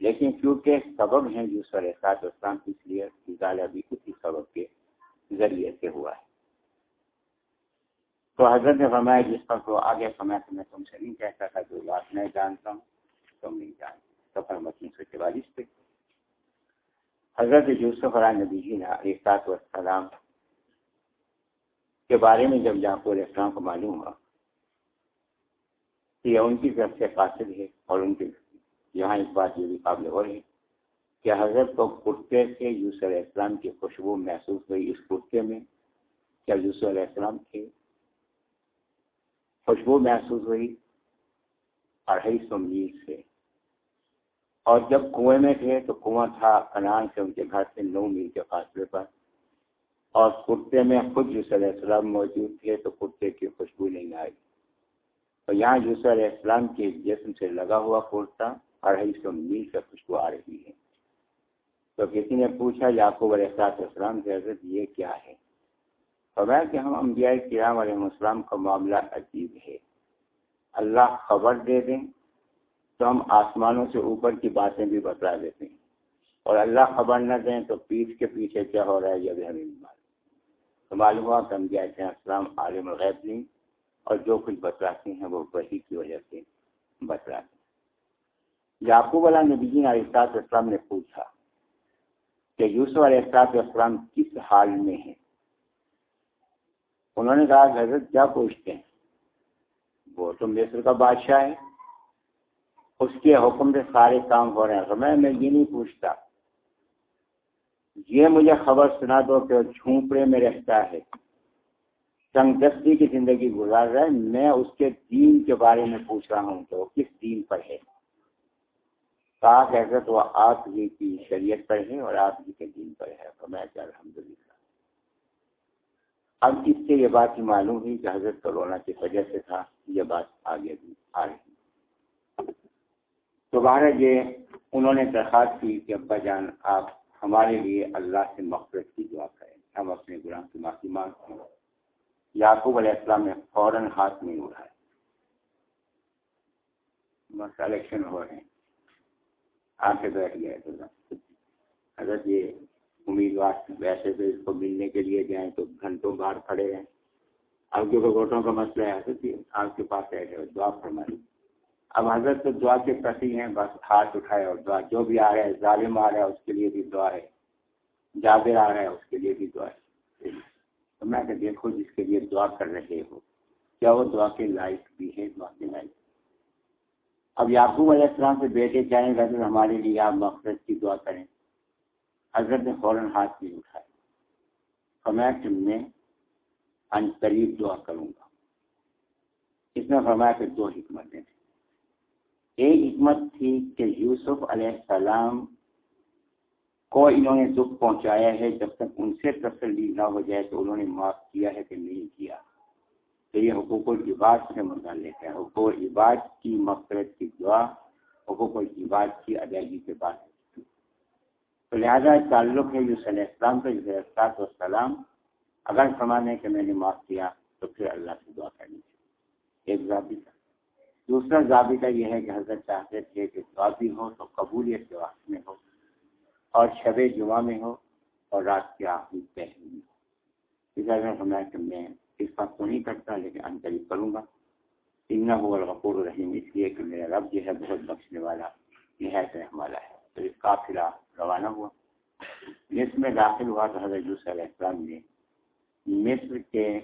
لیکن کیونکہ سبب ہیں یوسف علیہ سات وسلام اس لیے اضالہ بھی اسی سبب کے ذریعے سے ہوا ہے۔ تو حضرت نے فرمایا، جس پر تو آگے سمے تو میں تم سے نہیں کہتا تھا، جو بات میں جانتا ہوں، تم نہیں جانتے۔ سفر متین سو چوالیس پہ حضرت یوسف علیہ نبی جی علیہ وسلام کے بارے میں جب علیہ السلام کو معلوم ہوا کہ ان کی طرف سے قاصد ہے اور ان کے یہاں اس بات یہ بھی قابل ہو رہی کہ حضرت کو کرتے سے یوسف علیہ السلام کی خوشبو محسوس ہوئی اس کرتے میں کیا یوسف علیہ السلام کے خوشبو محسوس ہوئی اڑھائی سو میل سے اور جب کنویں میں تھے تو کنواں تھا کنان سے ان کے گھر سے نو میل کے فاصلے پر اور کرتے میں خود یوسف علیہ السلام موجود تھے تو کرتے کی خوشبو نہیں آئی۔ اور یہاں یوسف علیہ السلام کے جسم سے لگا ہوا کرتا اڑھائی سو میل سے خوشبو آ رہی ہے۔ تو کسی نے پوچھا، یعقوب علیہ السلام سے، حضرت، یہ کیا ہے؟ فرمایا کہ ہم انبیاء کرام علیہ السلام کا معاملہ عجیب ہے۔ اللہ خبر دے دیں تو ہم آسمانوں سے اوپر کی باتیں بھی بتلا دیتے ہیں۔ اور اللہ خبر نہ دیں تو پیٹھ کے پیچھے کیا ہو رہا ہے یہ بھی ہمیں معلوم۔ تو معلوم ہوا کہ انبیاء السلام عالم الغیب نہیں اور جو کچھ بتلاتے ہیں وہ وہی کی وجہ سے بتلاتے ہیں۔ یعقوب علیہ نبی علیہ السلام نے پوچھا کہ یوسف علیہ السلام کس حال میں ہیں؟ انہوں نے کہا، حضرت کیا پوچھتے ہیں؟ وہ تو مصر کا بادشاہ ہے۔ اس کے حکم سے سارے کام ہو رہے ہیں۔ میں میں یہ نہیں پوچھتا۔ یہ مجھے خبر سنا دو کہ وہ جھونپڑے میں رہتا ہے۔ تنگ دستی کی زندگی گزار رہا ہے۔ میں اس کے دین کے بارے میں پوچھ رہا ہوں کہ وہ کس دین پر ہے۔ حضرت وہ آپ ہی کی شریعت پر ہے اور آپ ہی کے دین پر ہے تو میں الحمد للہ اب اس سے یہ بات ہی معلوم ہوئی کہ حضرت کرونا کی وجہ سے تھا۔ یہ بات آگے بھی آ رہی دوبارہ یہ انہوں نے درخواست کی کہ ابا جان، آپ ہمارے لیے اللہ سے مغفرت کی دعا کریں۔ ہم اپنے گناہ کی معافی مانگتے ہیں۔ یعقوب علیہ السلام نے فوراً ہاتھ نہیں اڑھائے بس الیکشن ہو رہے ہیں۔ آنکھیں بیٹھ گئے۔ تو حضرت یہ امیدوار ویسے تو اس کو ملنے کے لیے جائیں تو گھنٹوں باہر کھڑے ہیں۔ اب کیونکہ ووٹوں کا مسئلہ ہے۔ حضرت آپ کے پاس ہے دعا فرمائی۔ اب حضرت تو دعا کے پرتی ہیں، بس ہاتھ اٹھائے اور دعا، جو بھی آ رہا ہے، ظالم آ رہا ہے، اس کے لیے بھی دعا ہے۔ جابر آ رہا ہے، اس کے لیے بھی دعا ہے۔ تو میں کہ دیکھو جس کے لیے دعا کر رہے ہو، کیا وہ دعا کے لائق بھی ہے دعا کے لائق۔ اب یعقوب علیہ السلام سے بیٹے چاہیں گا ہمارے لیے آپ مقصد کی دعا کریں۔ حضرت نے فوراً ہاتھ نہیں اٹھائے۔ فرمایا کہ میں ان قریب دعا کروں گا۔ اس میں فرمایا کہ دو حکمتیں ایک حکمت تھی کہ یوسف علیہ السلام کو انہوں نے دکھ پہنچایا ہے، جب تک ان سے تسلی نہ ہو جائے تو انہوں نے معاف کیا ہے کہ نہیں کیا۔ تو یہ حقوق العباد سے متعلق ہے۔ حقوق العباد کی مفرت کی دعا، حقوق العباد کی ادائیگی کے بعد۔ تو لہٰذا تعلق ہے یوس علیہ السلام کا اسلام والسلام اگر سمانے کہ میں نے معاف کیا تو پھر اللہ سے دعا کرنی چاہیے۔ ایک ضابطہ دوسرا ضابطہ یہ ہے کہ حضرت چاہتے تھے کہ دعا بھی ہو تو قبولیت کے وقت میں ہو اور شب جمعہ میں ہو اور رات کے آخری پہلے میں ہو اس میں فرمایا کہ میں اس بات کو نہیں کرتا لیکن انتریف کروں گا۔ ان ہو الغفور الرحیم، اس لیے کہ میرا رب جو ہے بہت بخشنے والا، نہایت رحم والا ہے۔ تو اس قافلہ روانہ ہوا۔ مصر میں داخل ہوا تو حضرت یوسف علیہ السلام نے مصر کے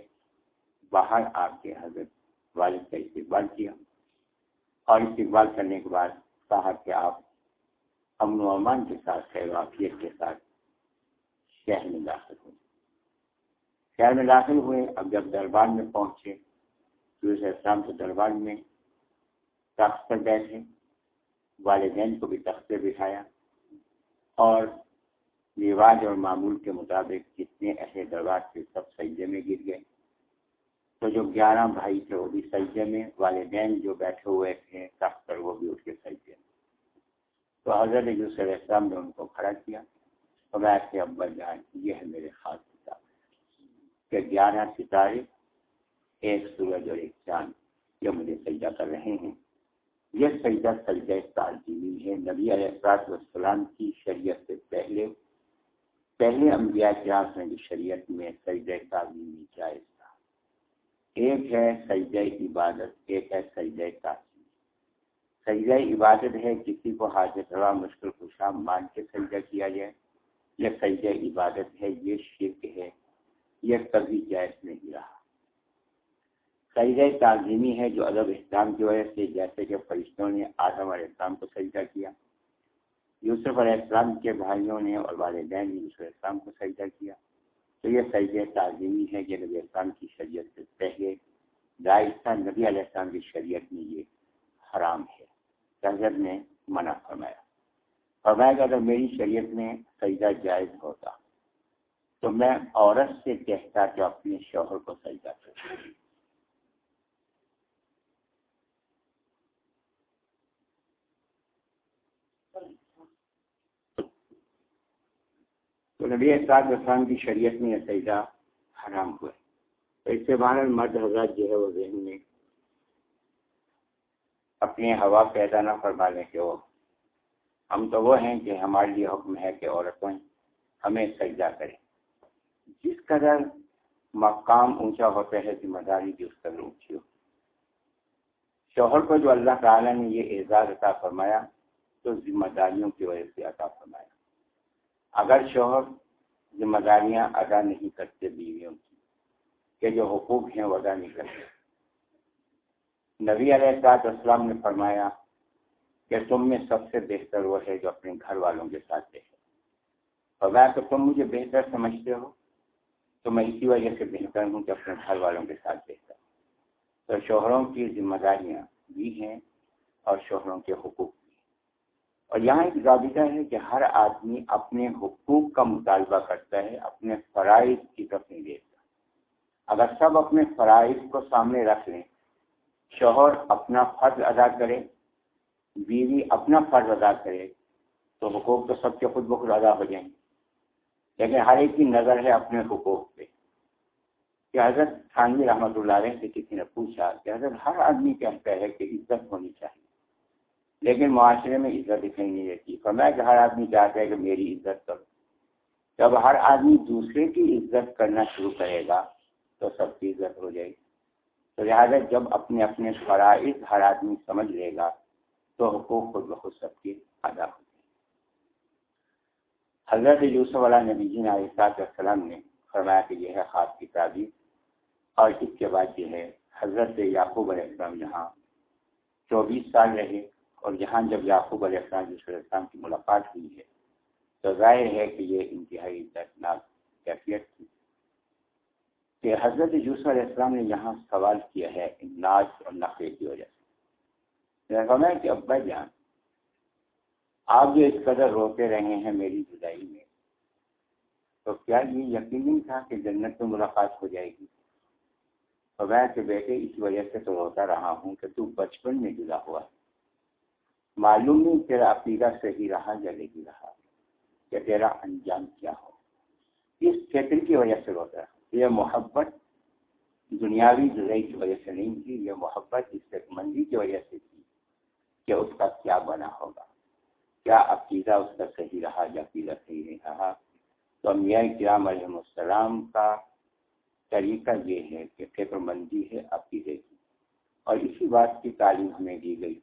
باہر آ کے حضرت والد کا استقبال کیا۔ اور استقبال کرنے کے بعد کہا کہ آپ امن و امان کے ساتھ، خیر وافیت کے ساتھ شہر میں داخل ہوئے۔ شہر میں داخل ہوئے، اب جب دربار میں پہنچے یوسف السلام کے دربار میں تخت پر بیٹھے، والدین کو بھی تخت پہ بٹھایا اور رواج اور معمول کے مطابق جتنے اہل دربار تھے سب سجدے میں گر گئے۔ تو جو گیارہ بھائی تھے وہ بھی سجدے میں، والدین جو بیٹھے ہوئے تھے تخت پر، وہ بھی اس کے سجدے میں۔ تو حضرت یوسف علیہ السلام نے ان کو کھڑا کیا تو میں کے ابا جان، یہ ہے میرے خاص کتاب۔ کہ گیارہ ستارے، ایک سورج اور ایک چاند، یہ مجھے سجدہ کر رہے ہیں۔ یہ سجدہ سجدہ تعظیمی ہے۔ نبی علیہ السلاط والسلام کی شریعت سے پہلے پہلے انبیاء کلاس میں بھی شریعت میں سجدہ تعظیمی جائز تھا ایک ہے سجدہ عبادت، ایک ہے سجدہ تعظیم سجدہ عبادت ہے کسی کو حاجت روا، مشکل خوشا مان کے سجدہ کیا جائے یہ سجدہ عبادت ہے یہ شرک ہے، یہ کبھی جائز نہیں رہا۔ سجدہ تعظیمی ہے جو ادب اسلام کی وجہ سے، جیسے کہ فرشتوں نے آدم علیہ السلام کو سجدہ کیا، یوسف علیہ السلام کے بھائیوں نے اور والدین نے یوسف علیہ السلام کو سجدہ کیا۔ تو یہ سجدہ تعظیمی ہے کہ نبی السلام کی شریعت سے پہلے دائستہ نبی علیہ السلام کی شریعت میں یہ حرام ہے۔ تہذیب نے منع فرمایا۔ فرمایا کہ اگر میری شریعت میں سجدہ جائز ہوتا تو میں عورت سے کہتا کہ اپنے شوہر کو سجدہ کرتا۔ تو نبی اصلاح اسلام کی شریعت میں یہ سجدہ حرام ہوئے تو اس سے باہر مرد حضرات جو ہے وہ ذہن میں اپنی ہوا پیدا نہ فرما لیں کہ وہ ہم تو وہ ہیں کہ ہمارے لیے حکم ہے کہ عورتیں ہمیں سجدہ کریں۔ جس قدر مقام اونچا ہوتا ہے، ذمہ داری بھی اس قدر اونچی ہو شوہر کو جو اللہ تعالیٰ نے یہ اعزاز عطا فرمایا، تو ذمہ داریوں کی وجہ سے عطا فرمایا۔ اگر شوہر ذمہ داریاں ادا نہیں کرتے بیویوں کی، کہ جو حقوق ہیں وہ ادا نہیں کرتے۔ نبی علیہ السلاط اسلام نے فرمایا کہ تم میں سب سے بہتر وہ ہے جو اپنے گھر والوں کے ساتھ دیکھے فرمایا تو تم مجھے بہتر سمجھتے ہو، تو میں اسی وجہ سے بہتر ہوں کہ اپنے گھر والوں کے ساتھ بہتر تو شوہروں کی ذمہ داریاں بھی ہیں اور شوہروں کے حقوق اور یہاں ایک ضابطہ ہے کہ ہر آدمی اپنے حقوق کا مطالبہ کرتا ہے، اپنے فرائض کی طرف نہیں دیتا اگر سب اپنے فرائض کو سامنے رکھ لیں، شوہر اپنا فرض ادا کرے، بیوی اپنا فرض ادا کرے، تو حقوق تو سب کے خود بخود ادا ہو جائیں گے۔ لیکن ہر ایک کی نظر ہے اپنے حقوق پہ۔ کہ حضرت خانوی رحمۃ اللہ علیہ سے کسی نے پوچھا کہ حضرت، ہر آدمی کہتا ہے کہ عزت ہونی چاہیے۔ لیکن معاشرے میں عزت دکھائی نہیں رہتی۔ فرمایا کہ ہر آدمی چاہتا ہے کہ میری عزت کرو۔ جب ہر آدمی دوسرے کی عزت کرنا شروع کرے گا تو سب کی عزت ہو جائے گی۔ تو لہٰذا جب اپنے اپنے فرائض ہر آدمی سمجھ لے گا تو حقوق خود بخود سب کی ادا ہو جائے حضرت یوسف علیہ نبی جی السلام نے فرمایا کہ یہ ہے خواب کی تعبیر۔ اور اس کے بعد یہ ہے حضرت یعقوب علیہ السلام یہاں چوبیس سال رہے۔ اور یہاں جب یعقوب علیہ السلام علیہ السلام کی ملاقات ہوئی ہے، تو ظاہر ہے کہ یہ انتہائی دردناک کیفیت تھی۔ کہ حضرت یوسف علیہ السلام نے یہاں سوال کیا ہے ناز اور نقرے کی وجہ سے۔ کہ ابا جان، آپ جو اس قدر روتے رہے ہیں میری جدائی میں، تو کیا یہ یقین نہیں تھا کہ جنت میں ملاقات ہو جائے گی؟ تو میں کہ بیٹے، اس وجہ سے تو روتا رہا ہوں کہ تو بچپن میں جدا ہوا۔ ہے معلوم نہیں تیرا عقیدہ صحیح رہا یا نہیں رہا، کہ تیرا انجام کیا ہو۔ اس فکر کی وجہ سے روتا رہا یہ محبت دنیاوی جزائی کی وجہ سے نہیں تھی، یہ محبت اس مندی کی وجہ سے تھی کہ اس کا کیا بنا ہوگا۔ کیا عقیدہ اس کا صحیح رہا یا عقیدہ صحیح نہیں رہا؟ تو میاں کرام علیہ السلام کا طریقہ یہ ہے کہ فکر مندی ہے، عقیدے کی۔ اور اسی بات کی تعلیم ہمیں دی گئی۔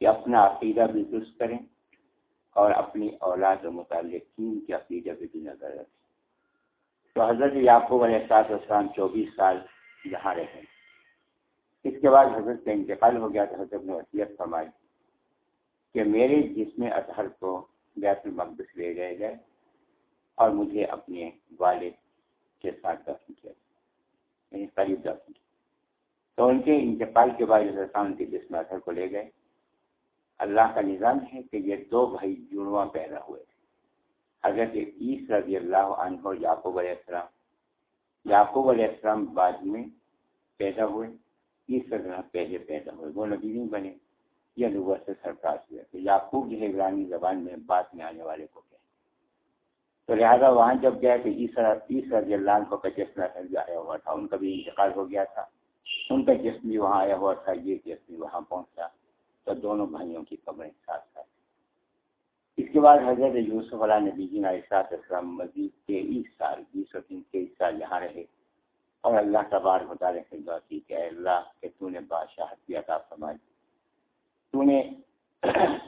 کہ اپنا عقیدہ بھی درست کریں اور اپنی اولاد و متعلق کی عقیدہ بھی نظر رکھیں۔ تو حضرت یعقوب علیہ السلاط اسلام چوبیس سال یہاں رہے۔ اس کے بعد حضرت کا انتقال ہو گیا تو حضرت نے وصیت فرمائی کہ میرے جسم اطہر کو بیت المقدس لے جائے گئے اور مجھے اپنے والد کے ساتھ دفن کیا۔ یعنی قریب دفن۔ کیا تو ان کے انتقال کے بعد حضرت ان کے جسم اطہر کو لے گئے۔ اللہ کا نظام ہے کہ یہ دو بھائی جڑواں پیدا ہوئے تھے۔ حضرت عیس رضی اللہ عنہ یعقوب علیہ السلام۔ یعقوب علیہ السلام بعد میں پیدا ہوئے عیس رضی اللہ پہلے پیدا ہوئے، وہ نبی نہیں بنے، یہ نبوت سے سرکار ہوئے۔ تو یعقوب جو ہے عبرانی زبان میں بعد میں آنے والے کو کہے تو لہٰذا وہاں جب گیا کہ عیس رضی اللہ عنہ کا جسم آیا ہوا تھا، ان کا بھی انتقال ہو گیا تھا۔ ان کا جسم بھی وہاں آیا ہوا تھا، یہ جسم بھی وہاں پہنچا۔ تو دونوں بھائیوں کی قبریں ساتھ ساتھ۔ اس کے بعد حضرت یوسف علیہ نبی جی علیہ السلام مزید تیئیس سال، بیس سو تین، تیئیس سال یہاں رہے۔ اور اللہ تبار مطالعہ سے دعا کی کہ اللہ کہ تو نے بادشاہت بھی عطا فرمائی۔ تو نے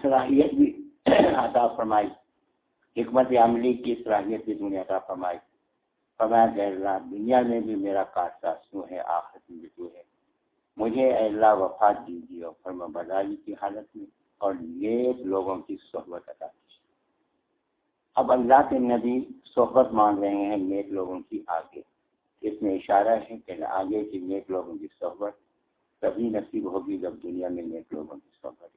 صلاحیت بھی عطا فرمائی۔ حکمت عملی کی صلاحیت بھی تو نے عطا فرمائی۔ فرمایا کہ اللہ، دنیا میں بھی میرا کاشتہ سو ہے آخر میں بھی تو ہے۔ مجھے اللہ وفات دیجیے اور فرما بدالی کی حالت میں اور نیک لوگوں کی صحبت عطا کی۔ اب اللہ کے نبی صحبت مان رہے ہیں نیک لوگوں کی آگے۔ اس میں اشارہ ہے کہ آگے کی نیک لوگوں کی صحبت تبھی نصیب ہوگی جب دنیا میں نیک لوگوں کی صحبت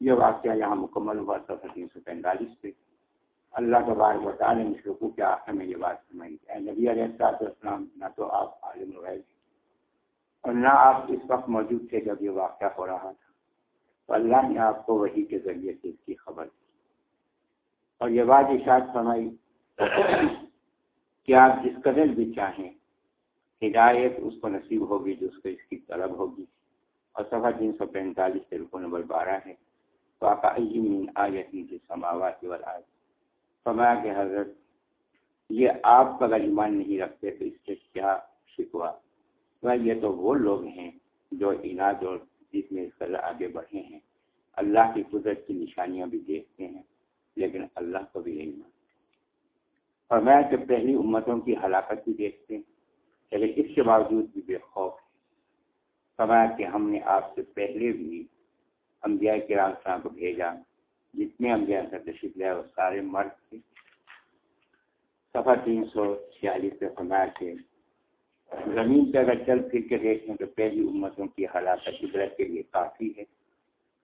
یہ واقعہ یہاں مکمل ہوا تھا تین سو پینتالیس پہ۔ اللہ کے بار بتا رہے مشرقوں کے آخر میں یہ بات سمائی ہے نبی علیہ السلام نہ تو آپ عالم رہے اور نہ آپ اس وقت موجود تھے جب یہ واقعہ ہو رہا تھا۔ تو اللہ نے آپ کو وہی کے ذریعے سے اس کی خبر دی۔ اور یہ بات اشاعت فرمائی کہ آپ جس قدر بھی چاہیں، ہدایت اس کو نصیب ہوگی جو اس کو اس کی طلب ہوگی۔ اور صفحہ تین سو پینتالیس سے رکو نمبر بارہ ہے۔ تو آیتی کے سماوات فرمایا کہ حضرت، یہ آپ اگر ایمان نہیں رکھتے تو اس سے کیا شکوا یہ تو وہ لوگ ہیں جو اناج اور جس میں اس آگے بڑھے ہیں۔ اللہ کی قدرت کی نشانیاں بھی دیکھتے ہیں، لیکن اللہ کو بھی نہیں مانتے۔ اور میں کہ پہلی امتوں کی ہلاکت بھی دیکھتے ہیں، لیکن اس کے باوجود بھی بے خوف ہے فرمایا کہ ہم نے آپ سے پہلے بھی انبیاء کے راستہ کو بھیجا جتنے انبیاء کا تشریف لیا وہ سارے مرد تھے۔ سفر تین سو چھیالیس سے فرمایا کہ زمین پہ اگر چل پھر کے دیکھیں تو پہلی امتوں کی ہلاکت عبرت کے لیے کافی ہے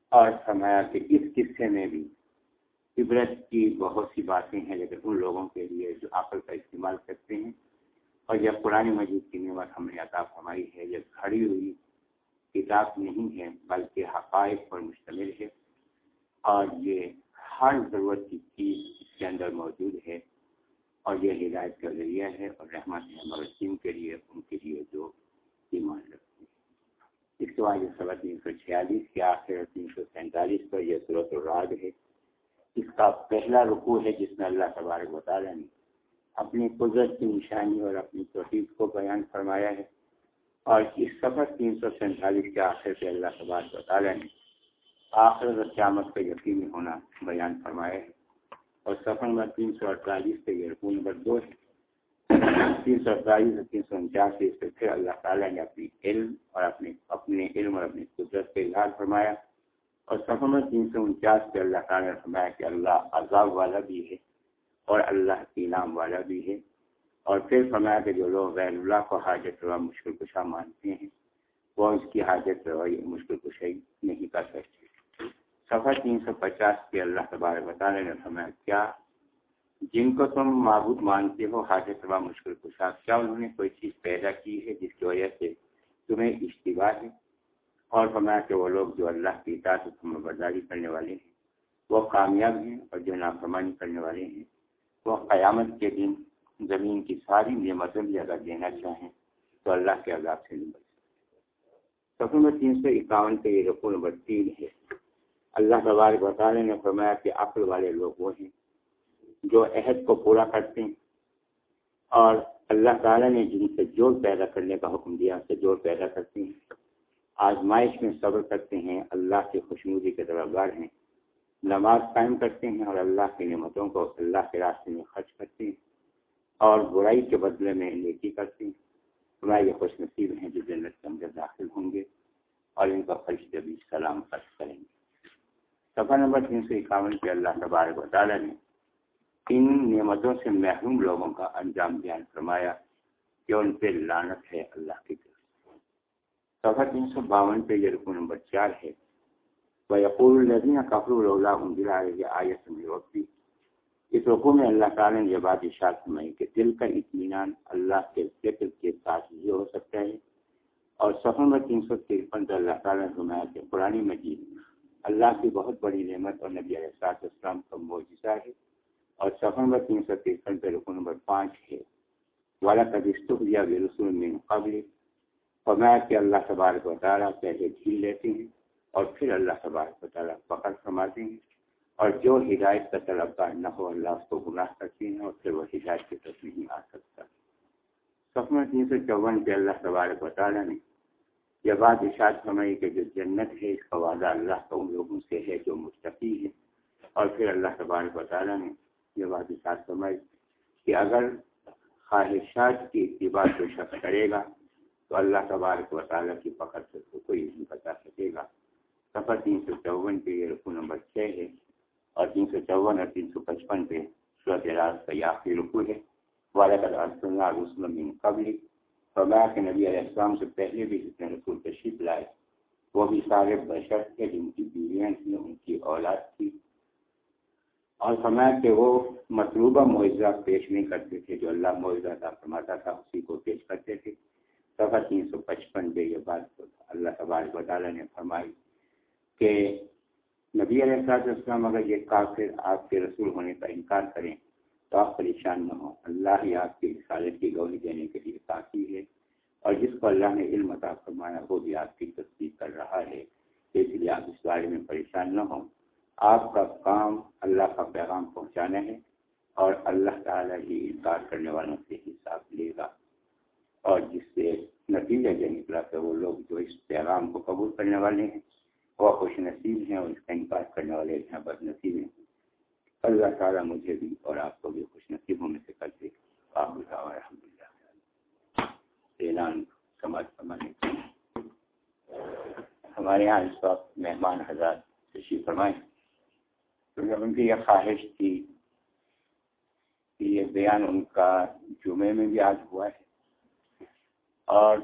اور فرمایا کہ اس قصے میں بھی عبرت کی بہت سی باتیں ہیں لیکن ان لوگوں کے لیے جو عقل کا استعمال کرتے ہیں۔ اور یہ پرانی مجید کی نعمت ہم نے عطا فرمائی ہے یہ کھڑی ہوئی کتاب نہیں ہے بلکہ حقائق پر مشتمل ہے اور یہ ہر ضرورت کی چیز اس کے اندر موجود ہے۔ اور یہ ہدایت کا ذریعہ ہے اور رحمت مرسیم کے لیے، ان کے لیے جو ایمان رکھتے ہیں۔ اس کے بعد یہ سوا تین سو چھیالیس کے آخر تین سو سینتالیس پر یہ صورت الراد ہے۔ اس کا پہلا رکوع ہے جس میں اللہ تبارک و نے اپنی قدرت کی نشانی اور اپنی توحید کو بیان فرمایا ہے۔ اور اس سفر تین سو سینتالیس کے آخر سے اللہ تبارک و تعالیٰ نے آخر قیامت کا یقینی ہونا بیان فرمایا ہے۔ اور سفر نمبر تین سو اڑتالیس سے یہ نمبر دو ہے۔ (clears throat) تین سو اڑتالیس سے تین سو انچاس سے پھر اللہ تعالیٰ نے اپنی علم اور اپنے اپنے علم اور اپنی قدرت کا اظہار فرمایا۔ اور سفر تین سو انچاس پہ اللہ تعالیٰ نے فرمایا کہ اللہ عذاب والا بھی ہے اور اللہ انعام والا بھی ہے۔ اور پھر فرمایا کہ جو لوگ غیر اللہ کو حاجت روا مشکل کشا مانتے ہیں، وہ اس کی حاجت روائی مشکل کشائی نہیں کر سکتے۔ سفر تین سو پچاس پہ اللہ تبارک تعالیٰ نے فرمایا، کیا جن کو تم معبود مانتے ہو، حاجت روا مشکل کشا، کیا انہوں نے کوئی چیز پیدا کی ہے جس کی وجہ سے تمہیں اشتباہ ہے؟ اور فرمایا کہ وہ لوگ جو اللہ کی اطاعت و برداری کرنے والے ہیں، وہ کامیاب ہیں اور جو نافرمانی کرنے والے ہیں، وہ قیامت کے دن زمین کی ساری نعمتیں بھی اگر دینا چاہیں تو اللہ کے عذاب سے نہیں بچ سفر نمبر تین سو اکاون کے یہ رقو نمبر تین ہے۔ اللہ تبارک وطالعہ نے فرمایا کہ عقل والے لوگ وہ ہیں جو عہد کو پورا کرتے ہیں اور اللہ تعالیٰ نے جن سے جوڑ پیدا کرنے کا حکم دیا سے جوڑ پیدا کرتے ہیں۔ آزمائش میں صبر کرتے ہیں، اللہ کی خوشنودی کے طرفدار ہیں۔ نماز قائم کرتے ہیں اور اللہ کی نعمتوں کو اللہ کے راستے میں خرچ کرتے ہیں اور برائی کے بدلے میں نیکی کرتے ہیں۔ ہمارے یہ خوش نصیب ہیں جو جنت کے اندر داخل ہوں گے اور ان کا فرش بھی سلام خرچ کریں گے۔ سفر نمبر تین سو اکاون کے اللہ تبارک و تعالیٰ نے ان نعمتوں سے محروم لوگوں کا انجام بیان فرمایا کہ ان پہ لانت ہے اللہ کی صفحہ تین سو باون پہ یہ رکو نمبر چار ہے۔ وہ یقول الدین کفر اللہ دلا آیت میں وقتی اس رقو میں اللہ تعالیٰ نے یہ بات اشاعت سمائی کہ دل کا اطمینان اللہ کے ذکر کے ساتھ یہ ہو سکتا ہے۔ اور سفر میں تین سو ترپن اللہ تعالیٰ نے سمایا کہ پرانی مجید اللہ کی بہت بڑی نعمت اور نبی علیہ السلام کا معجزہ ہے اور سفر میں تین سو ترپن پہ رکو نمبر پانچ ہے۔ والا کا یا رسول میں مقابلے فرمایا کہ اللہ تبارک و تعالیٰ پہلے جھیل لیتے ہیں اور پھر اللہ تبارک و تعالیٰ پکڑ فرماتے ہیں اور جو ہدایت کا طلبگار نہ ہو اللہ اس کو گناہ کرتے ہیں اور پھر وہ ہدایت کی طرف نہیں آ سکتا۔ سفر تین سو چون کے اللہ تبارک و تعالیٰ نے یہ بات اشاعت فرمائی کہ جو جنت ہے، اس کا وعدہ اللہ کا ان لوگوں سے ہے جو مستقی ہے اور پھر اللہ تبارک و تعالیٰ نے یہ بات اشاعت فرمائی کہ اگر خواہشات کی اتباع جو شخص کرے گا تو اللہ تبارک و تعالیٰ کی پکڑ سے تو کوئی نہیں بتا سکے گا۔ سفر تین سو چون پہ یہ رقو نمبر چھ ہے اور تین سو چون اور تین سو پچپن پہ صورت راز کا یہ آخری رقو ہے۔ والدہ رسول قبل فرمایا کہ نبی علیہ السلام سے پہلے بھی جتنے رسول تشریف لائے، وہ بھی سارے بشر تھے جن کی بیویاں تھیں، ان کی اولاد تھی۔ اور فرمایا کہ وہ مطلوبہ معاوضہ پیش نہیں کرتے تھے، جو اللہ معاوضہ تھا فرماتا تھا، اسی کو پیش کرتے تھے۔ سفر تین سو پچپن پہ یہ بات اللہ تبارک تعالیٰ نے فرمائی کہ نبی علیہ السلام اگر یہ کافر آپ کے رسول ہونے کا انکار کریں تو آپ پریشان نہ ہوں۔ اللہ ہی آپ کی رسالت کی گولی دینے کے لیے کافی ہے۔ اور جس کو اللہ نے علم عطا فرمایا، وہ بھی آپ کی تصدیق کر رہا ہے۔ اس لیے آپ اس بارے میں پریشان نہ ہوں۔ آپ کا کام اللہ کا پیغام پہنچانا ہے اور اللہ تعالیٰ ہی انکار کرنے والوں سے حساب لے گا۔ اور جس سے نتیجہ یہ نکلا کہ وہ لوگ جو اس پیغام کو قبول کرنے والے ہیں، وہ خوش نصیب ہیں اور اس کا انکار کرنے والے ہیں، بد نصیب ہیں۔ اللہ تعالیٰ مجھے بھی اور آپ کو بھی خوش نصیبوں میں سے کرتے آپ الحمد للہ اعلان سماج سماج۔ ہمارے یہاں اس وقت مہمان حضرات خوشی فرمائیں۔ کیونکہ ان کی یہ خواہش تھی کہ یہ بیان ان کا جمعے میں بھی آج ہوا ہے۔ اور